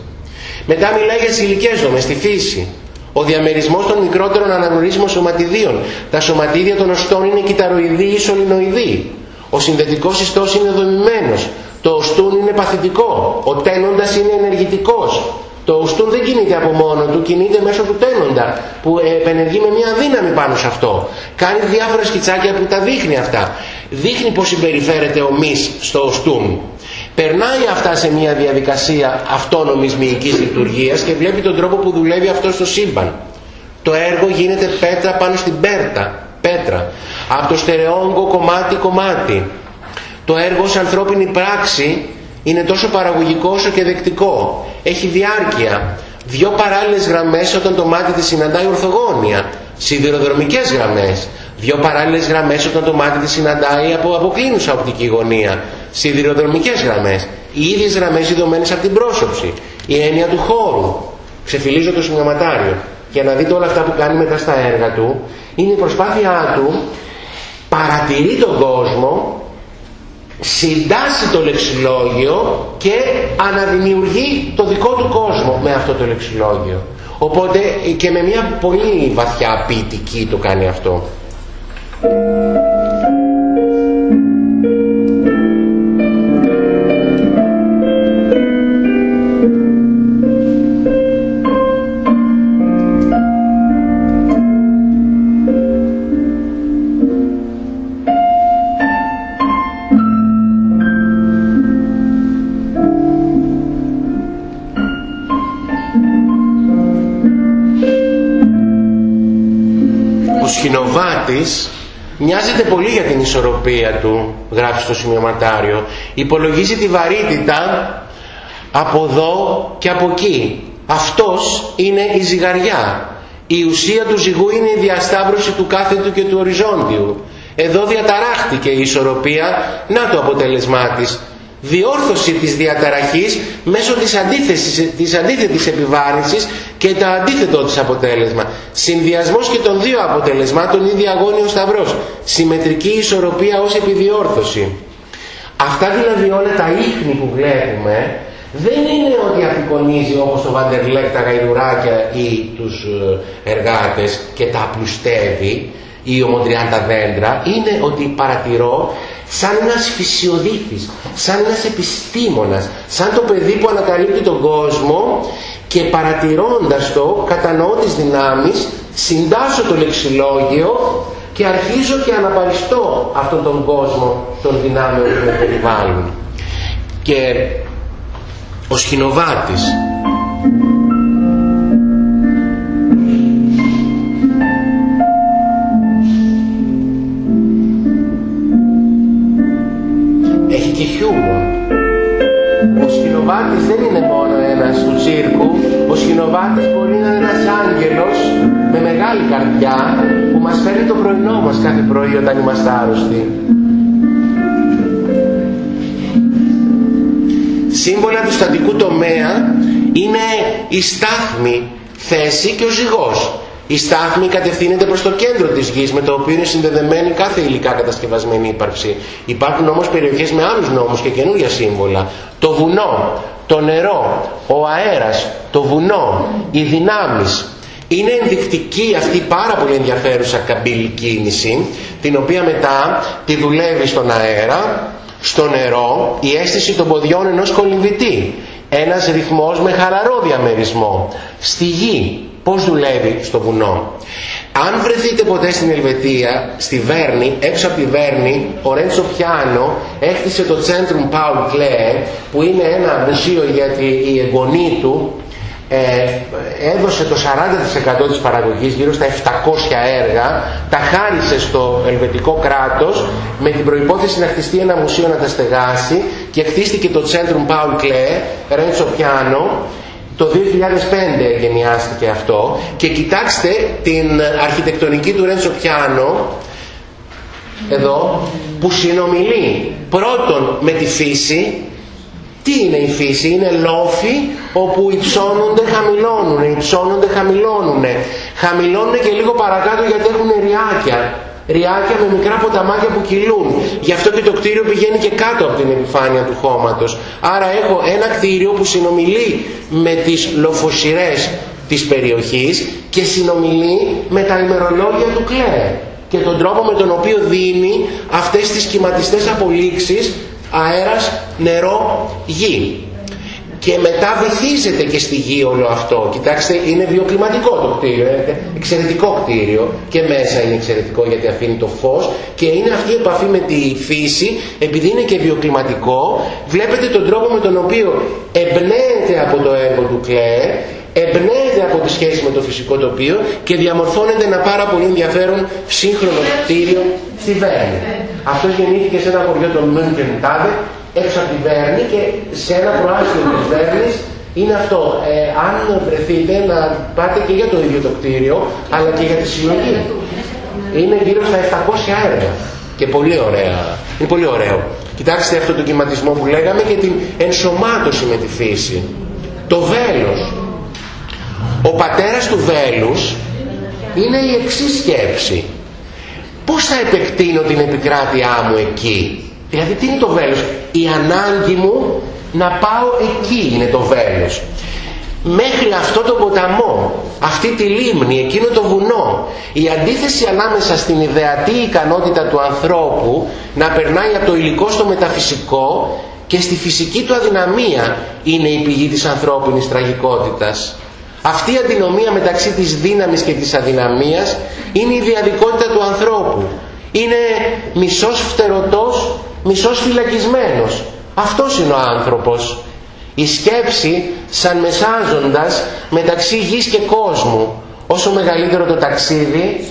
Μετά μιλάει για τις υλικές δομές, τη φύση. Ο διαμερισμός των μικρότερων αναγνωρίσιμων σωματιδίων. Τα σωματίδια των οστών είναι κυταροειδή ή σωληνοειδή. Ο συνδετικός ιστός είναι δομημένος. Το οστούν είναι παθητικό. Ο τένοντας είναι ενεργητικός. Το οστούν δεν κινείται από μόνο του, κινείται μέσω του τένοντα που επενεργεί με μια δύναμη πάνω σε αυτό. Κάνει διάφορα σκιτσάκια που τα δείχνει αυτά. Δείχνει πώς συμπεριφέρεται ο μυς στο οστούν περνάει αυτά σε μια διαδικασία αυτόνομης μυϊκής λειτουργίας και βλέπει τον τρόπο που δουλεύει αυτό στο σύμπαν. Το έργο γίνεται πέτρα πάνω στην πέρτα, πέτρα, από το στερεόγκο κομμάτι-κομμάτι. Το έργο σε ανθρώπινη πράξη είναι τόσο παραγωγικό όσο και δεκτικό. Έχει διάρκεια. Δυο παράλληλες γραμμές όταν το μάτι της συναντάει ορθογόνια. Σιδηροδρομικές γραμμές. Δυο παράλληλες γραμμές όταν το μάτι της συναντάει από αποκλίνουσα οπτική γωνία σιδηροδρομικές γραμμές, οι ίδιες γραμμές ιδωμένες από την πρόσωψη, η έννοια του χώρου. Ξεφυλίζω το σημειωματάριο για να δείτε όλα αυτά που κάνει μετά στα έργα του, είναι η προσπάθειά του παρατηρεί τον κόσμο, συντάσσει το λεξιλόγιο και αναδημιουργεί το δικό του κόσμο με αυτό το λεξιλόγιο. Οπότε και με μια πολύ βαθιά ποιητική το κάνει αυτό. Μοιάζεται πολύ για την ισορροπία του, γράφει στο σημειωματάριο. Υπολογίζει τη βαρύτητα από εδώ και από εκεί. Αυτός είναι η ζυγαριά. Η ουσία του ζυγού είναι η διασταύρωση του κάθετου και του οριζόντιου. Εδώ διαταράχτηκε η ισορροπία, να το αποτέλεσμά της Διόρθωση της διαταραχής μέσω της, αντίθεσης, της αντίθετης επιβάρυνσης και το αντίθετο της αποτέλεσμα. Συνδυασμός και των δύο αποτελεσμάτων ή διαγώνιος σταυρός. Συμμετρική ισορροπία ως επιδιόρθωση. Αυτά δηλαδή όλα τα ίχνη που βλέπουμε δεν είναι ότι απεικονίζει όπως το Βαντερλέκ τα γαϊδουράκια ή τους ε, εργάτες και τα απλουστεύει ή ομοντριάντα δέντρα είναι ότι παρατηρώ σαν ένας φυσιοδίτης, σαν ένας επιστήμονας, σαν το παιδί που ανακαλύπτει τον κόσμο και παρατηρώντας το κατανοώ τις δυνάμεις, συντάσσω το λεξιλόγιο και αρχίζω και αναπαριστώ αυτόν τον κόσμο των δυνάμεων που με περιβάλλουν. Και ο Σχοινοβάτης ο Σχοινοβάτης μπορεί να είναι ένας άγγελος με μεγάλη καρδιά που μας φέρνει το πρωινό μας κάθε πρωί όταν είμαστε άρρωστοι σύμβολα του στατικού τομέα είναι η στάθμη θέση και ο ζυγός. Η στάθμη κατευθύνεται προς το κέντρο της γης με το οποίο είναι συνδεδεμένη κάθε υλικά κατασκευασμένη ύπαρξη. Υπάρχουν όμως περιοχές με άλλους νόμους και καινούργια σύμβολα. Το βουνό, το νερό, ο αέρας, το βουνό, οι δυνάμεις. Είναι ενδεικτική αυτή πάρα πολύ ενδιαφέρουσα καμπύλη κίνηση την οποία μετά τη δουλεύει στον αέρα στο νερό η αίσθηση των ποδιών ενός κολυμβητή. Ένας ρυθμός με χαλαρό διαμερισμό. Στη γη, πώς δουλεύει στο βουνό. Αν βρεθείτε ποτέ στην Ελβετία, στη Βέρνη, έξω από τη Βέρνη, ο Ρέντσο Πιάνο έκτισε το Centrum Paul Klee, που είναι ένα μουσείο γιατί η εγγονή του ε, έδωσε το 40% της παραγωγής, γύρω στα 700 έργα, τα χάρισε στο ελβετικό κράτος με την προϋπόθεση να χτιστεί ένα μουσείο να τα στεγάσει και χτίστηκε το Centrum Paul Klee, Renzo Piano, το 2005 γενιάστηκε αυτό και κοιτάξτε την αρχιτεκτονική του Ρέντσο Πιάνο εδώ που συνομιλεί πρώτον με τη φύση τι είναι η φύση, είναι λόφοι όπου υψώνονται, χαμηλώνουν, υψώνονται, χαμηλώνουν. Χαμηλώνουν και λίγο παρακάτω γιατί έχουν ριάκια. Ριάκια με μικρά ποταμάκια που κυλούν. Γι' αυτό και το κτίριο πηγαίνει και κάτω από την επιφάνεια του χώματος. Άρα έχω ένα κτίριο που συνομιλεί με τις λοφοσυρές της περιοχής και συνομιλεί με τα ημερολόγια του κλέ και τον τρόπο με τον οποίο δίνει αυτές τις σχηματιστές απολύξεις αέρας, νερό, γη. Και μετά βυθίζεται και στη γη όλο αυτό. Κοιτάξτε, είναι βιοκλιματικό το κτίριο, είναι εξαιρετικό κτίριο και μέσα είναι εξαιρετικό γιατί αφήνει το φως και είναι αυτή η επαφή με τη φύση, επειδή είναι και βιοκλιματικό, βλέπετε τον τρόπο με τον οποίο εμπνέεται από το έργο του Κλέρ εμπνέεται από τη σχέση με το φυσικό τοπίο και διαμορφώνεται ένα πάρα πολύ ενδιαφέρον σύγχρονο κτίριο στη Βέρνη. Αυτός γεννήθηκε σε ένα χωριό των Μούντεν Τάδε, έξω από τη Βέρνη και σε ένα προάστιο της Βέρνης είναι αυτό. Ε, αν βρεθείτε να πάτε και για το ίδιο το κτίριο, αλλά και για τη συλλογή. Είναι γύρω στα 700 έργα. Και πολύ ωραία. Είναι πολύ ωραίο. Κοιτάξτε αυτό το κυματισμό που λέγαμε και την ενσωμάτωση με τη φύση. Το βέλος. Ο πατέρας του βέλους είναι η εξής σκέψη. Πώς θα επεκτείνω την επικράτειά μου εκεί; Δηλαδή τι είναι το βέλος; Η ανάγκη μου να πάω εκεί είναι το βέλος. Μέχρι αυτό το ποταμό, αυτή τη λίμνη, εκείνο το βουνό. Η αντίθεση ανάμεσα στην ιδεατή ικανότητα του ανθρώπου να περνάει από το υλικό στο μεταφυσικό και στη φυσική του αδυναμία είναι η πηγή της ανθρώπινης τραγικότητας. Αυτή η αντινομία μεταξύ της δύναμης και της αδυναμίας είναι η διαδικότητα του ανθρώπου. Είναι μισός φτερωτός, μισός φυλακισμένος. Αυτός είναι ο άνθρωπος. Η σκέψη σαν μεσάζοντας μεταξύ γης και κόσμου. Όσο μεγαλύτερο το ταξίδι,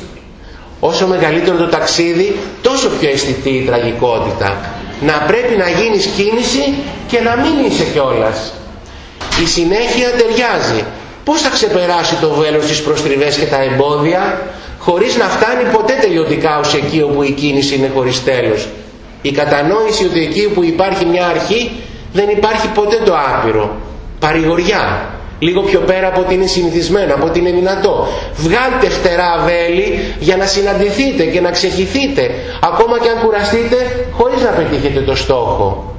Όσο μεγαλύτερο το ταξίδι, τόσο πιο αισθητή η τραγικότητα. Να πρέπει να γίνεις κίνηση και να μην είσαι κιόλας. Η συνέχεια ταιριάζει. Πώς θα ξεπεράσει το βέλος τις προστριβές και τα εμπόδια, χωρίς να φτάνει ποτέ τελειωτικά ως εκεί όπου η κίνηση είναι χωρίς τέλος. Η κατανόηση ότι εκεί που υπάρχει μια αρχή δεν υπάρχει ποτέ το άπειρο. Παρηγοριά. Λίγο πιο πέρα από ότι είναι συνηθισμένο, από ότι είναι δυνατό. Βγάλτε φτερά βέλη για να συναντηθείτε και να ξεχυθείτε. Ακόμα και αν κουραστείτε χωρίς να πετύχετε το στόχο.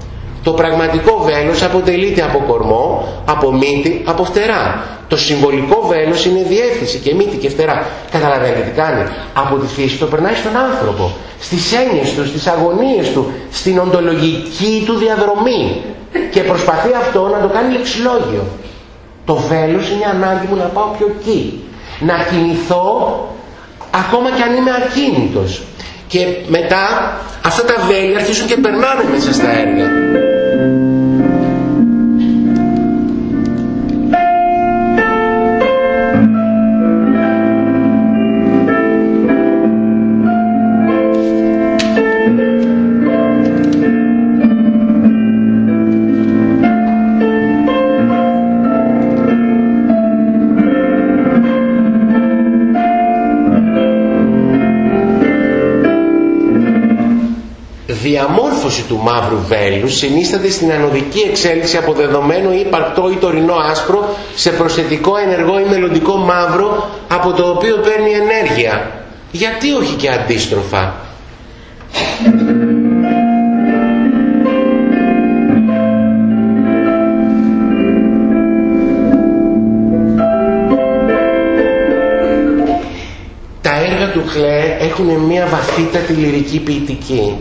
Το πραγματικό βέλος αποτελείται από κορμό, από μύτη, από φτερά. Το συμβολικό βέλος είναι διεύθυνση και μύτη και φτερά. Καταλαβαίνετε τι κάνει. Από τη φύση το περνάει στον άνθρωπο. Στις έννοιες του, στις αγωνίες του, στην οντολογική του διαδρομή. Και προσπαθεί αυτό να το κάνει λεξιλόγιο. Το βέλος είναι η ανάγκη μου να πάω πιο εκεί. Να κινηθώ ακόμα και αν είμαι ακίνητος. Και μετά αυτά τα βέλη αρχίζουν και περνάνε μέσα στα έργα. Διαμόρφωση του μαύρου βέλους συνίσταται στην ανωδική εξέλιξη από δεδομένο ή υπαρκτό ή τωρινό άσπρο σε προσθετικό ενεργό ή μελλοντικό μαύρο από το οποίο παίρνει ενέργεια. Γιατί όχι και αντίστροφα; Τα έργα του Χλέ έχουν μια βαθύτατη λυρική ποιητική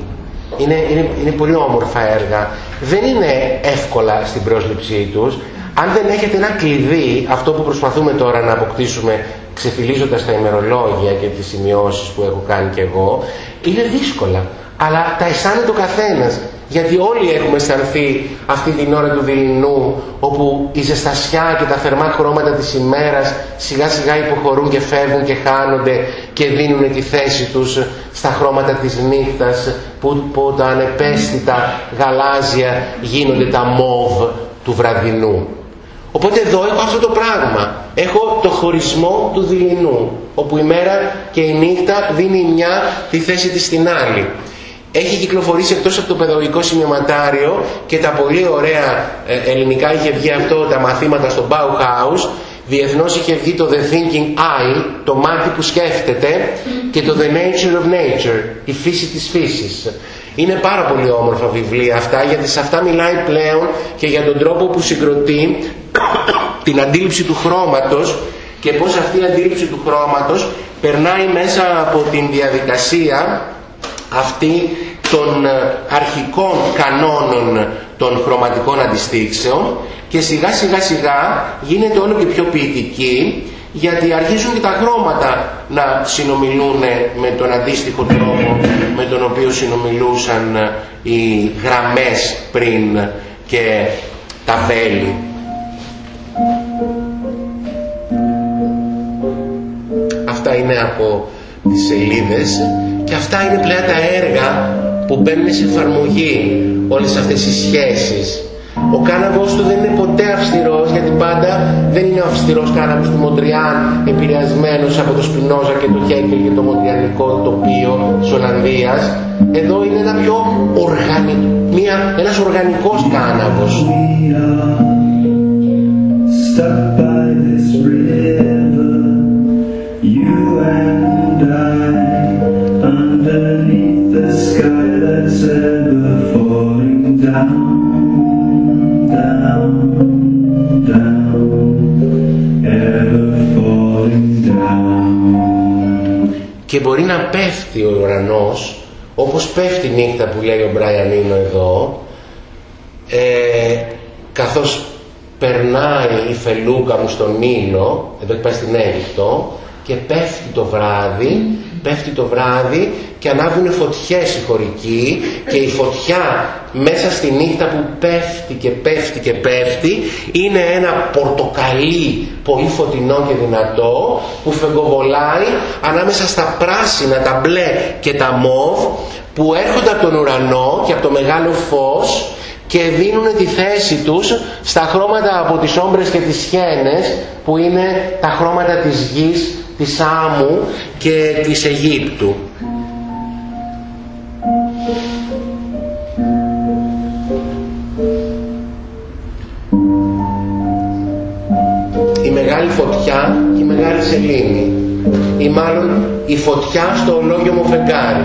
είναι, είναι, είναι πολύ όμορφα έργα. Δεν είναι εύκολα στην πρόσληψή τους. Αν δεν έχετε ένα κλειδί, αυτό που προσπαθούμε τώρα να αποκτήσουμε ξεφυλίζοντας τα ημερολόγια και τις σημειώσεις που έχω κάνει κι εγώ, είναι δύσκολα. Αλλά τα αισθάνεται ο καθένας. Γιατί όλοι έχουμε αισθανθεί αυτή την ώρα του δειλινού όπου η ζεστασιά και τα θερμά χρώματα της ημέρας σιγά σιγά υποχωρούν και φεύγουν και χάνονται και δίνουν τη θέση τους στα χρώματα της νύχτας που, που τα ανεπαίσθητα γαλάζια γίνονται τα μόβ του βραδινού. Οπότε εδώ έχω αυτό το πράγμα. Έχω το χωρισμό του δειλινού όπου η μέρα και η νύχτα δίνει μια τη θέση της στην άλλη έχει κυκλοφορήσει εκτός από το παιδαγωγικό σημειωματάριο και τα πολύ ωραία ε, ελληνικά είχε βγει αυτό τα μαθήματα στο Bauhaus διεθνώς είχε βγει το The Thinking Eye το μάτι που σκέφτεται και το The Nature of Nature η φύση της φύσης. Είναι πάρα πολύ όμορφα βιβλία αυτά γιατί σε αυτά μιλάει πλέον και για τον τρόπο που συγκροτεί την αντίληψη του χρώματος και πως αυτή η αντίληψη του χρώματος περνάει μέσα από την διαδικασία αυτή των ε, αρχικών κανόνων των χρωματικών αντιστήξεων και σιγά σιγά σιγά γίνεται όλο και πιο ποιητική γιατί αρχίζουν και τα χρώματα να συνομιλούν με τον αντίστοιχο τρόπο με τον οποίο συνομιλούσαν ε, οι γραμμές πριν και τα βέλη. Αυτά είναι από τις σελίδες και αυτά είναι πλέον τα έργα που μπαίνουν σε εφαρμογή όλες αυτές οι σχέσεις. Ο κάναβος του δεν είναι ποτέ αυστηρός γιατί πάντα δεν είναι ο αυστηρός κάναβος του Μοντριάν επηρεασμένος από το Σπινόζα και το Χέκελ και το μοντριανικό τοπίο της Ολλανδίας. Εδώ είναι ένα πιο οργανικό, μια, ένας οργανικός κάναβος. Και μπορεί να πέφτει ο ουρανός όπως πέφτει η νύχτα που λέει ο Μπράιαν Ίνο εδώ ε, καθώς περνάει η φελούκα μου στον Νείλο εδώ έχει πάει στην Αίγυπτο και πέφτει το βράδυ, πέφτει το βράδυ και ανάβουν φωτιές οι χωρικοί και η φωτιά μέσα στη νύχτα που πέφτει και πέφτει και πέφτει είναι ένα πορτοκαλί πολύ φωτεινό και δυνατό που φεγκοβολάει ανάμεσα στα πράσινα, τα μπλε και τα μοβ που έρχονται από τον ουρανό και από το μεγάλο φως και δίνουν τη θέση τους στα χρώματα από τις όμπρες και τις χένες που είναι τα χρώματα της γης, της άμμου και της Αιγύπτου. Η μεγάλη φωτιά και η μεγάλη σελήνη ή μάλλον η φωτιά στο ολόγιο μου φεγγάρι.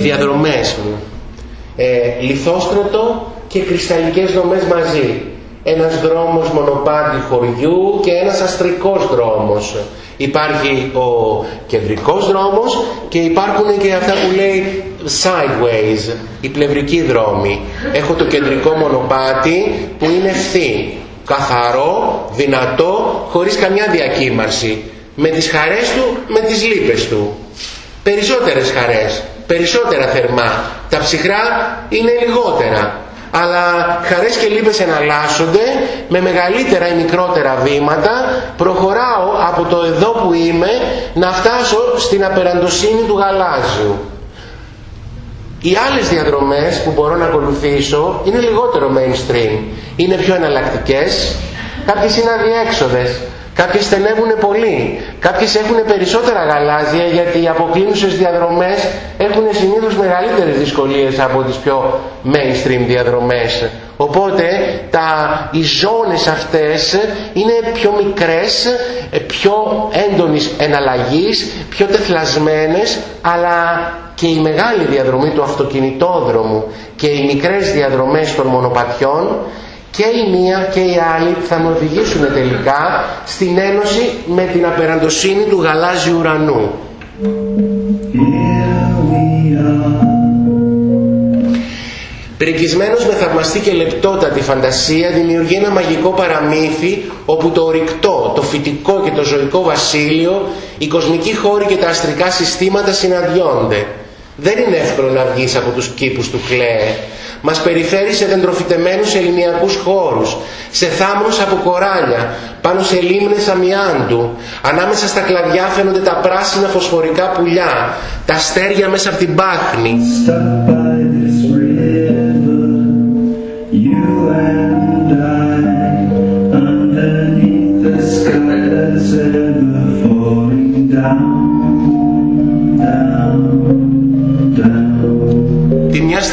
Διαδρομές μου. Ε, λιθόστρωτο και κρυσταλλικές δομές μαζί. Ένας δρόμος μονοπάτι χωριού και ένας αστρικός δρόμος. Υπάρχει ο κεντρικός δρόμος και υπάρχουν και αυτά που λέει sideways, οι πλευρικοί δρόμοι. Έχω το κεντρικό μονοπάτι που είναι ευθύ, καθαρό, δυνατό, χωρίς καμιά διακύμαρση. Με τις χαρές του, με τις λύπες του. Περισσότερες χαρές, περισσότερα θερμά. Τα ψυχρά είναι λιγότερα. Αλλά χαρές και λύπες εναλλάσσονται με μεγαλύτερα ή μικρότερα βήματα προχωράω από το εδώ που είμαι να φτάσω στην απεραντοσύνη του γαλάζιου. Οι άλλες διαδρομές που μπορώ να ακολουθήσω είναι λιγότερο mainstream. Είναι πιο εναλλακτικές, κάποιες είναι αδιέξοδες, Κάποιες στενεύουν πολύ, κάποιες έχουν περισσότερα γαλάζια γιατί οι αποκλίνουσες διαδρομές έχουν συνήθως μεγαλύτερες δυσκολίες από τις πιο mainstream διαδρομές. Οπότε τα, οι ζώνες αυτές είναι πιο μικρές, πιο έντονης εναλλαγής, πιο τεθλασμένες, αλλά και η μεγάλη διαδρομή του αυτοκινητόδρομου και οι μικρές διαδρομές των μονοπατιών και η μία και η άλλη θα με οδηγήσουν τελικά στην ένωση με την απεραντοσύνη του γαλάζιου ουρανού. Πρικισμένος με θαυμαστή και λεπτότατη φαντασία δημιουργεί ένα μαγικό παραμύθι όπου το ορυκτό, το φυτικό και το ζωικό βασίλειο, οι κοσμικοί χώροι και τα αστρικά συστήματα συναντιόνται. Δεν είναι εύκολο να βγεις από τους κήπους του Κλέε μας περιφέρει σε δεντροφυτεμένους ελληνιακούς χώρους, σε θάμνους από κοράλια, πάνω σε λίμνες αμοιάντου. Ανάμεσα στα κλαδιά φαίνονται τα πράσινα φωσφορικά πουλιά, τα αστέρια μέσα από την πάχνη.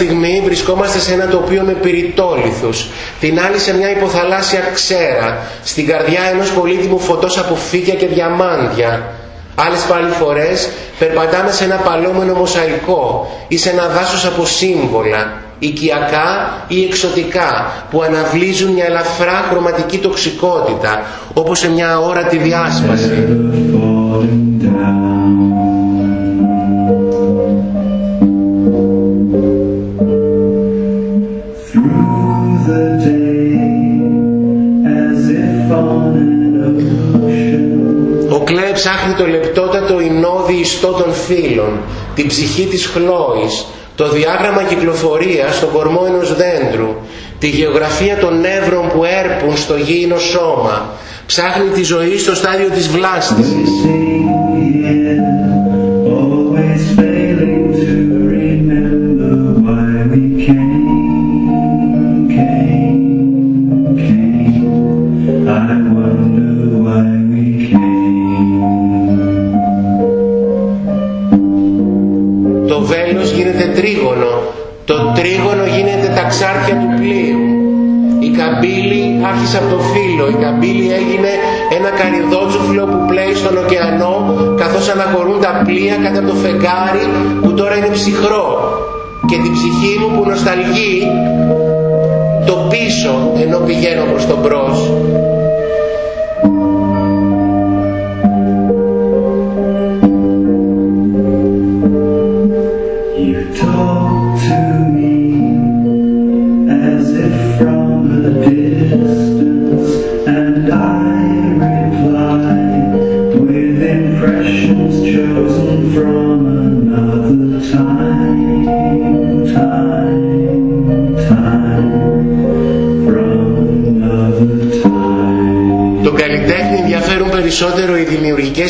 Στιγμή βρισκόμαστε σε ένα τοπίο με πυρητόλιθους, την άλλη σε μια υποθαλάσσια ξέρα, στην καρδιά ενός πολύτιμου φωτός από φύκια και διαμάντια. Άλλες πάλι φορές περπατάμε σε ένα παλόμενο μοσαϊκό ή σε ένα δάσος από σύμβολα, οικιακά ή εξωτικά, που αναβλύζουν μια ελαφρά χρωματική τοξικότητα, όπως σε μια όρατη διάσπαση. Ψάχνει το λεπτότατο εινόδι ιστό των φύλων, την ψυχή της χλώης, το διάγραμμα κυκλοφορίας στον κορμό ενός δέντρου, τη γεωγραφία των νεύρων που έρπουν στο γήινο σώμα, ψάχνει τη ζωή στο στάδιο της βλάστησης. Εξάρτια του πλοίου. Η καμπύλη άρχισε από το φύλλο, η καμπύλη έγινε ένα καριδότσουφλο που πλέει στον ωκεανό καθώς αναχωρούν τα πλοία κατά το φεγγάρι που τώρα είναι ψυχρό και την ψυχή μου που νοσταλγεί το πίσω ενώ πηγαίνω προς το μπρος.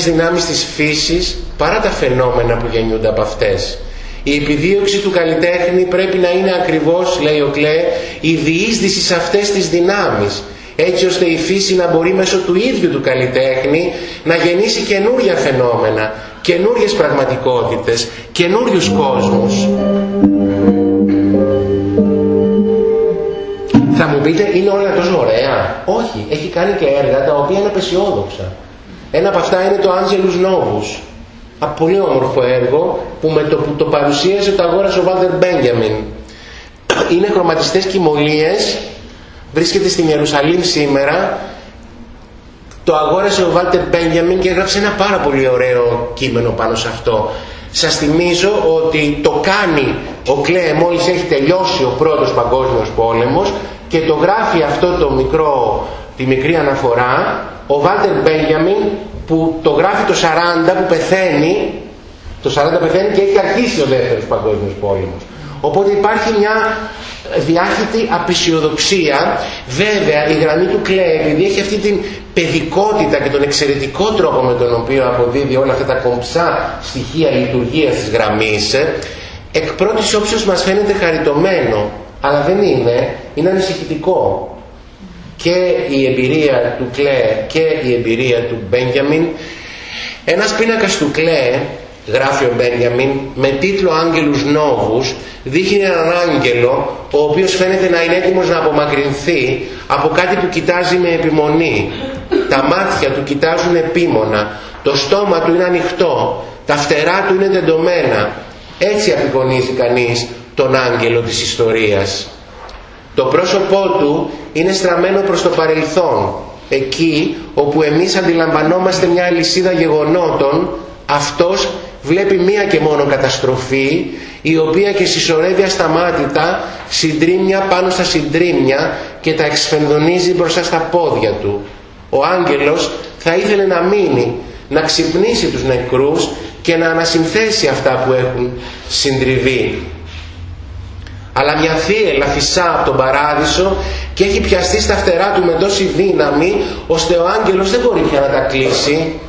Δυνάμεις της φύσης παρά τα φαινόμενα που γεννιούνται από αυτές. Η επιδίωξη του καλλιτέχνη πρέπει να είναι ακριβώς, λέει ο Κλέ, η διείσδυση σε αυτές τις δυνάμεις, έτσι ώστε η φύση να μπορεί μέσω του ίδιου του καλλιτέχνη να γεννήσει καινούρια φαινόμενα, καινούριες πραγματικότητες, καινούριους κόσμους. Θα μου πείτε, είναι όλα τόσο ωραία; Όχι, έχει κάνει και έργα τα οποία είναι απεσιόδοξα. Ένα από αυτά είναι το Angelus Novus. Ένα πολύ όμορφο έργο που με το που το παρουσίασε το αγόρασε ο Βάλτερ Μπένιαμιν. Είναι χρωματιστές κοιμωλίες, βρίσκεται στην Ιερουσαλήμ σήμερα. Το αγόρασε ο Βάλτερ Μπένιαμιν και έγραψε ένα πάρα πολύ ωραίο κείμενο πάνω σε αυτό. Σας θυμίζω ότι το κάνει ο Κλέ μόλις έχει τελειώσει ο πρώτος παγκόσμιος πόλεμος και το γράφει αυτό το μικρό, τη μικρή αναφορά ο Βάλτερ Μπένιαμιν που το γράφει το 40 που πεθαίνει το 40 πεθαίνει και έχει αρχίσει ο δεύτερος παγκόσμιος πόλεμος. Οπότε υπάρχει μια διάχυτη απεισιοδοξία βέβαια η γραμμή του Κλέ επειδή έχει αυτή την παιδικότητα και τον εξαιρετικό τρόπο με τον οποίο αποδίδει όλα αυτά τα κομψά στοιχεία λειτουργίας της γραμμής εκ πρώτης όψεως μας φαίνεται χαριτωμένο αλλά δεν είναι, είναι ανησυχητικό και η εμπειρία του Κλέ και η εμπειρία του Μπένιαμιν. Ένας πίνακας του Κλέ γράφει ο Μπένιαμιν με τίτλο Άγγελους Νόβους δείχνει έναν άγγελο ο οποίος φαίνεται να είναι έτοιμος να απομακρυνθεί από κάτι που κοιτάζει με επιμονή. Τα μάτια του κοιτάζουν επίμονα. Το στόμα του είναι ανοιχτό. Τα φτερά του είναι τεντωμένα έτσι απεικονίζει κανείς τον άγγελο της ιστορίας το πρόσωπό του είναι στραμμένο προς το παρελθόν. Εκεί όπου εμείς αντιλαμβανόμαστε μια αλυσίδα γεγονότων, αυτός βλέπει μία και μόνο καταστροφή, η οποία και συσσωρεύει ασταμάτητα συντρίμια πάνω στα συντρίμια και τα εξφενδονίζει μπροστά στα πόδια του. Ο άγγελος θα ήθελε να μείνει, να ξυπνήσει τους νεκρούς και να ανασυνθέσει αυτά που έχουν συντριβεί αλλά μια θύελα φυσά από τον παράδεισο και έχει πιαστεί στα φτερά του με τόση δύναμη ώστε ο άγγελος δεν μπορεί πια να τα κλείσει.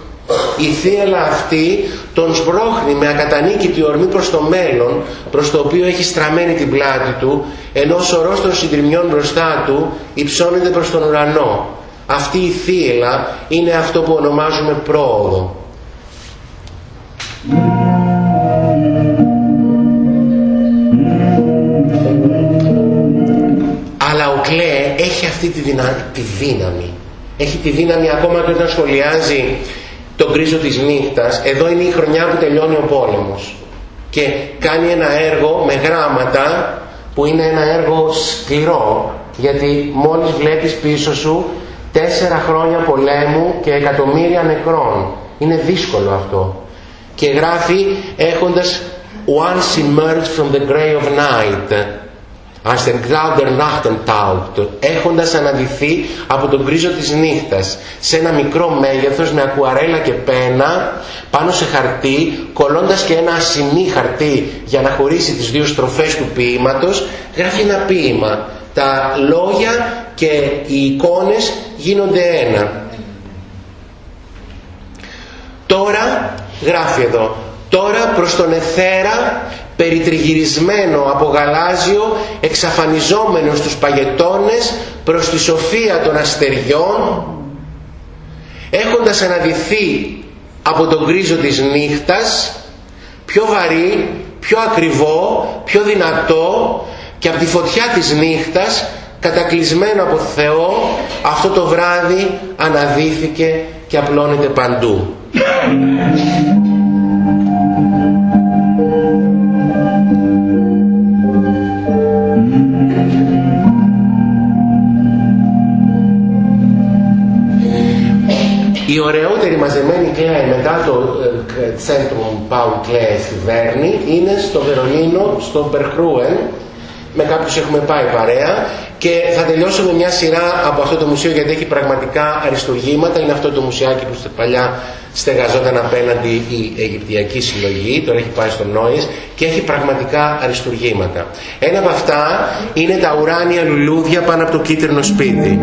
Η θύελα αυτή τον σμπρώχνει με ακατανίκητη ορμή προς το μέλλον προς το οποίο έχει στραμμένη την πλάτη του ενώ ο σωρός των συντριμιών μπροστά του υψώνεται προς τον ουρανό. Αυτή η θύελα είναι αυτό που ονομάζουμε πρόοδο αυτή τη, τη δύναμη. Έχει τη δύναμη ακόμα και όταν σχολιάζει τον κρίζο της νύχτας. Εδώ είναι η χρονιά που τελειώνει ο πόλεμος. Και κάνει ένα έργο με γράμματα που είναι ένα έργο σκληρό γιατί μόλις βλέπεις πίσω σου τέσσερα χρόνια πολέμου και εκατομμύρια νεκρών. Είναι δύσκολο αυτό. Και γράφει έχοντας once emerged from the grey of night als den Nachtenthaucht, έχοντας αναδυθεί από τον κρίζο της νύχτας σε ένα μικρό μέγεθος με ακουαρέλα και πένα πάνω σε χαρτί, κολλώντας και ένα ασημί χαρτί για να χωρίσει τις δύο στροφές του ποίηματος, γράφει ένα ποίημα. Τα λόγια και οι εικόνες γίνονται ένα. Τώρα, γράφει εδώ, τώρα προς τον εθέρα περιτριγυρισμένο από γαλάζιο εξαφανιζόμενο στους παγετώνες προς τη σοφία των αστεριών έχοντας αναδυθεί από τον γκρίζο της νύχτας πιο βαρύ, πιο ακριβό, πιο δυνατό και από τη φωτιά της νύχτας κατακλυσμένο από Θεό αυτό το βράδυ αναδύθηκε και απλώνεται παντού. Η ωραιότερη μαζεμένη κλαίη μετά το Centrum Paul Klee στη Βέρνη είναι στο Βερολίνο, στο Μπερχρούεν με κάποιους έχουμε πάει παρέα. Και θα τελειώσω με μια σειρά από αυτό το μουσείο γιατί έχει πραγματικά αριστουργήματα. Είναι αυτό το μουσιάκι που στα παλιά στεγαζόταν απέναντι η Αιγυπτιακή Συλλογή. Τώρα έχει πάει στο Νόης και έχει πραγματικά αριστουργήματα. Ένα από αυτά είναι τα ουράνια λουλούδια πάνω από το κίτρινο σπίτι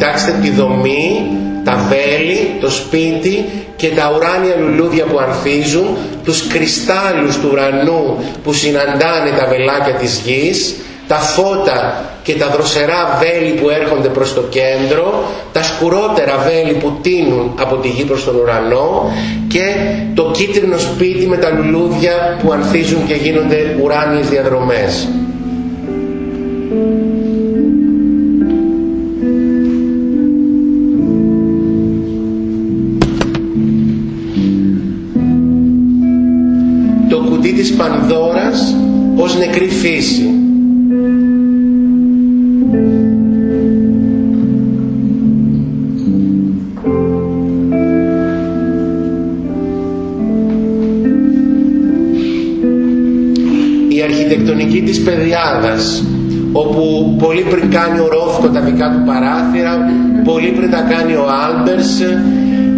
κοιτάξτε τη δομή τα βέλη, το σπίτι και τα ουράνια λουλούδια που ανθίζουν, τους κρυστάλλους του ουρανού που συναντάνε τα βελάκια της γης, τα φώτα και τα δροσερά βέλη που έρχονται προς το κέντρο, τα σκουρότερα βέλη που τίνουν από τη γη προς τον ουρανό και το κίτρινο σπίτι με τα λουλούδια που ανθίζουν και γίνονται ουράνιες διαδρομές. Νεκρή φύση. Η αρχιτεκτονική της Παιδιάδας όπου πολύ πριν κάνει ο Ρόφκο τα δικά του παράθυρα, πολύ πριν τα κάνει ο Άλμπερς,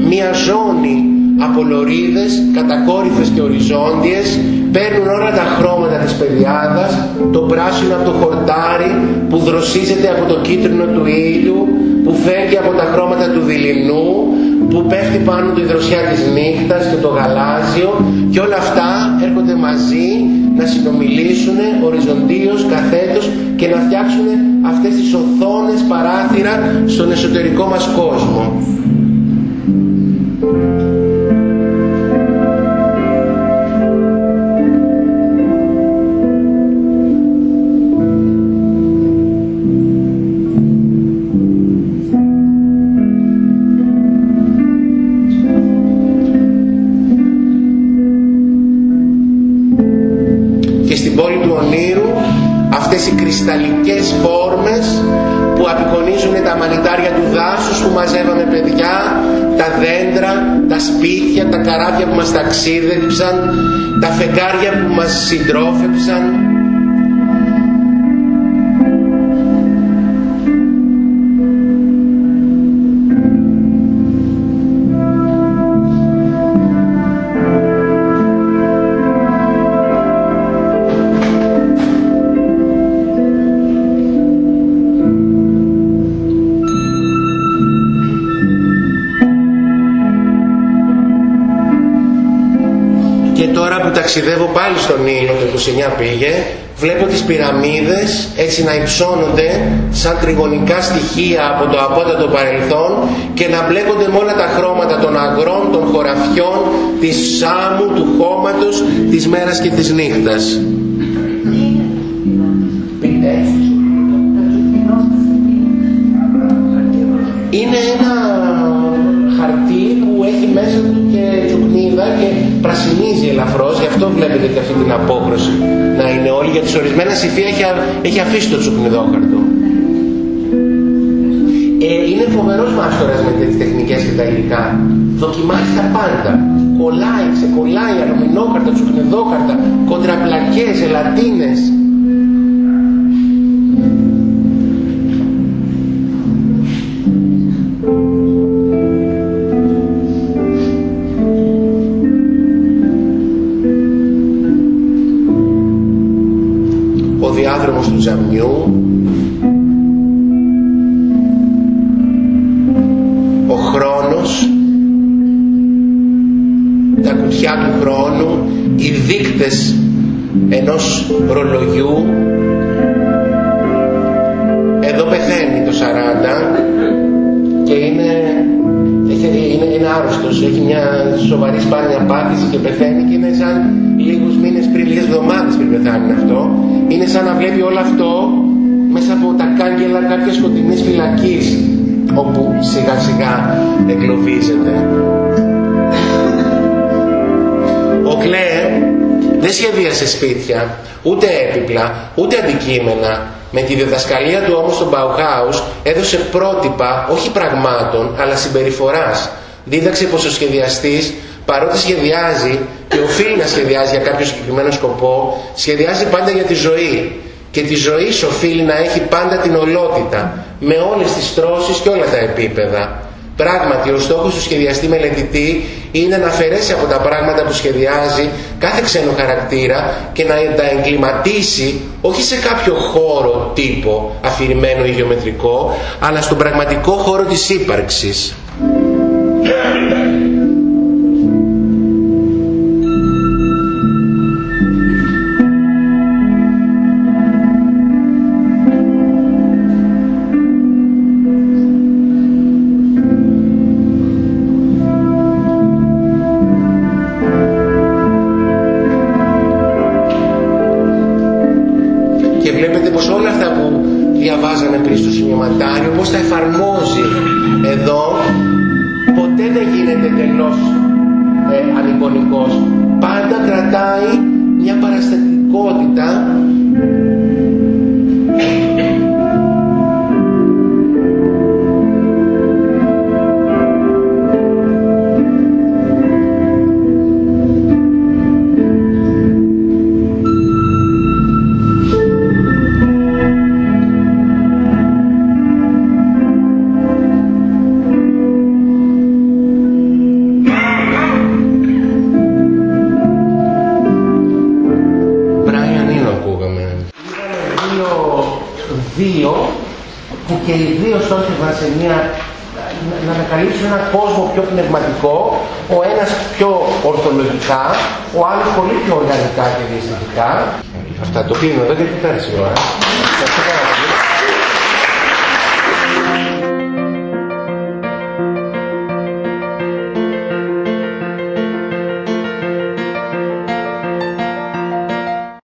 μια ζώνη από λωρίδες κατακόρυφες και οριζόντιες παίρνουν όλα τα χρώματα της παιδιάδας το πράσινο από το χορτάρι που δροσίζεται από το κίτρινο του ήλιου που φεύγει από τα χρώματα του δειλινού που πέφτει πάνω του η δροσιά της νύχτας και το γαλάζιο και όλα αυτά έρχονται μαζί να συνομιλήσουν οριζοντίως, καθέτος και να φτιάξουν αυτές τις οθόνες παράθυρα στον εσωτερικό μας κόσμο. Ταξίδεψαν, τα φεγγάρια που μας συντρόφεψαν, ταξιδεύω πάλι στον ήλιο το 29 πήγε βλέπω τις πυραμίδες έτσι να υψώνονται σαν τριγωνικά στοιχεία από το απότατο παρελθόν και να μπλέκονται με όλα τα χρώματα των αγρών, των χωραφιών, της σάμου, του χώματος, της μέρας και της νύχτας. Είναι ένα χαρτί που έχει μέσα του και τσουκνίδα και πρασινίζει ελαφρώς, γι' αυτό βλέπετε και αυτή την απόκρωση να είναι όλη, γιατί σε ορισμένα συμφία έχει, έχει αφήσει το τσουκνιδόκαρτο. Ε, είναι φοβερός μάστορας με τις τεχνικές και τα υλικά. Δοκιμάζει τα πάντα. Κολλάει, ξεκολλάει, αλουμινόκαρτα, τσουκνιδόκαρτα, κοντραπλακές, ελατίνες, του Ζαμιού είναι σαν να βλέπει όλο αυτό μέσα από τα κάγκελα κάποιας σκοτεινής φυλακής όπου σιγά σιγά εγκλωβίζεται. Ο Κλέ δεν σχεδίασε σπίτια, ούτε έπιπλα, ούτε αντικείμενα, Με τη διδασκαλία του όμως στον Bauhaus έδωσε πρότυπα όχι πραγμάτων αλλά συμπεριφοράς. Δίδαξε πως ο σχεδιαστής παρότι σχεδιάζει και οφείλει να σχεδιάζει για κάποιο συγκεκριμένο σκοπό, σχεδιάζει πάντα για τη ζωή. Και τη ζωή οφείλει να έχει πάντα την ολότητα, με όλες τις τρώσεις και όλα τα επίπεδα. Πράγματι, ο στόχος του σχεδιαστή μελετητή είναι να αφαιρέσει από τα πράγματα που σχεδιάζει κάθε ξένο χαρακτήρα και να τα εγκληματίσει όχι σε κάποιο χώρο τύπο αφηρημένο ή γεωμετρικό, αλλά στον πραγματικό χώρο της ύπαρξης.